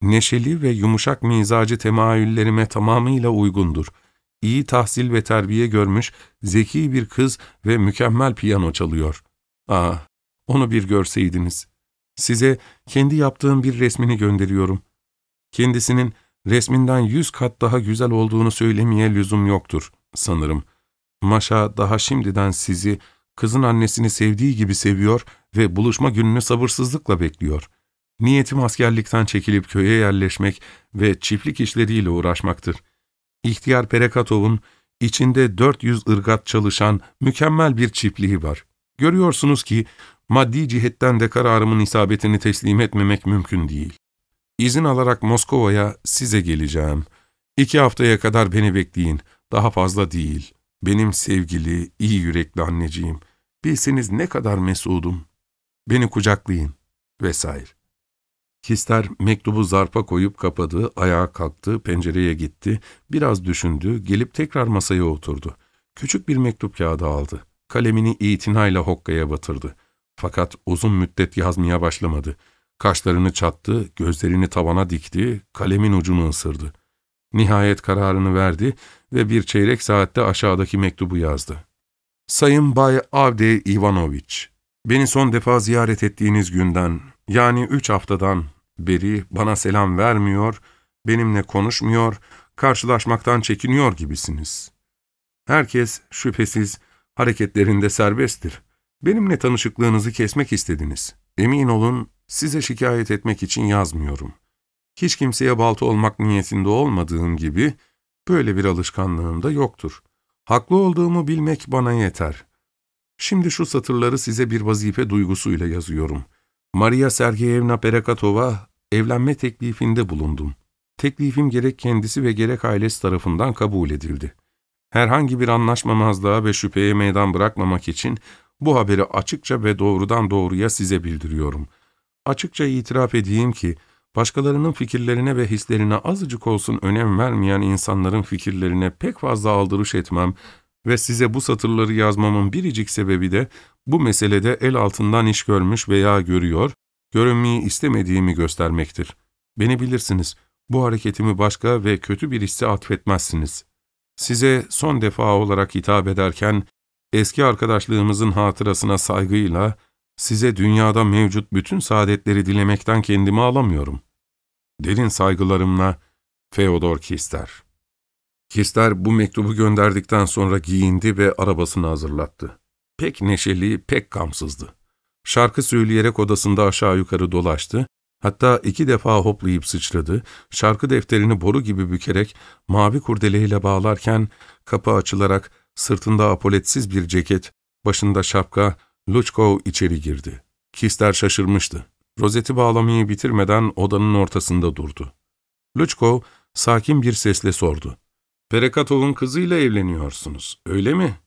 Neşeli ve yumuşak mizacı temayüllerime tamamıyla uygundur. İyi tahsil ve terbiye görmüş, zeki bir kız ve mükemmel piyano çalıyor. Ah, onu bir görseydiniz. Size kendi yaptığım bir resmini gönderiyorum. Kendisinin resminden yüz kat daha güzel olduğunu söylemeye lüzum yoktur, sanırım. Maşa daha şimdiden sizi, kızın annesini sevdiği gibi seviyor ve buluşma gününü sabırsızlıkla bekliyor. Niyetim askerlikten çekilip köye yerleşmek ve çiftlik işleriyle uğraşmaktır. İhtiyar Perekatov'un içinde 400 ırgat çalışan mükemmel bir çiftliği var. Görüyorsunuz ki maddi cihetten de kararımın isabetini teslim etmemek mümkün değil. İzin alarak Moskova'ya size geleceğim. İki haftaya kadar beni bekleyin. Daha fazla değil. Benim sevgili, iyi yürekli anneciğim. Bilseniz ne kadar mesudum. Beni kucaklayın. Vesaire. Kister mektubu zarfa koyup kapadı, ayağa kalktı, pencereye gitti, biraz düşündü, gelip tekrar masaya oturdu. Küçük bir mektup kağıdı aldı. Kalemini itinayla hokkaya batırdı. Fakat uzun müddet yazmaya başlamadı. Kaşlarını çattı, gözlerini tavana dikti, kalemin ucunu ısırdı. Nihayet kararını verdi ve bir çeyrek saatte aşağıdaki mektubu yazdı. Sayın Bay Avdey Ivanoviç, beni son defa ziyaret ettiğiniz günden, yani üç haftadan beri bana selam vermiyor, benimle konuşmuyor, karşılaşmaktan çekiniyor gibisiniz. Herkes şüphesiz hareketlerinde serbesttir. Benimle tanışıklığınızı kesmek istediniz. Emin olun size şikayet etmek için yazmıyorum. Hiç kimseye balta olmak niyetinde olmadığım gibi, Böyle bir alışkanlığım da yoktur. Haklı olduğumu bilmek bana yeter. Şimdi şu satırları size bir vazife duygusuyla yazıyorum. Maria Sergeyevna Berekatova evlenme teklifinde bulundum. Teklifim gerek kendisi ve gerek ailesi tarafından kabul edildi. Herhangi bir anlaşmamazlığa ve şüpheye meydan bırakmamak için bu haberi açıkça ve doğrudan doğruya size bildiriyorum. Açıkça itiraf edeyim ki, başkalarının fikirlerine ve hislerine azıcık olsun önem vermeyen insanların fikirlerine pek fazla aldırış etmem ve size bu satırları yazmamın biricik sebebi de bu meselede el altından iş görmüş veya görüyor, görünmeyi istemediğimi göstermektir. Beni bilirsiniz, bu hareketimi başka ve kötü bir hisse atfetmezsiniz. Size son defa olarak hitap ederken, eski arkadaşlığımızın hatırasına saygıyla, size dünyada mevcut bütün saadetleri dilemekten kendimi alamıyorum. Derin saygılarımla Feodor Kister. Kister bu mektubu gönderdikten sonra giyindi ve arabasını hazırlattı. Pek neşeli, pek gamsızdı. Şarkı söyleyerek odasında aşağı yukarı dolaştı, hatta iki defa hoplayıp sıçradı, şarkı defterini boru gibi bükerek mavi kurdeleyle bağlarken kapı açılarak sırtında apoletsiz bir ceket, başında şapka, Luçkov içeri girdi. Kister şaşırmıştı. Rozeti bağlamayı bitirmeden odanın ortasında durdu. Luçkov sakin bir sesle sordu. Perekatov'un kızıyla evleniyorsunuz, öyle mi?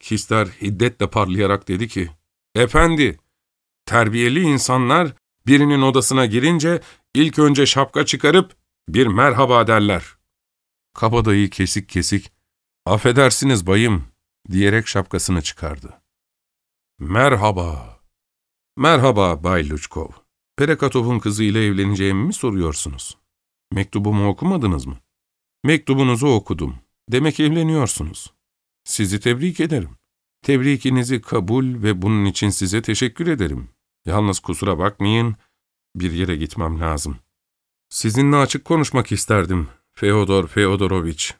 Kister hiddetle parlayarak dedi ki, Efendi, terbiyeli insanlar birinin odasına girince ilk önce şapka çıkarıp bir merhaba derler. Kabadayı kesik kesik, affedersiniz bayım diyerek şapkasını çıkardı. Merhaba. Merhaba Bay Luçkov. Perekatov'un kızıyla evleneceğimi mi soruyorsunuz? Mektubumu okumadınız mı? Mektubunuzu okudum. Demek evleniyorsunuz. Sizi tebrik ederim. Tebrikinizi kabul ve bunun için size teşekkür ederim. Yalnız kusura bakmayın, bir yere gitmem lazım. Sizinle açık konuşmak isterdim, Feodor Feodoroviç.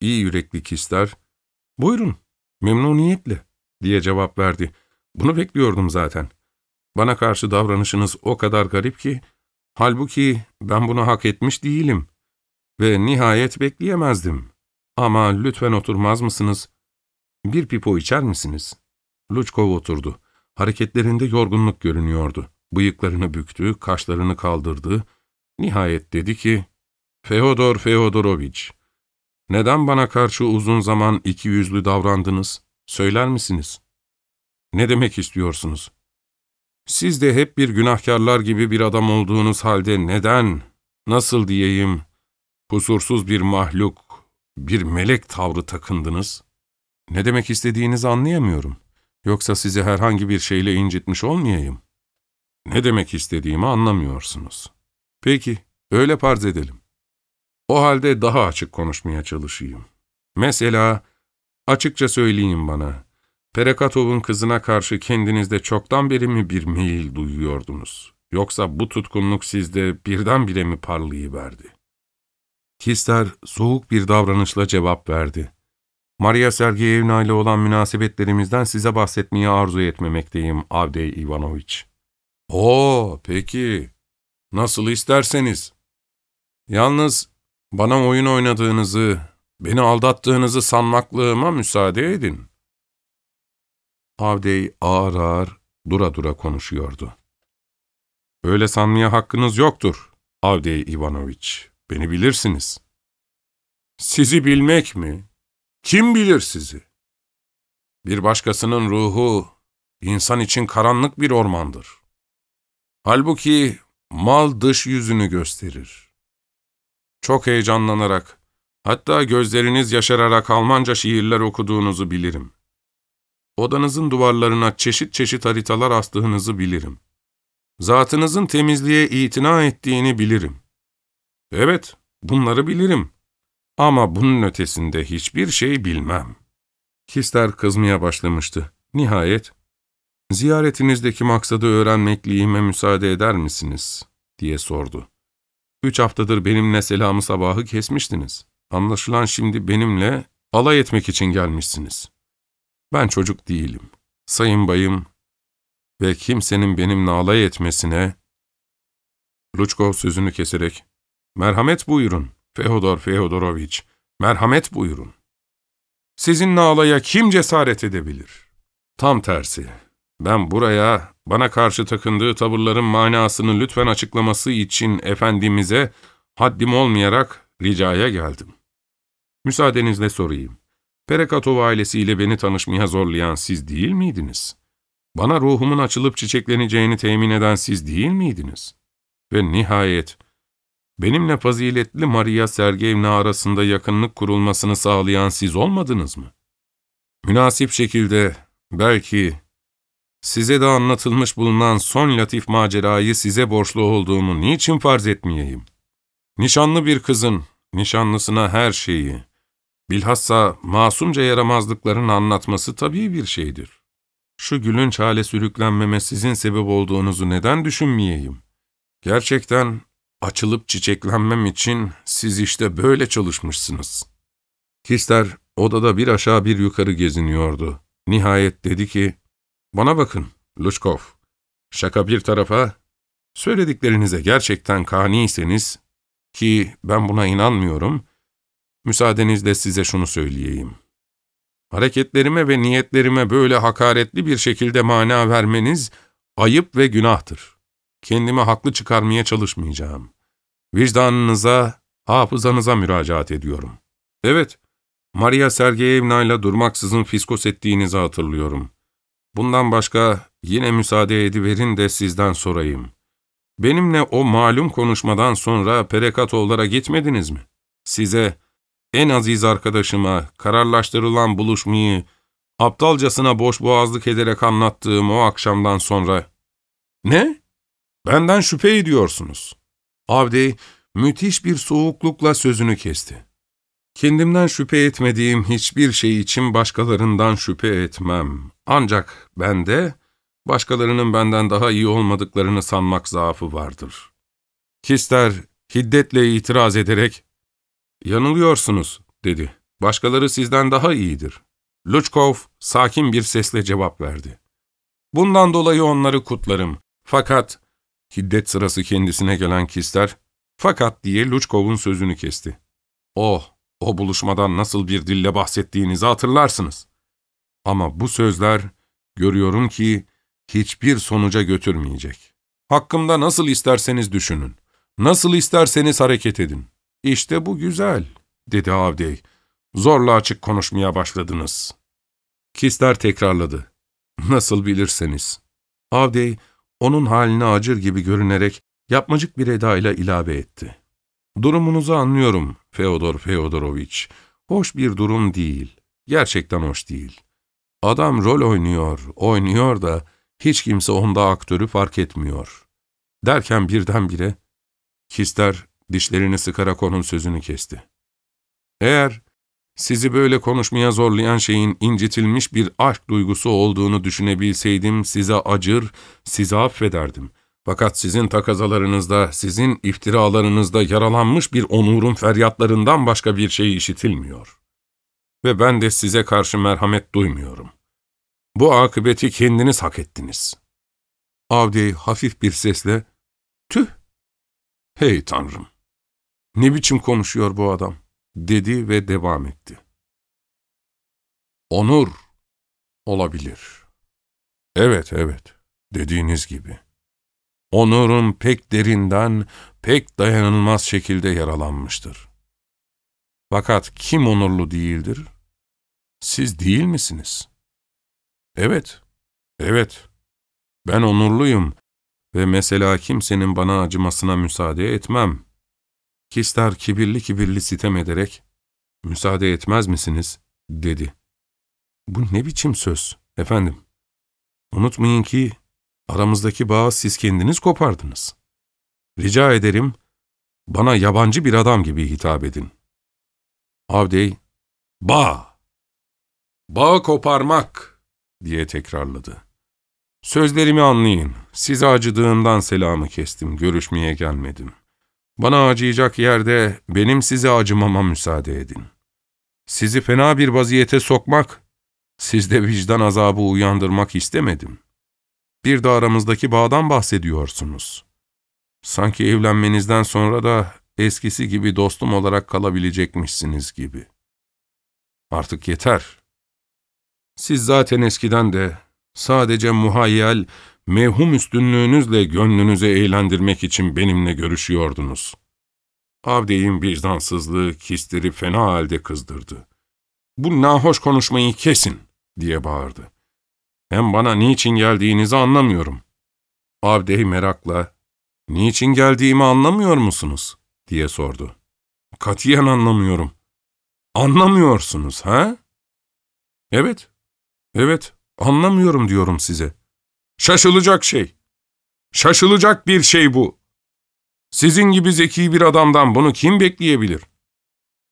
İyi yürekli ister. Buyurun, memnuniyetle, diye cevap verdi. Bunu bekliyordum zaten. Bana karşı davranışınız o kadar garip ki, halbuki ben bunu hak etmiş değilim. Ve nihayet bekleyemezdim. Ama lütfen oturmaz mısınız? Bir pipo içer misiniz? Luçkov oturdu. Hareketlerinde yorgunluk görünüyordu. Bıyıklarını büktü, kaşlarını kaldırdı. Nihayet dedi ki, Feodor Feodoroviç, neden bana karşı uzun zaman iki yüzlü davrandınız? Söyler misiniz? Ne demek istiyorsunuz? Siz de hep bir günahkarlar gibi bir adam olduğunuz halde neden, nasıl diyeyim, kusursuz bir mahluk, bir melek tavrı takındınız? Ne demek istediğinizi anlayamıyorum. Yoksa sizi herhangi bir şeyle incitmiş olmayayım. Ne demek istediğimi anlamıyorsunuz. Peki, öyle farz edelim. O halde daha açık konuşmaya çalışayım. Mesela, açıkça söyleyin bana, Perekatov'un kızına karşı kendinizde çoktan beri mi bir meyil duyuyordunuz? Yoksa bu tutkunluk sizde birdenbire mi parlayıverdi? Kister soğuk bir davranışla cevap verdi. Maria Sergeyevna ile olan münasebetlerimizden size bahsetmeyi arzu etmemekteyim Avdey Ivanoviç. Oo, peki. Nasıl isterseniz. Yalnız bana oyun oynadığınızı, beni aldattığınızı sanmaklığıma müsaade edin. Avdey ağır ağır, dura dura konuşuyordu. Öyle sanmaya hakkınız yoktur, Avdey Ivanoviç. Beni bilirsiniz. Sizi bilmek mi? Kim bilir sizi? Bir başkasının ruhu, insan için karanlık bir ormandır. Halbuki mal dış yüzünü gösterir. Çok heyecanlanarak, hatta gözleriniz yaşararak Almanca şiirler okuduğunuzu bilirim. Odanızın duvarlarına çeşit çeşit haritalar astığınızı bilirim. Zatınızın temizliğe itina ettiğini bilirim. Evet, bunları bilirim. Ama bunun ötesinde hiçbir şey bilmem. Kister kızmaya başlamıştı. Nihayet, ziyaretinizdeki maksadı öğrenmekliğime müsaade eder misiniz? diye sordu. Üç haftadır benimle selamı sabahı kesmiştiniz. Anlaşılan şimdi benimle alay etmek için gelmişsiniz. Ben çocuk değilim. Sayın bayım ve kimsenin benimle alay etmesine... Luçkov sözünü keserek, ''Merhamet buyurun, Feodor Feodoroviç. Merhamet buyurun. Sizinle alaya kim cesaret edebilir? Tam tersi. Ben buraya bana karşı takındığı tavırların manasını lütfen açıklaması için Efendimiz'e haddim olmayarak ricaya geldim. Müsaadenizle sorayım. Perekatov ailesiyle beni tanışmaya zorlayan siz değil miydiniz? Bana ruhumun açılıp çiçekleneceğini temin eden siz değil miydiniz? Ve nihayet, benimle faziletli Maria Sergeyevna arasında yakınlık kurulmasını sağlayan siz olmadınız mı? Münasip şekilde, belki, size de anlatılmış bulunan son latif macerayı size borçlu olduğumu niçin farz etmeyeyim? Nişanlı bir kızın, nişanlısına her şeyi, bilhassa masumca yaramazlıklarını anlatması tabii bir şeydir. Şu gülünç hale sürüklenmeme sizin sebep olduğunuzu neden düşünmeyeyim? Gerçekten açılıp çiçeklenmem için siz işte böyle çalışmışsınız. Kister odada bir aşağı bir yukarı geziniyordu. Nihayet dedi ki, ''Bana bakın, Luşkov, şaka bir tarafa, söylediklerinize gerçekten kaniyseniz, ki ben buna inanmıyorum, müsaadenizle size şunu söyleyeyim. Hareketlerime ve niyetlerime böyle hakaretli bir şekilde mana vermeniz ayıp ve günahtır. Kendimi haklı çıkarmaya çalışmayacağım. Vicdanınıza, hafızanıza müracaat ediyorum. Evet, Maria Sergeyevna ile durmaksızın fiskos ettiğinizi hatırlıyorum. Bundan başka yine müsaade ediverin de sizden sorayım. Benimle o malum konuşmadan sonra Perekatoğullara gitmediniz mi? Size, en aziz arkadaşıma, kararlaştırılan buluşmayı, aptalcasına boş boğazlık ederek anlattığım o akşamdan sonra... Ne? Benden şüphe ediyorsunuz. Avdey, müthiş bir soğuklukla sözünü kesti. Kendimden şüphe etmediğim hiçbir şey için başkalarından şüphe etmem. Ancak bende, başkalarının benden daha iyi olmadıklarını sanmak zaafı vardır. Kister, hiddetle itiraz ederek, ''Yanılıyorsunuz.'' dedi. ''Başkaları sizden daha iyidir.'' Luchkov sakin bir sesle cevap verdi. ''Bundan dolayı onları kutlarım. Fakat...'' Hiddet sırası kendisine gelen Kister, ''Fakat'' diye Luchkov'un sözünü kesti. ''Oh, o buluşmadan nasıl bir dille bahsettiğinizi hatırlarsınız. Ama bu sözler, görüyorum ki, hiçbir sonuca götürmeyecek. Hakkımda nasıl isterseniz düşünün, nasıl isterseniz hareket edin. İşte bu güzel, dedi Avdey. Zorla açık konuşmaya başladınız. Kister tekrarladı. Nasıl bilirseniz. Avdey, onun haline acır gibi görünerek yapmacık bir edayla ilave etti. Durumunuzu anlıyorum Feodor Feodoroviç. Hoş bir durum değil. Gerçekten hoş değil. Adam rol oynuyor, oynuyor da hiç kimse onda aktörü fark etmiyor. Derken birdenbire, Kister dişlerini sıkarak onun sözünü kesti. Eğer sizi böyle konuşmaya zorlayan şeyin incitilmiş bir aşk duygusu olduğunu düşünebilseydim size acır, sizi affederdim. Fakat sizin takazalarınızda, sizin iftiralarınızda yaralanmış bir onurun feryatlarından başka bir şey işitilmiyor. Ve ben de size karşı merhamet duymuyorum. Bu akıbeti kendiniz hak ettiniz. Avdey hafif bir sesle, tüh! Hey Tanrım! Ne biçim konuşuyor bu adam? Dedi ve devam etti. Onur olabilir. Evet, evet, dediğiniz gibi. Onur'un pek derinden, pek dayanılmaz şekilde yaralanmıştır. Fakat kim onurlu değildir? Siz değil misiniz? Evet, evet. Ben onurluyum ve mesela kimsenin bana acımasına müsaade etmem. Kister kibirli kibirli sitem ederek, ''Müsaade etmez misiniz?'' dedi. ''Bu ne biçim söz, efendim? Unutmayın ki aramızdaki bağı siz kendiniz kopardınız. Rica ederim, bana yabancı bir adam gibi hitap edin.'' Avdey, ''Bağ, bağ koparmak.'' diye tekrarladı. ''Sözlerimi anlayın, size acıdığımdan selamı kestim, görüşmeye gelmedim.'' Bana acıyacak yerde benim size acımama müsaade edin. Sizi fena bir vaziyete sokmak, sizde vicdan azabı uyandırmak istemedim. Bir de aramızdaki bağdan bahsediyorsunuz. Sanki evlenmenizden sonra da eskisi gibi dostum olarak kalabilecekmişsiniz gibi. Artık yeter. Siz zaten eskiden de sadece muhayyel, mevhum üstünlüğünüzle gönlünüzü eğlendirmek için benimle görüşüyordunuz. Avdey'in vicdansızlığı kistleri fena halde kızdırdı. ''Bu nahoş konuşmayı kesin!'' diye bağırdı. ''Hem bana niçin geldiğinizi anlamıyorum.'' Avdey merakla, ''Niçin geldiğimi anlamıyor musunuz?'' diye sordu. ''Katiyen anlamıyorum.'' ''Anlamıyorsunuz, ha?'' ''Evet, evet, anlamıyorum diyorum size.'' ''Şaşılacak şey. Şaşılacak bir şey bu. Sizin gibi zeki bir adamdan bunu kim bekleyebilir?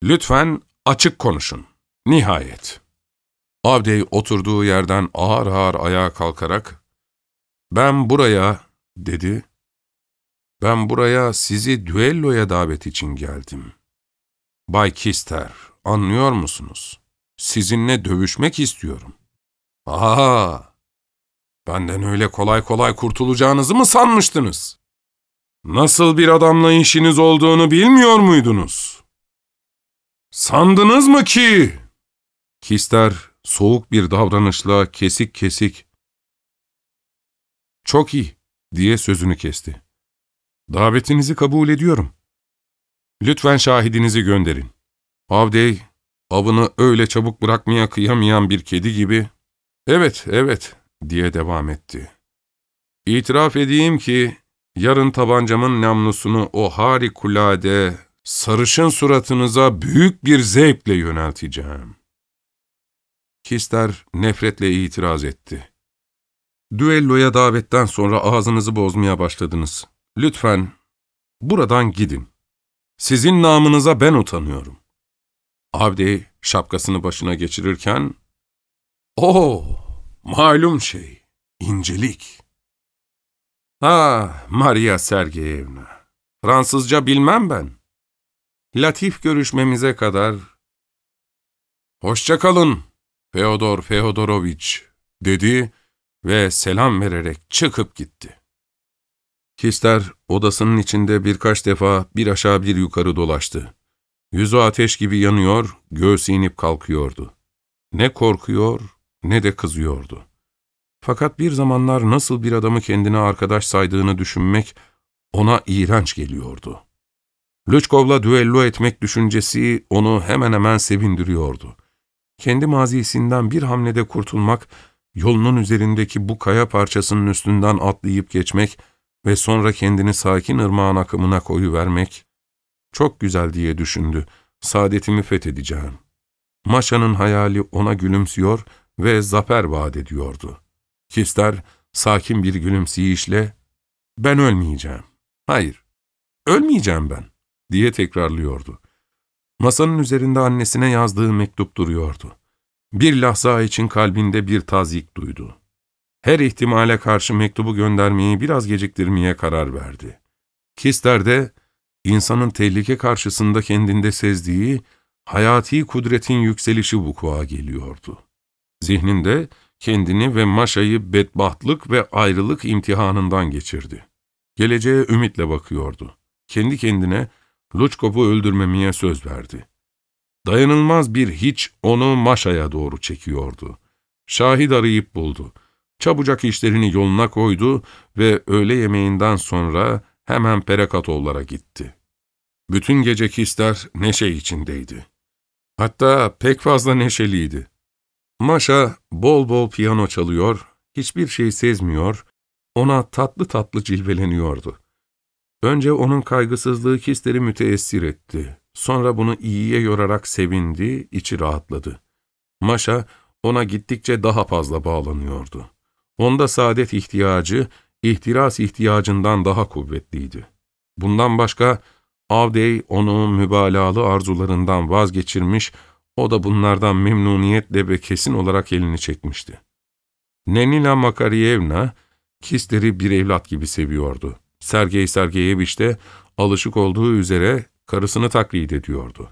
Lütfen açık konuşun. Nihayet.'' Avdey oturduğu yerden ağır ağır ayağa kalkarak, ''Ben buraya'' dedi, ''ben buraya sizi düelloya davet için geldim. Bay Kister, anlıyor musunuz? Sizinle dövüşmek istiyorum.'' ''Aa, benden öyle kolay kolay kurtulacağınızı mı sanmıştınız? Nasıl bir adamla işiniz olduğunu bilmiyor muydunuz? Sandınız mı ki?'' Kister soğuk bir davranışla kesik kesik, ''Çok iyi.'' diye sözünü kesti. ''Davetinizi kabul ediyorum. Lütfen şahidinizi gönderin.'' Avdey, avını öyle çabuk bırakmaya kıyamayan bir kedi gibi, ''Evet, evet.'' Diye devam etti. ''İtiraf edeyim ki, yarın tabancamın namlusunu o harikulade, sarışın suratınıza büyük bir zevkle yönelteceğim.'' Kister nefretle itiraz etti. Düelloya davetten sonra ağzınızı bozmaya başladınız. Lütfen buradan gidin. Sizin namınıza ben utanıyorum. Avdi şapkasını başına geçirirken, ''Oo, malum şey, incelik.'' ''Ah, Maria Sergeyevna, Fransızca bilmem ben. Latif görüşmemize kadar...'' ''Hoşça kalın, Feodor Feodoroviç.'' dedi ve selam vererek çıkıp gitti. Kister odasının içinde birkaç defa bir aşağı bir yukarı dolaştı. Yüzü ateş gibi yanıyor, göğsü inip kalkıyordu. Ne korkuyor ne de kızıyordu. Fakat bir zamanlar nasıl bir adamı kendine arkadaş saydığını düşünmek ona iğrenç geliyordu. Lüçkov'la düello etmek düşüncesi onu hemen hemen sevindiriyordu. Kendi mazisinden bir hamlede kurtulmak yolunun üzerindeki bu kaya parçasının üstünden atlayıp geçmek ve sonra kendini sakin ırmağın akımına koyuvermek, çok güzel diye düşündü, saadetimi fethedeceğim. Maşa'nın hayali ona gülümsüyor ve zafer vaat ediyordu. Kister, sakin bir gülümseyişle, ''Ben ölmeyeceğim. Hayır, ölmeyeceğim ben.'' diye tekrarlıyordu. Masanın üzerinde annesine yazdığı mektup duruyordu. Bir lahza için kalbinde bir tazik duydu. Her ihtimale karşı mektubu göndermeyi biraz geciktirmeye karar verdi. Kister de, insanın tehlike karşısında kendinde sezdiği hayati kudretin yükselişi vukua geliyordu. Zihninde kendini ve Maşa'yı bedbahtlık ve ayrılık imtihanından geçirdi. Geleceğe ümitle bakıyordu. Kendi kendine Luçkov'u öldürmemeye söz verdi. Dayanılmaz bir hiç onu Maşa'ya doğru çekiyordu. Şahit arayıp buldu. Çabucak işlerini yoluna koydu ve öğle yemeğinden sonra hemen Perekatovlara gitti. Bütün gece Kister neşe içindeydi. Hatta pek fazla neşeliydi. Maşa bol bol piyano çalıyor, hiçbir şey sezmiyor, ona tatlı tatlı cilveleniyordu. Önce onun kaygısızlığı Kister'i müteessir etti. Sonra bunu iyiye yorarak sevindi, içi rahatladı. Maşa ona gittikçe daha fazla bağlanıyordu. Onda saadet ihtiyacı, ihtiras ihtiyacından daha kuvvetliydi. Bundan başka Avdey onu mübalağalı arzularından vazgeçirmiş, o da bunlardan memnuniyetle ve kesin olarak elini çekmişti. Nenina Makariyevna, Kister'i bir evlat gibi seviyordu. Sergey Sergeyeviç de alışık olduğu üzere karısını taklit ediyordu.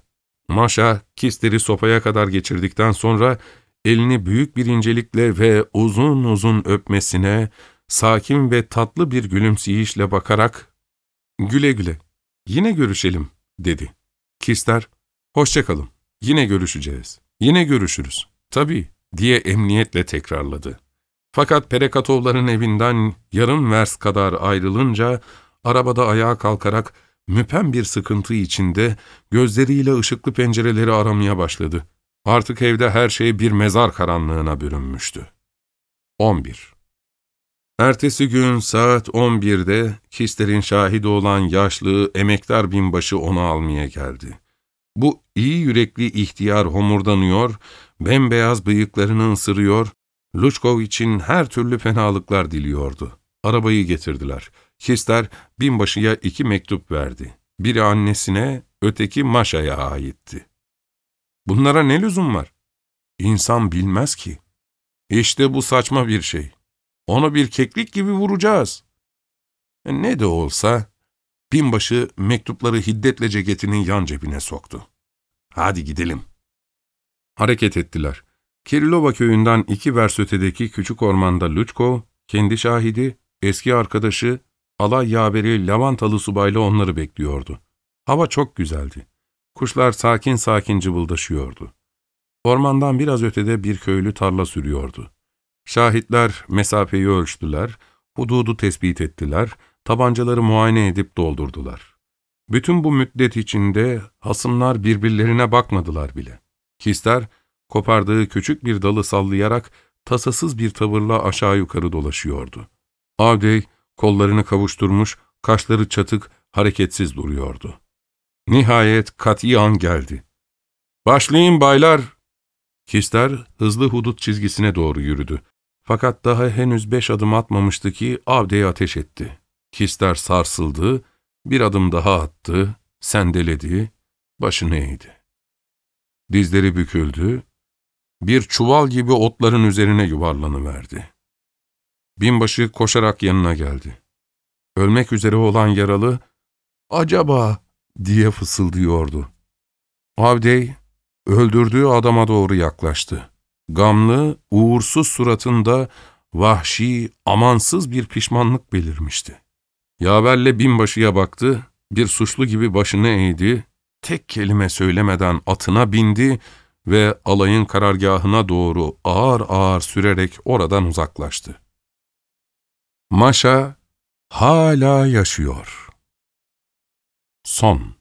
Maşa, Kister'i sopaya kadar geçirdikten sonra elini büyük bir incelikle ve uzun uzun öpmesine, sakin ve tatlı bir gülümseyişle bakarak, ''Güle güle, yine görüşelim.'' dedi. Kister, hoşçakalın, yine görüşeceğiz, yine görüşürüz, tabii, diye emniyetle tekrarladı. Fakat Perekatovların evinden yarım vers kadar ayrılınca, arabada ayağa kalkarak müpem bir sıkıntı içinde gözleriyle ışıklı pencereleri aramaya başladı. Artık evde her şey bir mezar karanlığına bürünmüştü. 11. Ertesi gün saat 11'de Kister'in şahidi olan yaşlı, emektar binbaşı onu almaya geldi. Bu iyi yürekli ihtiyar homurdanıyor, bembeyaz bıyıklarını ısırıyor, Luçkov için her türlü fenalıklar diliyordu. Arabayı getirdiler. Kister binbaşıya iki mektup verdi. Biri annesine, öteki Maşa'ya aitti. Bunlara ne lüzum var? İnsan bilmez ki. İşte bu saçma bir şey. Onu bir keklik gibi vuracağız. E, ne de olsa binbaşı mektupları hiddetle ceketinin yan cebine soktu. Hadi gidelim. Hareket ettiler. Kirilova köyünden iki vers ötedeki küçük ormanda Luçko, kendi şahidi, eski arkadaşı, alay yaveri Lavantalı subayla onları bekliyordu. Hava çok güzeldi. Kuşlar sakin sakin cıvıldaşıyordu. Ormandan biraz ötede bir köylü tarla sürüyordu. Şahitler mesafeyi ölçtüler, hududu tespit ettiler, tabancaları muayene edip doldurdular. Bütün bu müddet içinde hasımlar birbirlerine bakmadılar bile. Kister, kopardığı küçük bir dalı sallayarak tasasız bir tavırla aşağı yukarı dolaşıyordu. Avdey, kollarını kavuşturmuş, kaşları çatık, hareketsiz duruyordu. Nihayet katiyan geldi. ''Başlayın baylar!'' Kister hızlı hudut çizgisine doğru yürüdü. Fakat daha henüz beş adım atmamıştı ki Avdey ateş etti. Kister sarsıldı, bir adım daha attı, sendeledi, başını eğdi. Dizleri büküldü, bir çuval gibi otların üzerine yuvarlanıverdi. Binbaşı koşarak yanına geldi. Ölmek üzere olan yaralı, ''Acaba?'' diye fısıldıyordu. Avdey, öldürdüğü adama doğru yaklaştı. Gamlı, uğursuz suratında vahşi, amansız bir pişmanlık belirmişti. Yaverle binbaşıya baktı, bir suçlu gibi başını eğdi, tek kelime söylemeden atına bindi ve alayın karargahına doğru ağır ağır sürerek oradan uzaklaştı. Maşa hala yaşıyor. Son